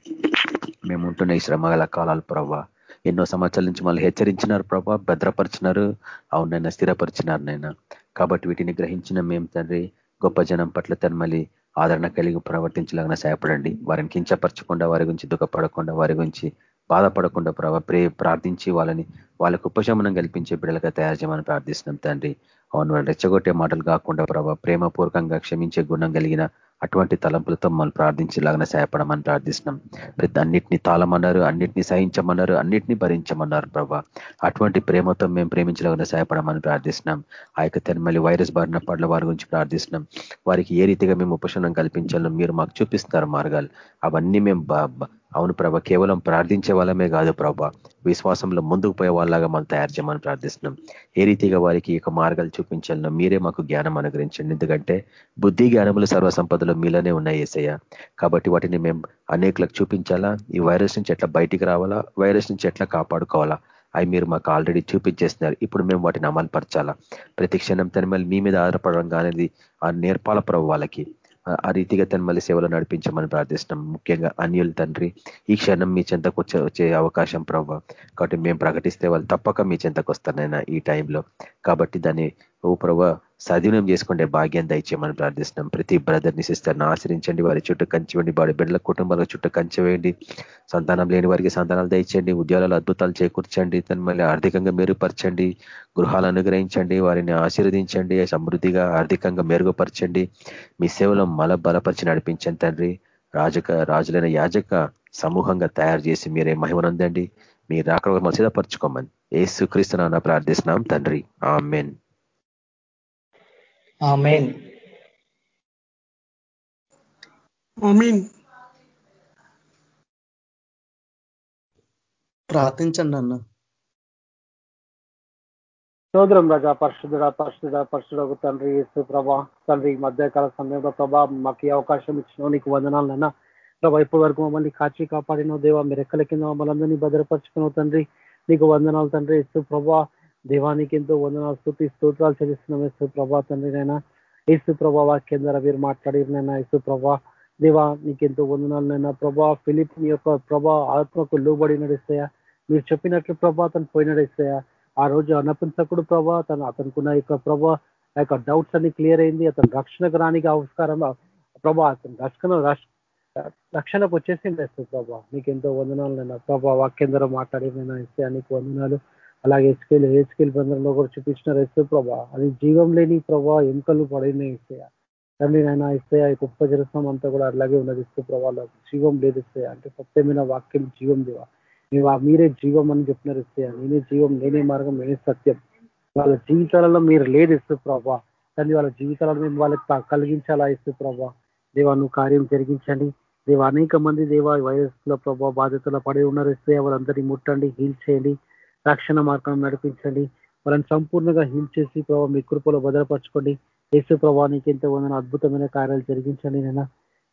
మేము ఉంటున్న ఈ శ్రమగల కాలాలు ప్రభా. ఎన్నో సంవత్సరాల నుంచి మళ్ళీ హెచ్చరించినారు ప్రభా భద్రపరిచినారు. అవునైనా స్థిరపరిచినారు నైనా. కాబట్టి వీటిని గ్రహించిన మేము తండ్రి గొప్ప జనం పట్ల తన్మలి ఆదరణ కలిగి ప్రవర్తించలాగిన సహాయపడండి. వారిని కించపరచకుండా వారి గురించి దుఃఖపడకుండా వారి గురించి బాధపడకుండా ప్రభావ ప్రే ప్రార్థించి వాళ్ళని వాళ్ళకు ఉపశమనం కల్పించే బిడ్డలుగా తయారు చేయమని ప్రార్థిస్తున్నాం తండ్రి. అవును వాళ్ళు రెచ్చగొట్టే మాటలు కాకుండా ప్రభావ ప్రేమపూర్వకంగా క్షమించే గుణం కలిగిన అటువంటి తలంపులతో మనం ప్రార్థించేలాగానే సహాయపడమని ప్రార్థిస్తున్నాం. ప్రతి అన్నిటిని తాళమన్నారు అన్నిటిని సహించమన్నారు అన్నిటిని భరించమన్నారు ప్రభా. అటువంటి ప్రేమతో మేము ప్రేమించలాగానే సహాయపడమని ప్రార్థిస్తున్నాం. ఆ యొక్క తెన్మల్లి వైరస్ బారిన పడ్ల వారి గురించి ప్రార్థిస్తున్నాం. వారికి ఏ రీతిగా మేము ఉపశమనం కల్పించాలో మీరు మాకు చూపిస్తున్నారు మార్గాలు. అవన్నీ మేము అవును ప్రభ కేవలం ప్రార్థించే వాళ్ళమే కాదు ప్రభ. విశ్వాసంలో ముందుకు పోయే వాళ్ళగా మనం తయారు చేయమని ప్రార్థిస్తున్నాం. ఏ రీతిగా వారికి ఈ మార్గాలు చూపించాలనో మీరే మాకు జ్ఞానం అనుగ్రహించండి. ఎందుకంటే బుద్ధి జ్ఞానములు సర్వసంపదలు మీలోనే ఉన్నాయి ఏసయ్య. కాబట్టి వాటిని మేము అనేకులకు చూపించాలా? ఈ వైరస్ నుంచి ఎట్లా బయటికి రావాలా? వైరస్ నుంచి ఎట్లా కాపాడుకోవాలా? అవి మీరు మాకు ఆల్రెడీ చూపించేస్తున్నారు ఇప్పుడు మేము వాటిని అమలు పరచాలా ప్రతి క్షణం తన మీ మీద ఆధారపడడం కానీ ఆ నేర్పాల ప్రభు వాళ్ళకి. ఆ రీతిగా తను మళ్ళీ సేవలు నడిపించమని ప్రార్థిస్తున్నాం. ముఖ్యంగా అన్యుల తండ్రి ఈ క్షణం మీ చెంతకు వచ్చే వచ్చే అవకాశం ప్రభావ కాబట్టి మేము ప్రకటిస్తే వాళ్ళు తప్పక మీ చెంతకు వస్తానైనా ఈ టైంలో. కాబట్టి దాన్ని ఓ ప్రభా సద్వినియం చేసుకుంటే భాగ్యం దయచేయమని ప్రార్థిస్తున్నాం. ప్రతి బ్రదర్ని సిస్టర్ని ఆశ్రయించండి వారి చుట్టూ కంచివ్వండి వారి బిడ్డల కుటుంబాల చుట్టూ కంచివేయండి. సంతానం లేని వారికి సంతానాలు దయచేయండి ఉద్యోగాలు అద్భుతాలు చేకూర్చండి తను మళ్ళీ ఆర్థికంగా మెరుగుపరచండి గృహాలు అనుగ్రహించండి వారిని ఆశీర్వదించండి సమృద్ధిగా ఆర్థికంగా మెరుగుపరచండి. మీ సేవలో మల బలపరిచి నడిపించండి తండ్రి. రాజక రాజులైన యాజక సమూహంగా తయారు చేసి మీరే మహిమనందండి. మీరు రాక సిద్ధపరచుకోమని ఏసు క్రీస్తున్నా ప్రార్థిస్తున్నాం తండ్రి. ఆమెన్. ఆమెన్. ఆమీన్. ప్రార్థించండి అన్న. సోదరం రాజా పరిశుద్ధుడ పరిశుద్ధుడ పరిశుద్ధ తండ్రి యేసు ప్రభా తండ్రి మధ్యకాల సమయంలో ప్రభా మాకు అవకాశం ఇచ్చిన నీకు వందనాలన్నా ప్రభా ఇప్పటి వరకు మమ్మల్ని కాచి కాపాడిన దేవా మీరు ఎక్కల కింద మమ్మల్ని అందరినీ భద్రపరుచుకున్నావు తండ్రి. నీకు వందనాలు తండ్రి ఇస్తూ ప్రభా. దేవానికి ఎంతో వందనాలు స్థుతి స్తోత్రాలు చెల్లిస్తున్నాం. ఇస్తూ ప్రభా తండ్రి నైనా ఇసు ప్రభా వాక్యం ద్వారా మీరు మాట్లాడినైనా ఇసు ప్రభా దేవా నీకెంతో వందనాలనైనా ప్రభా ఫిలిప్ యొక్క ప్రభా ఆత్మకు లోబడి నడిస్తాయా? మీరు చెప్పినట్లు ప్రభా తను పోయి నడిస్తాయా? ఆ రోజు అనపించకుడు ప్రభా తను అతనుకున్న యొక్క ప్రభా ఆ యొక్క డౌట్స్ అన్ని క్లియర్ అయింది. అతను రక్షణకు రానికి ఆవిష్కారం ప్రభా అతను రక్షణ రక్షణకు వచ్చేసింది ప్రభా. నీకు ఎంతో వందనాలు నేను ప్రభా వాక్యం ద్వారా మాట్లాడి నేను ఇస్తే నీకు వందనాలు. అలాగే హెచ్కేల్ హెచ్కేల్ బంధంలో కూడా చూపించిన రైతు ప్రభా. అది జీవం లేని ప్రభా ఎంకలు పడిన ఇస్తే తండ్రి నాయన ఇస్తే గొప్ప జరసం అంతా కూడా అలాగే ఉన్నది ఇస్తే ప్రభావ జీవం లేదు ఇస్తాయా? అంటే సత్యమైన వాక్యం జీవం దేవా? మేము మీరే జీవం అని చెప్పినారు ఇస్తే నేనే జీవం నేనే మార్గం నేనే సత్యం. వాళ్ళ జీవితాలలో మీరు లేదు ఇస్తూ ప్రభా. తండ్రి వాళ్ళ జీవితాలను మేము వాళ్ళకి కలిగించాలా ఇస్తూ ప్రభా? దేవా నువ్వు కార్యం జరిగించండి. దేవ అనేక మంది దేవ వైరస్ల ప్రభావ బాధ్యతలు పడి ఉన్నారు ఇస్తే వాళ్ళందరినీ ముట్టండి హీల్ చేయండి. రక్షణ మార్గం నడిపించండి. వాళ్ళని సంపూర్ణంగా హీల్ చేసి ప్రభావ మీ కృపలో భద్రపరచుకోండి. యేసు ప్రభానికి నీకు ఎంతో వందన అద్భుతమైన కార్యాలు జరిగించండి నేను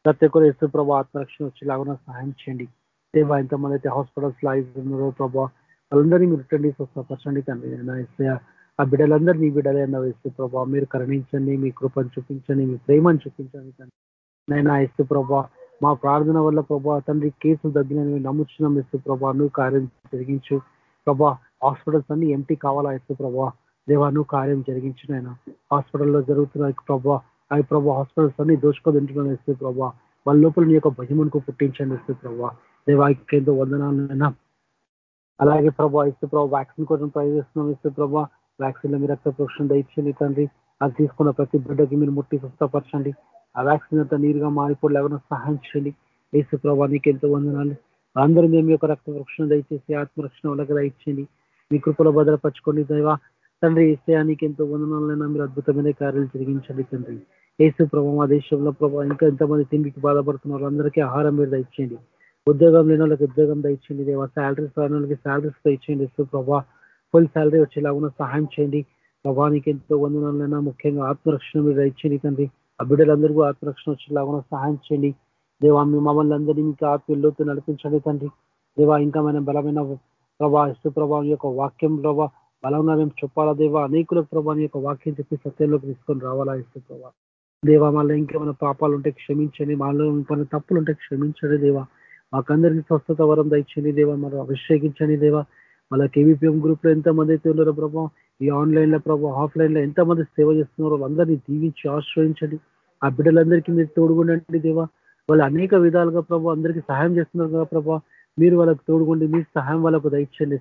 ప్రతి ఒక్కరు యేసు ప్రభా ఆత్మరక్షణ వచ్చేలాగా సహాయం చేయండి. దేవా ఎంతమంది అయితే హాస్పిటల్స్లో ఉన్నారో ప్రభా వాళ్ళందరినీ మీరు రిటర్న్ స్వస్థపరచండి తండ్రి నేను ఆ బిడ్డలందరూ మీ బిడ్డలే అన్న వేస్తు ప్రభా మీరు కరుణించండి మీ కృపను చూపించండి మీ ప్రేమను చూపించండి తండ్రి. నైనా ఇస్తు ప్రభా మా ప్రార్థన వల్ల ప్రభా తండ్రి కేసు తగ్గినవి నమ్ముచున్నాం ఇస్తు ప్రభా నువ్వు కార్యం జరిగించు. ప్రభా హాస్పిటల్స్ అన్ని ఎంటీ కావాలా ఇస్తూ ప్రభా? దేవా నువ్వు కార్యం ఆయన. హాస్పిటల్లో జరుగుతున్న ప్రభా. అవి ప్రభా హాస్పిటల్స్ అన్ని దోచుకోదింటున్నాను ఇస్తే ప్రభా. వాళ్ళ లోపల నీ యొక్క భయమునకు పుట్టించండి ఇస్తే ప్రభా. దేవాకి ఎంతో వందనాలైనా అలాగే ప్రభా ఇస్తే ప్రభా వ్యాక్సిన్ కోసం ట్రై చేస్తున్నాం ఇస్తే ప్రభా. వ్యాక్సిన్లో మీరు రక్త ప్రోక్షణ దయచేయండి తండ్రి. అది తీసుకున్న ప్రతి బిడ్డకి మీరు ముట్టి స్వస్థపరచండి. ఆ వ్యాక్సిన్ అంతా నీరుగా మారిపోయి సహాయం చేయండి. ఏసు ప్రభా నీకు ఎంతో వందనాలు. అందరూ మేము యొక్క రక్త వృక్షణ దయచేసి ఆత్మరక్షణ వాళ్ళకి దయచేయండి. మీ కృపలో భద్రపరచుకోండి దేవా. తండ్రి ఏసయానికి ఎంతో వందనాలైనా మీరు అద్భుతమైన కార్యాలు జరిగించండి తండ్రి. ఏసు ప్రభావం మా దేశంలో ప్రభావం ఇంకా ఎంతమంది తిండికి బాధపడుతున్నారు అందరికీ ఆహారం మీరు దయచేయండి. ఉద్యోగం లేని వాళ్ళకి ఉద్యోగం దయచేయండి దేవా. శాలరీస్ రాని వాళ్ళకి శాలరీస్ దయచేయండి ఏసు ప్రభా. ఫుల్ శాలరీ వచ్చేలాగా సహాయం చేయండి. ప్రభానికి ఎంతో వందనాలైనా ముఖ్యంగా ఆత్మరక్షణ మీరు దయచేయండి తండ్రి. ఆ బిడ్డలందరికీ ఆత్మరక్షణ వచ్చేలాగా సహాయం చేయండి. దేవా మీ మమ్మల్ని అందరినీ మీకు ఆత్మీయులతో నడిపించండి తండ్రి. దేవా ఇంకా మనం బలమైన ప్రభా ఇసు ప్రభావం యొక్క వాక్యం ప్రభా బలంగా మేము చెప్పాలా దేవా? అనేకుల ప్రభావం యొక్క వాక్యం చెప్పి సత్యంలోకి తీసుకొని రావాలా ఇసు ప్రభా? దేవా మళ్ళీ ఇంకేమైనా పాపాలు ఉంటే క్షమించండి మాలో ఇంకొన్ని తప్పులు ఉంటే క్షమించండి దేవా. మాకందరికీ స్వస్థత వరం దయచండి దేవా మరి అభిషేకించండి దేవా. మళ్ళీ కేవీపీఎం గ్రూప్లో ఎంతమంది అయితే ఉన్నారో ప్రభావ ఈ ఆన్లైన్లో ప్రభావ ఆఫ్లైన్లో ఎంతమంది సేవ చేస్తున్నారో వాళ్ళందరినీ దీవించి ఆశ్రయించండి. ఆ బిడ్డలందరికీ మీరు తోడుగుండండి దేవా. వాళ్ళు అనేక విధాలుగా ప్రభు అందరికీ సహాయం చేస్తున్నారు కదా ప్రభావ మీరు వాళ్ళకు తోడుగుండి మీ సహాయం వాళ్ళకు దయచండి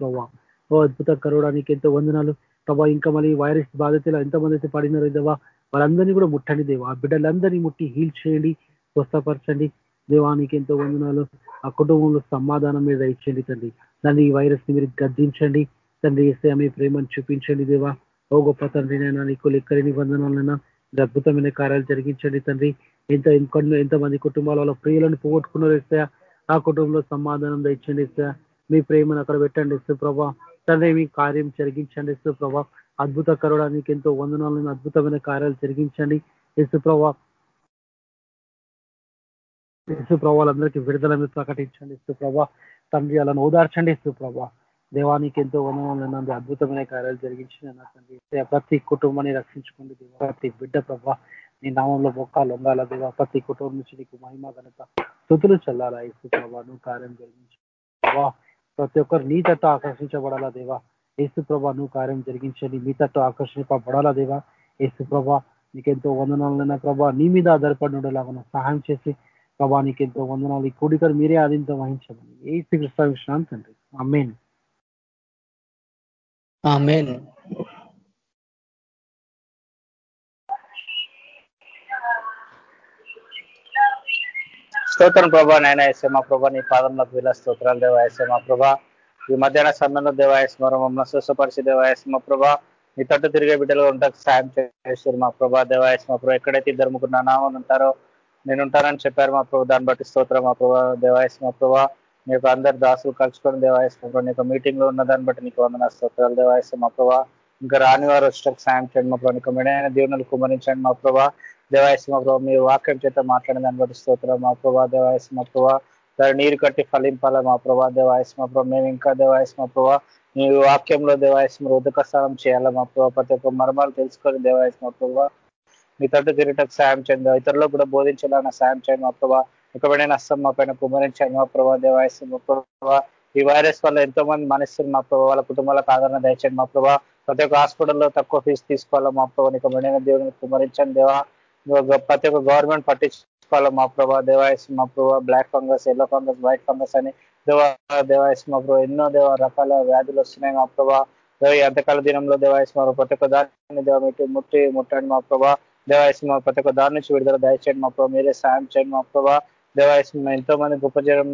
ప్రభావ ఓ అద్భుత కరోడానికి ఎంతో వందనాలు. ప్రభా ఇంకా మళ్ళీ వైరస్ బాధితులు ఎంతమంది అయితే పడినారో దేవా వాళ్ళందరినీ కూడా ముట్టండి దేవా. ఆ బిడ్డలందరినీ ముట్టి హీల్ చేయండి స్వస్థపరచండి. దేవానికి ఎంతో వందనాలు. ఆ కుటుంబంలో సమాధానం మీద ఇచ్చండి తండ్రి. దాన్ని ఈ వైరస్ని మీరు గద్దించండి. తండ్రి ఇస్తే మీ ప్రేమను చూపించండి దేవా. ఓ గొప్ప తండ్రి నైనా నీకు లెక్కలేని వందనాలైనా అద్భుతమైన కార్యాలు జరిగించండి తండ్రి. ఎంత ఇంకొన్ని ఎంతమంది కుటుంబాల వాళ్ళ ప్రియులను పోగొట్టుకున్నారు ఇస్తా ఆ కుటుంబంలో సమాధానం తెచ్చండి ఇస్తా మీ ప్రేమను అక్కడ పెట్టండి ఇస్తూ ప్రభా. తండ్రి మీ కార్యం జరిగించండి ఇస్తూ ప్రభా. అద్భుత కరవడానికి ఎంతో వందనాలను అద్భుతమైన కార్యాలు జరిగించండి ఇసు ప్రభా. ఇసు ప్రభావాలందరికీ విడుదల మీరు ప్రకటించండి ఇసు ప్రభా. తండ్రి అలాను ఓదార్చండి ఇసు ప్రభా. దేవానికి ఎంతో వందనాలు అద్భుతమైన కార్యాలు జరిగించిన తండ్రి. ప్రతి కుటుంబాన్ని రక్షించుకోండి ప్రతి బిడ్డ ప్రభా. నీ నామంలో మొక్క ఉండాలా దేవా. ప్రతి కుటుంబం నుంచి నీకు మహిమ కనుక స్థుతులు చల్లాలా. ఇసు ప్రభా కార్యం జరిగించు. ప్రతి ఒక్కరు నీ తట్టు ఆకర్షించబడాలా దేవా. ఏసు ప్రభా నువ్వు కార్యం జరిగించండి. మీ తట్టు ఆకర్షింపబడాలా దేవా. ఏసు ప్రభా నీకెంతో వందనాలైన ప్రభా. నీ మీద ఆధారపడి ఉండేలాగా సహాయం చేసి ప్రభా నీకెంతో వందనాలు. ఈ కూడికలు మీరే ఆధీనంతో వహించమని. ఏ శ్రీకృష్ణ విషయాన్ని తండ్రి అమ్మేన్ ఆమెన్ స్తోత్రం ప్రభా నాయన ఎస్ఎం మా ప్రభా నీ పాదంలోకి వీళ్ళ స్తోత్రాలు దేవాయస్మ ప్రభా. ఈ మధ్యాహ్న సమయంలో దేవాయస్మ మమ్మల్ని స్వస్థపరిచి దేవాయస్మ ప్రభా. నీ తట్టు తిరిగే బిడ్డలు ఉంటాకు సాయం చేస్తారు మా ప్రభా దేవాయస్మ ప్రభా. ఎక్కడైతే ఇద్దరు ముగ్గురు నామని ఉంటారో నేను ఉంటానని చెప్పారు మా ప్రభు. దాన్ని బట్టి స్తోత్రం మా ప్రభా దేవాయస్మ ప్రభా. నీకు అందరు దాసులు కలుసుకొని దేవాయస్మ ప్రభా నీకు మీటింగ్లో ఉన్న దాన్ని బట్టి నీకు వందన స్తోత్రాలు దేవాయస్మ ప్రభా. ఇంకా రాని వారు వచ్చేటప్పుడు సాయం చేయండి మా ప్రభా. నీకు మెడైన దీవెనలు కుమరించండి మా ప్రభా. దేవాయస్మ ప్రభావ మీ వాక్యం చేత మాట్లాడిన దాన్ని బట్టి స్తోత్రం. మా ప్రభా దేవాయస్మ ప్రభా దాని నీరు కట్టి ఫలింపాల మా ప్రభా దేవాయస్మ ప్రభా. మేము ఇంకా దేవాయస్మ ప్రభా మీ వాక్యంలో దేవాయస్మ ఉదక స్నానం చేయాలా మా ప్రభా? ప్రతి ఒక్క మర్మాలు తెలుసుకొని దేవాయస్మ ప్రభా మీ తట్టు తిరిగటకు సాయం చేయండి. ఇతరులకు కూడా బోధించాలన్న సాయం చేయండి మా ప్రభా. ఎక్కడైనా నష్టం మా పైన కుమరించండి మా ప్రభా దేవాయస్మ ప్రభా. ఈ వైరస్ వల్ల ఎంతో మంది మనిస్తున్నారు మా ప్రభావ వాళ్ళ కుటుంబాలకు ఆదరణ దయచండి మా ప్రభావ ప్రతి ఒక్క హాస్పిటల్లో తక్కువ ఫీజు తీసుకోవాలా మా ప్రభావ నీకు దేవుడిని దేవుని కుమరించండి దేవా. ప్రతి ఒక్క గవర్నమెంట్ పట్టించుకోవాలి? మా ప్రభా దేవాయస్ మా ప్రభా black fungus yellow fungus white fungus అని. దేవాయస్ మా ప్రభా ఎన్నో దేవ రకాల వ్యాధులు వస్తున్నాయి మా ప్రభా. దేవ దినంలో దేవాయస్ మా ప్రతి ఒక్క దాన్ని దేవ ముట్టి ముట్టండి మా ప్రభా. దేవాయస్ మా ప్రతి ఒక్క దాని నుంచి విడుదల దయచేయండి మా ప్రభా. మీరే సాయం చేయండి మా ప్రభా. దేవాయసం ఎంతో మంది గొప్ప జనం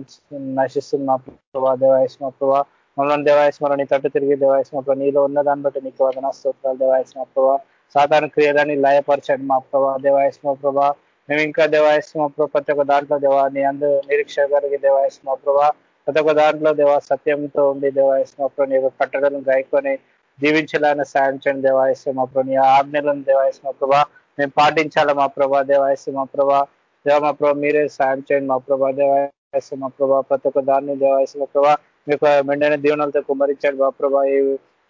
నశిస్తుంది మా ప్రభా. దేవాయసం మా ప్రభావ మమ్మల్ని దేవాయసం నీ తట్టు తిరిగి దేవాయస్మ నీలో ఉన్న దాన్ని బట్టి నీకు వదనా స్తోత్రాలు దేవాయస్మ ప్రభావ సాధారణ క్రియలని లయపరచండి. మా ప్రభా దేవాయసం మా ప్రభావ మేము ఇంకా దేవాయసం మా ప్రభావ ప్రతి ఒక్క దాంట్లో దేవా నీ అందు నిరీక్ష గారికి దేవాయసం మా ప్రభావ ప్రతి ఒక్క దాంట్లో దేవా సత్యంతో ఉండి దేవాయసం మా ప్రభావ నీ యొక్క కట్టడలను గాయకొని జీవించాలని సాయం చేయండి దేవాయసం మా ప్రభావ నీ ఆజ్ఞలను దేవాయసం మా ప్రభావ మేము పాటించాలా మా ప్రభా దేవాయసం మా ప్రభా. దేవ మా ప్రభా మీరే సాయం చేయండి మా ప్రభా దేవాయసం మా ప్రభా ప్రతి ఒక్క దాన్ని దేవాయసం మా ప్రభా మీకు మెండైన దీవెనలతో కుమరించాడు మా ప్రభా.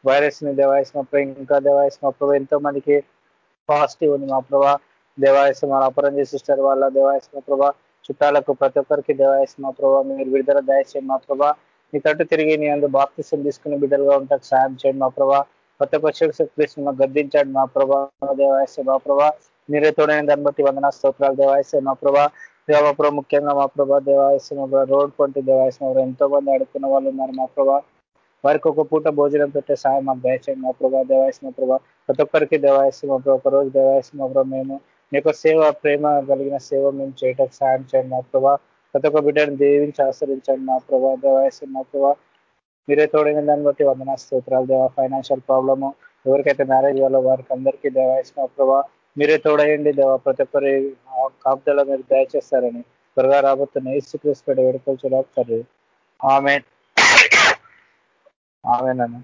వైరస్ని మా ప్రభా ఇంకా దేవాయసం మా ప్రభా ఎంతో మందికి పాజిటివ్ ఉంది. మా ప్రభా దేవాయసం మన అపరంజి సిస్టర్ వాళ్ళ దేవాయసం మా ప్రభా చుట్టాలకు ప్రతి ఒక్కరికి దేవాయసం మా ప్రభా మీరు విడుదల దయచేయండి మా ప్రభా. మీ తట్టు తిరిగి నీ అందు బాప్తిసం తీసుకుని బిడ్డలుగా ఉంటాకు సాయం చేయండి మా ప్రభా. ప్రతి ఒక్క శక్తి గద్దించాడు మా ప్రభా దేవాయసే మా ప్రభా. మీరే తోడైన దాన్ని బట్టి వందనా స్తోత్రాలు దేవాయసే మా ప్రభా. దేవా ప్రభా ముఖ్యంగా మా ప్రభా దేవాయస మా ప్రభా రోడ్ పంటి దేవాయస మా ఎంతో మంది అడుక్కున్న వాళ్ళు ఉన్నారు మా ప్రభా. వారికి ఒక పూట భోజనం పెట్టే సాయం మాకు దయచేయండి మా ప్రభా దేవాయస మా ప్రభా. ప్రతి ఒక్కరికి దేవాయస మా ప్రభా ఒక రోజు మా ప్రభా మేము మీకు సేవ ప్రేమ కలిగిన సేవ మేము చేయటం సాయం చేయండి మా ప్రభా. ప్రతి ఒక్క బిడ్డను దీవించి ఆశ్రయించండి మా ప్రభా దేవాయస మా ప్రభా. మీరే తోడైన దాన్ని బట్టి వందన స్తోత్రాలు దేవా. ఫైనాన్షియల్ ప్రాబ్లము ఎవరికైతే మ్యారేజ్ వాళ్ళో వారికి అందరికీ దేవాయసిన ప్రభా. మీరే తోడయండి దేవా. ప్రతి ఒక్కరి కాపుదల మీరు దయచేస్తారని త్వరగా రాబోతున్న ఏసు క్రీస్తు వేడుకొల్చు ఆమె ఆమెనన్న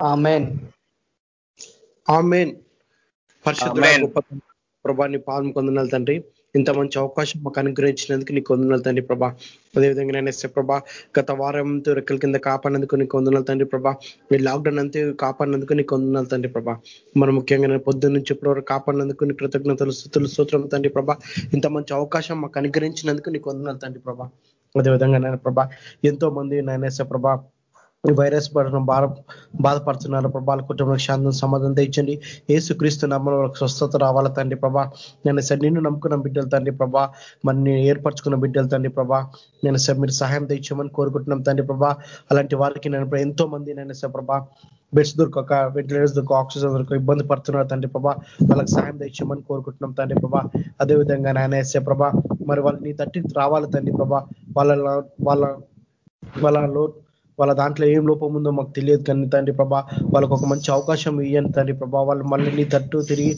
ఆమెన్. ఆమెన్. పరిశుద్ధ ఆమేన్. గొప్ప ప్రభాని పాదం కొందనాలు తండ్రి. ఇంత మంచి అవకాశం మాకు అనుగ్రహించినందుకు నీకు వందనాలు తండ్రి ప్రభా. అదేవిధంగా నేను ఎస్ఏ ప్రభా గత వారంతో రెక్కల కింద కాపాడినందుకు నీకు వందనాలు తండ్రి ప్రభా. మీరు లాక్డౌన్ అంతే కాపాడినందుకు నీకు వందనాలు తండ్రి ప్రభా. మనం ముఖ్యంగా నేను పొద్దున్న నుంచి ఇప్పటివరకు కాపాడినందుకు నీ కృతజ్ఞతలు స్థుతులు సూత్రం తండ్రి ప్రభా. ఇంత మంచి అవకాశం మాకు అనుగ్రహించినందుకు నీకు వందనాలు తండ్రి ప్రభా. అదేవిధంగా నాయన ప్రభా ఎంతో మంది నేను ప్రభ ప్రభా ఈ వైరస్ పడడం బాధ బాధపడుతున్నారు. ప్రభా కుటుంబంలో శాంతం సమాధానం తెచ్చండి ఏసు క్రీస్తు నమ్మలో స్వస్థత రావాల తండ్రి ప్రభా? నేను సార్ నిన్ను నమ్ముకున్న బిడ్డలు తండ్రి ప్రభా. మరి నేను ఏర్పరచుకున్న బిడ్డలు తండ్రి ప్రభా. నేను సార్ మీరు సహాయం తెచ్చామని కోరుకుంటున్నాం తండ్రి ప్రభా. అలాంటి వారికి నేను ఎంతో మంది నేను సార్ ప్రభా బెడ్స్ దొరకక వెంటిలేటర్స్ దొరక ఆక్సిజన్ దొరక ఇబ్బంది పడుతున్నారు తండ్రి ప్రభా. వాళ్ళకి సహాయం తెచ్చామని కోరుకుంటున్నాం తండ్రి ప్రభా. అదేవిధంగా నాయన ఎస్ఏ ప్రభా మరి వాళ్ళు నీ తట్టి రావాలి తండ్రి ప్రభా. వాళ్ళ వాళ్ళ వాళ్ళ వాళ్ళ దాంట్లో ఏం లోపం ఉందో మాకు తెలియదు కానీ తండ్రి ప్రభా వాళ్ళకు ఒక మంచి అవకాశం ఇయ్యండి తండ్రి ప్రభా. వాళ్ళు మళ్ళీ నీ తట్టు తిరిగి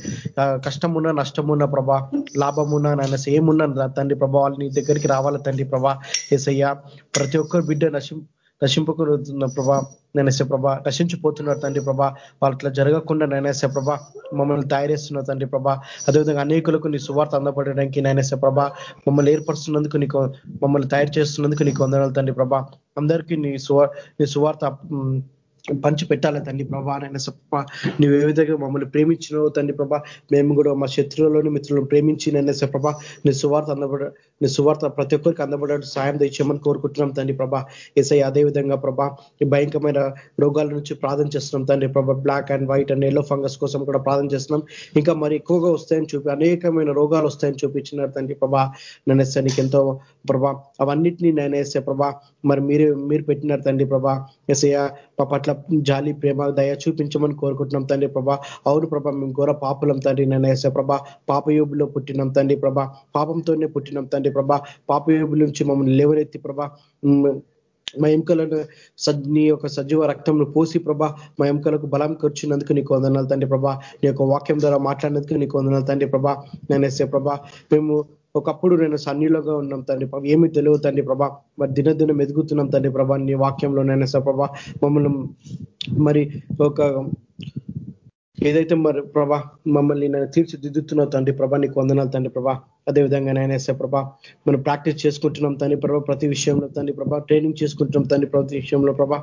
కష్టమున్నా నష్టమున్నా ప్రభా లాభమున్నా నాయన సేమున్నా తండ్రి ప్రభా. వాళ్ళు నీ దగ్గరికి రావాలి తండ్రి ప్రభా? ఏసయ్యా ప్రతి ఒక్కరు బిడ్డ నశిం నశింపకున్న ప్రభా నేనేసే ప్రభా నశించిపోతున్నారు తండ్రి ప్రభా వాళ్ళు జరగకుండా నేనేసే ప్రభా మమ్మల్ని తయారేస్తున్నారు తండ్రి ప్రభా అదేవిధంగా అనేకులకు నీ సువార్త అందపడడానికి నేనేసే ప్రభా మమ్మల్ని ఏర్పరుస్తున్నందుకు నీకు మమ్మల్ని తయారు చేస్తున్నందుకు నీకు వందనాలు తండ్రి ప్రభా. అందరికీ నీ సువార్ నీ సువార్త పంచి పెట్టాలి తండ్రి ప్రభా నాయన సప్ప. నువ్వు ఏ విధంగా మమ్మల్ని ప్రేమించినావు తండ్రి ప్రభా మేము కూడా మా శత్రువులను మిత్రులను ప్రేమించి నైనా ప్రభా నీ సువార్త అందబడ నీ సువార్త ప్రతి ఒక్కరికి అందబడేట్టు సాయం తెచ్చామని కోరుకుంటున్నాం తండ్రి ప్రభా. ఎస్ఐ అదే విధంగా ప్రభా ఈ భయంకరమైన రోగాల నుంచి ప్రార్థన చేస్తున్నాం తండ్రి ప్రభా. Black and white and yellow fungus కోసం కూడా ప్రార్థన చేస్తున్నాం. ఇంకా మరి ఎక్కువగా వస్తాయని చూపి అనేకమైన రోగాలు వస్తాయని చూపించినారు తండ్రి ప్రభా. నన్ను నీకు ఎంతో ప్రభా అవన్నిటినీ నేనేసే ప్రభా మరి మీరు మీరు పెట్టినారు తండ్రి ప్రభా. ఎస్ఐ మా పట్ల జాలి ప్రేమ దయ చూపించమని కోరుకుంటున్నాం తండ్రి ప్రభా. అవును ప్రభా మేము ఘోర పాపులం తండ్రి నేను వేసే ప్రభా. పాపయోబులో పుట్టినాం తండ్రి ప్రభా. పాపంతోనే పుట్టినాం తండ్రి ప్రభా. పాపయోబుల నుంచి మమ్మల్ని లేవనెత్తి ప్రభా. మా ఎంకలను సజ్ నీ యొక్క సజీవ రక్తంను పోసి ప్రభా. మా ఎంకలకు బలం కూర్చున్నందుకు నీకు వందనాలు తండ్రి ప్రభా. నీ యొక్క వాక్యం ద్వారా మాట్లాడినందుకు నీకు వందనాలు తండ్రి ప్రభా. నేను ప్రభా. మేము ఒకప్పుడు నేను సన్నిలోగా ఉన్నాం తండ్రి ఏమి తెలియదు తండ్రి ప్రభా. మరి దినదినం ఎదుగుతున్నాం తండ్రి ప్రభా. నీ వాక్యంలో నేను ప్రభా. మమ్మల్ని మరి ఒక ఏదైతే మరి ప్రభా మమ్మల్ని నేను తీర్చిదిద్దుతున్నావు తండ్రి ప్రభా నీకు వందనాలు తండ్రి ప్రభా. అదేవిధంగా నేను వేసే ప్రభా మనం ప్రాక్టీస్ చేసుకుంటున్నాం తండ్రి ప్రభా ప్రతి విషయంలో తండ్రి ప్రభా ట్రైనింగ్ చేసుకుంటున్నాం తండ్రి ప్రతి విషయంలో ప్రభా.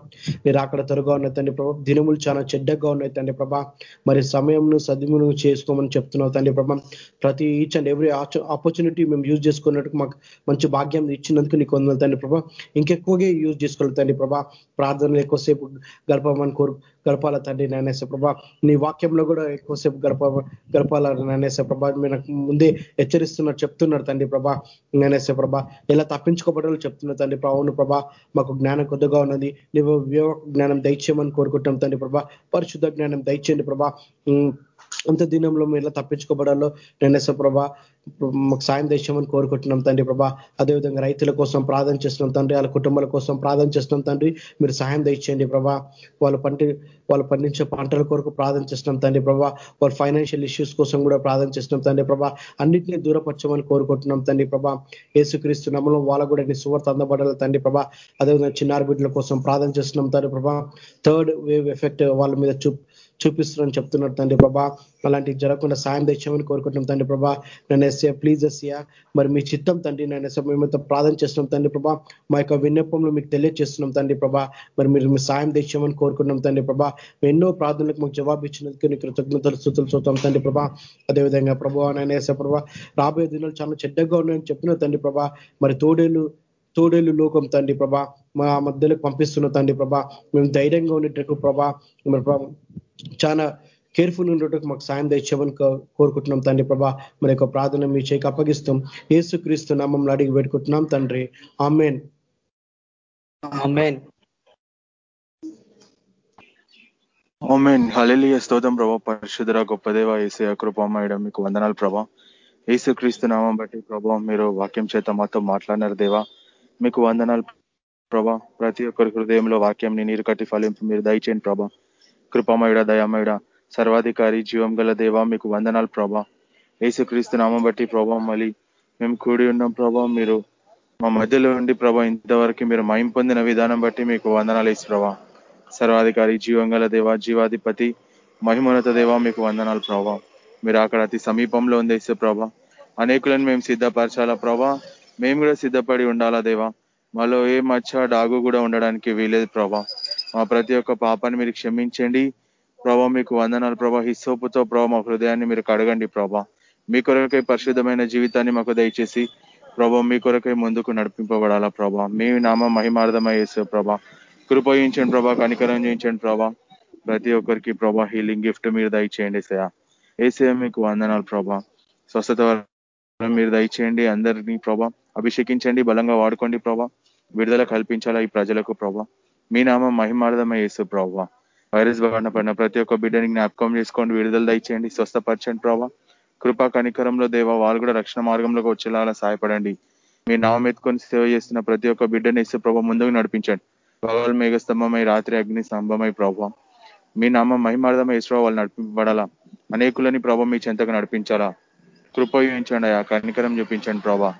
మీరు అక్కడ త్వరగా ఉన్నాయి తండ్రి ప్రభా దినములు చాలా చెడ్డగా ఉన్నాయి తండ్రి ప్రభా. మరి సమయంను సద్వినియోగం చేసుకోమని చెప్తున్నావు తండ్రి ప్రభా. ప్రతి ఈచ్ అండ్ ఎవ్రీ ఆపర్చునిటీ మేము యూజ్ చేసుకున్నట్టు మాకు మంచి భాగ్యం ఇచ్చినందుకు నీకు వందలు తండ్రి ప్రభా. ఇంకెక్కువగా యూజ్ చేసుకోవాలి తండ్రి ప్రభా. ప్రార్థనలు ఎక్కువసేపు గడపమని కోరు గడపాల తండ్రి నాయనేస ప్రభా? నీ వాక్యంలో కూడా ఎక్కువసేపు గడప గడపాల నాయనేస ప్రభా? మీరు ముందే హెచ్చరిస్తున్నారు చెప్తున్నారు తండ్రి ప్రభా. నాయనేస ప్రభా ఎలా తప్పించుకోబడాలో చెప్తున్నారు తండ్రి అవును ప్రభా మాకు జ్ఞానం కొద్దిగా ఉన్నది. నువ్వు జ్ఞానం దయచేయమని కోరుకుంటాం తండ్రి ప్రభా. పరిశుద్ధ జ్ఞానం దయచేయండి ప్రభా. అంత దినంలో మీరు ఎలా తప్పించుకోబడాలో నేనేస ప్రభా మాకు సాయం దేశమని కోరుకుంటున్నాం తండ్రి ప్రభా. అదేవిధంగా రైతుల కోసం ప్రార్థన చేస్తున్నాం తండ్రి వాళ్ళ కుటుంబాల కోసం ప్రార్థన చేస్తున్నాం తండ్రి. మీరు సాయం దయచేయండి ప్రభా. వాళ్ళు పంట వాళ్ళు పండించే పంటల కొరకు ప్రార్థన చేస్తున్నాం తండ్రి ప్రభా. వాళ్ళ ఫైనాన్షియల్ ఇష్యూస్ కోసం కూడా ప్రార్థన చేస్తున్నాం తండ్రి ప్రభా. అన్నింటినీ దూరపరచమని కోరుకుంటున్నాం తండ్రి ప్రభా. ఏసుక్రీస్తు నమ్మలో వాళ్ళ కూడా నీ సువార్త అందబడాలి తండ్రి ప్రభా. అదేవిధంగా చిన్నారి బిడ్డల కోసం ప్రార్థన చేస్తున్నాం తండ్రి ప్రభా. థర్డ్ వేవ్ ఎఫెక్ట్ వాళ్ళ మీద చూ చూపిస్తున్నారని చెప్తున్నారు తండ్రి ప్రభా. అలాంటి జరగకుండా సాయం తెచ్చామని కోరుకుంటున్నాం తండ్రి ప్రభా. నన్ను ఎస్ఏ ప్లీజ్ ఎస్యా మరి మీ చిత్తం తండ్రి నేనేసా ఎస్ఏ మేమైతే ప్రార్థన చేస్తున్నాం తండ్రి ప్రభా. మా యొక్క విన్నపంలో మీకు తెలియజేస్తున్నాం తండ్రి ప్రభా. మరి మీరు మీ సాయం తెచ్చామని కోరుకుంటున్నాం తండ్రి ప్రభా. ఎన్నో ప్రార్థనలకు మాకు జవాబు ఇచ్చినందుకు నీ కృతజ్ఞతలు స్థుతులు చూద్దాం తండ్రి ప్రభా. అదేవిధంగా ప్రభా నేనేసా ఎస్ఏ ప్రభా రాబోయే దినాలు చాలా చెడ్డగా ఉన్నాయని చెప్పిన తండ్రి ప్రభా. మరి తోడేలు తోడేలు లోకం తండ్రి ప్రభా. మా మధ్యలో పంపిస్తున్న తండ్రి ప్రభా. మేము ధైర్యంగా ఉండేటట్టు ప్రభా. మరి చాలా కేర్ఫుల్ ఉండటకు మాకు సాయం తెచ్చామని కోరుకుంటున్నాం తండ్రి ప్రభా. మరి యొక్క ప్రార్థన మీ చేయికి అప్పగిస్తాం. ఏసుక్రీస్తు నామంలో అడిగి పెట్టుకుంటున్నాం తండ్రి. ఆమెన్. హలెలియ స్తోతం ప్రభా. పరిశుధర గొప్ప దేవ ఏసయ కృపమయడం మీకు వందనాలు ప్రభా. ఏసుక్రీస్తు నామం బట్టి ప్రభా మీరు వాక్యం చేత మాతో మాట్లాడినారు దేవా. మీకు వందనాలు ప్రభా. ప్రతి ఒక్కరి హృదయంలో వాక్యంని నీరు కట్టి ఫలింపు మీరు దయచేయండి ప్రభా. కృపమయుడ దయామయుడ సర్వాధికారి జీవం గల దేవ మీకు వందనాలు ప్రభా. ఏసుక్రీస్తు నామం బట్టి ప్రభా మళ్ళీ మేము కూడి ఉన్నాం ప్రభా మీరు మా మధ్యలో ఉండి ప్రభా ఇంతవరకు మీరు మయం పొందిన విధానం బట్టి మీకు వందనాలు వేసి ప్రభా. సర్వాధికారి జీవంగల దేవ జీవాధిపతి మహిమోన్నత దేవ మీకు వందనాలు ప్రభా. మీరు అక్కడ అతి సమీపంలో ఉంది ఇస్తే ప్రభా. అనేకులను మేము సిద్ధపరచాలా ప్రభా? మేము కూడా సిద్ధపడి ఉండాలా దేవా? మాలో ఏ మచ్చ డాగు కూడా ఉండడానికి వీలేదు ప్రభా. మా ప్రతి ఒక్క పాపాన్ని మీరు క్షమించండి. ప్రభా మీకు వందనాలు. ప్రభా హిస్సోపుతో ప్రభా మా హృదయాన్ని మీరు కడగండి ప్రభా. మీ కొరకై పరిశుద్ధమైన జీవితాన్ని మాకు దయచేసి ప్రభా మీ కొరకై ముందుకు నడిపింపబడాలా ప్రభా. మీ నామ మహిమార్థమై వేసే ప్రభా. కృపయించండి ప్రభా కనికరం చేయించండి ప్రభా. ప్రతి ఒక్కరికి ప్రభా హీలింగ్ గిఫ్ట్ మీరు దయచేయండి సయా. ఏసే మీకు వందనాలు ప్రభా. స్వస్థత మీరు దయచేయండి. అందరినీ ప్రభా అభిషేకించండి. బలంగా వాడుకోండి ప్రభా. విడుదల కల్పించాలా ఈ ప్రజలకు ప్రభా. మీ నామం మహిమార్థమై యేసు ప్రభా వైరస్ బారిన పడిన ప్రతి ఒక్క బిడ్డని జ్ఞాపకం చేసుకోండి విడుదల దయచేయండి స్వస్థపరచండి ప్రభావ కృపా కనికరంలో దేవ వాళ్ళు కూడా రక్షణ మార్గంలోకి వచ్చేలాగా సహాయపడండి. మీ నామం ఎత్తుకొని సేవ చేస్తున్న ప్రతి ఒక్క బిడ్డని యేసు ప్రభా ముందుకు నడిపించండి. పగలు మేఘస్తంభమై రాత్రి అగ్ని స్తంభమై ప్రభా మీ నామం మహిమార్థమై ఇస్రో వాళ్ళు నడిపించబడాలా అనేకులని ప్రభా మీ చెంతకు నడిపించాలా. కృపయించండి ఆ కనికరం చూపించండి ప్రభా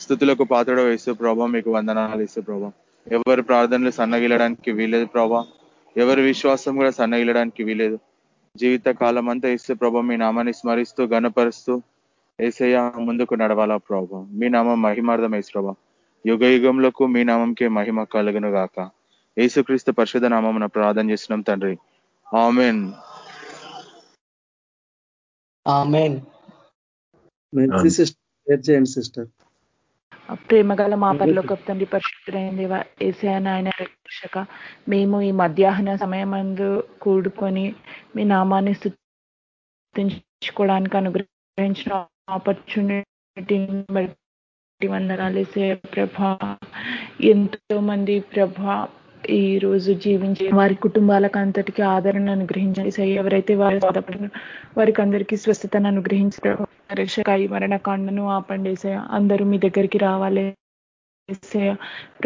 స్థుతులకు పాత్రడ వేస్తూ ప్రభా మీకు వందనాలు ఇస్తూ ప్రభా ఎవరి ప్రార్థనలు సన్నగిలడానికి వీలేదు ప్రభా. ఎవరి విశ్వాసం కూడా సన్నగిలడానికి వీలేదు జీవిత కాలం అంతా ఇస్తే ప్రభా మీ నామాన్ని స్మరిస్తూ గణపరుస్తూ ఏసయ్య ముందుకు నడవాలా ప్రభా. మీ నామం మహిమార్థం వేసు ప్రభా. యుగ యుగంలోకి మీ నామంకే మహిమ కలుగును గాక. యేసుక్రీస్తు పరిశుధ నామం ప్రార్థన చేస్తున్నాం తండ్రి. ఆమెన్. చేయండి సిస్టర్ ప్రేమగల మా పరిలోక తండ్రి పరిశుద్ధులైన దేవ ఏసే నాయన రక్షక మేము ఈ మధ్యాహ్న సమయమందు కూడుకొని మీ నామాన్ని స్థుతించుకోవడానికి అనుగ్రహించిన ఆపర్చునిటీని బట్టి వందనాలు ఏసే ప్రభ. ఎంతో మంది ప్రభ ఈ రోజు జీవించే వారి కుటుంబాలకు అంతటికి ఆదరణ అనుగ్రహించండి. సై ఎవరైతే వారి బాధపడిన వారికి అందరికీ స్వస్థతను అనుగ్రహించి రక్షక ఈ మరణకాండను ఆపండి అందరూ మీ దగ్గరికి రావాలి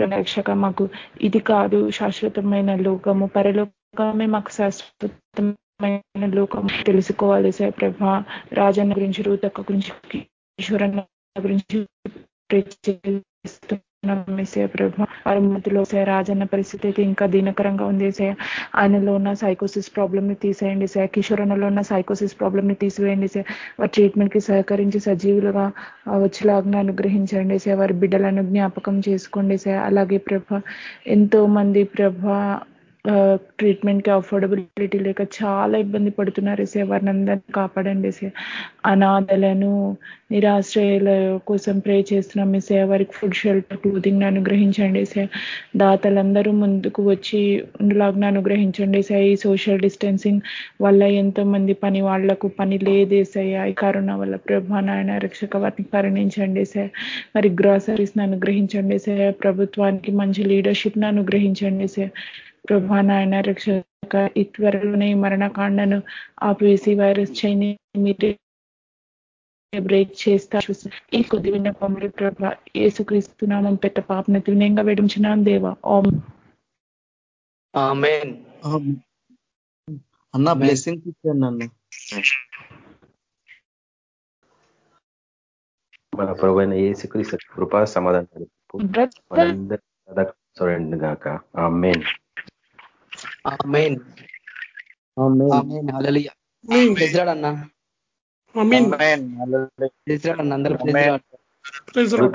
రక్షక మాకు ఇది కాదు శాశ్వతమైన లోకము. పరలోకమే మాకు శాశ్వతమైన లోకము. తెలుసుకోవాలి సార్ ప్రభ రాజన్న గురించి రూతక్క గురించి ఈశ్వరన్న గురించి వేసే ప్రభ. వారి మృతిలో సే రాజన్న పరిస్థితి అయితే ఇంకా దీనకరంగా ఉంది సే. ఆయనలో ఉన్న సైకోసిస్ ప్రాబ్లమ్ని తీసేయండి సార్ కిషోరణలో ఉన్న సైకోసిస్ ప్రాబ్లమ్ని తీసివేయండి సార్ వారి ట్రీట్మెంట్కి సహకరించి సజీవులుగా వచ్చేలాగా అనుగ్రహించండి సార్ వారి బిడ్డలను జ్ఞాపకం చేసుకోండి సార్ అలాగే ప్రభ ఎంతో మంది ప్రభ ట్రీట్మెంట్కి అఫోర్డబిలిటీ లేక చాలా ఇబ్బంది పడుతున్నారు సార్ వారిని అందరినీ కాపాడండి సార్ అనాథలను నిరాశ్రయాల కోసం ప్రే చేస్తున్నాం. మీ సేవ వారికి ఫుడ్ షెల్టర్ క్లోదింగ్ అనుగ్రహించండి. సార్ దాతలందరూ ముందుకు వచ్చి ఉండలాగా అనుగ్రహించండి. సార్ ఈ సోషల్ డిస్టెన్సింగ్ వల్ల ఎంతో మంది పని వాళ్ళకు పని లేదేసయ్యా ఈ కరోనా వల్ల ప్రభా నాయన రక్షక వారిని కరుణించండి సార్ మరి గ్రాసరీస్ని అనుగ్రహించండి. సార్ ప్రభుత్వానికి మంచి లీడర్షిప్ను అనుగ్రహించండి. సార్ ప్రభా నాయన రక్షక ఈ త్వరలోనే మరణకాండను ఆపివేసి వైరస్ చైని మీరే బ్రేక్ చేస్తా ఈ కొద్ది విన్నపములు ప్రభా యేసుక్రీస్తు నామం పెట్ట పాపను తివినయంగా వేడించినాం దేవా. ఓం అన్న బ్లెస్సింగ్ ఇచ్చాను నన్ను. మన ప్రభు ఏసుక్రీస్తు కృపా సమాధానం. చూడండి గాక. ఆ మెయిన్ ఆమేన్. అన్న. అమీన్ ప్రెజ్రాడ్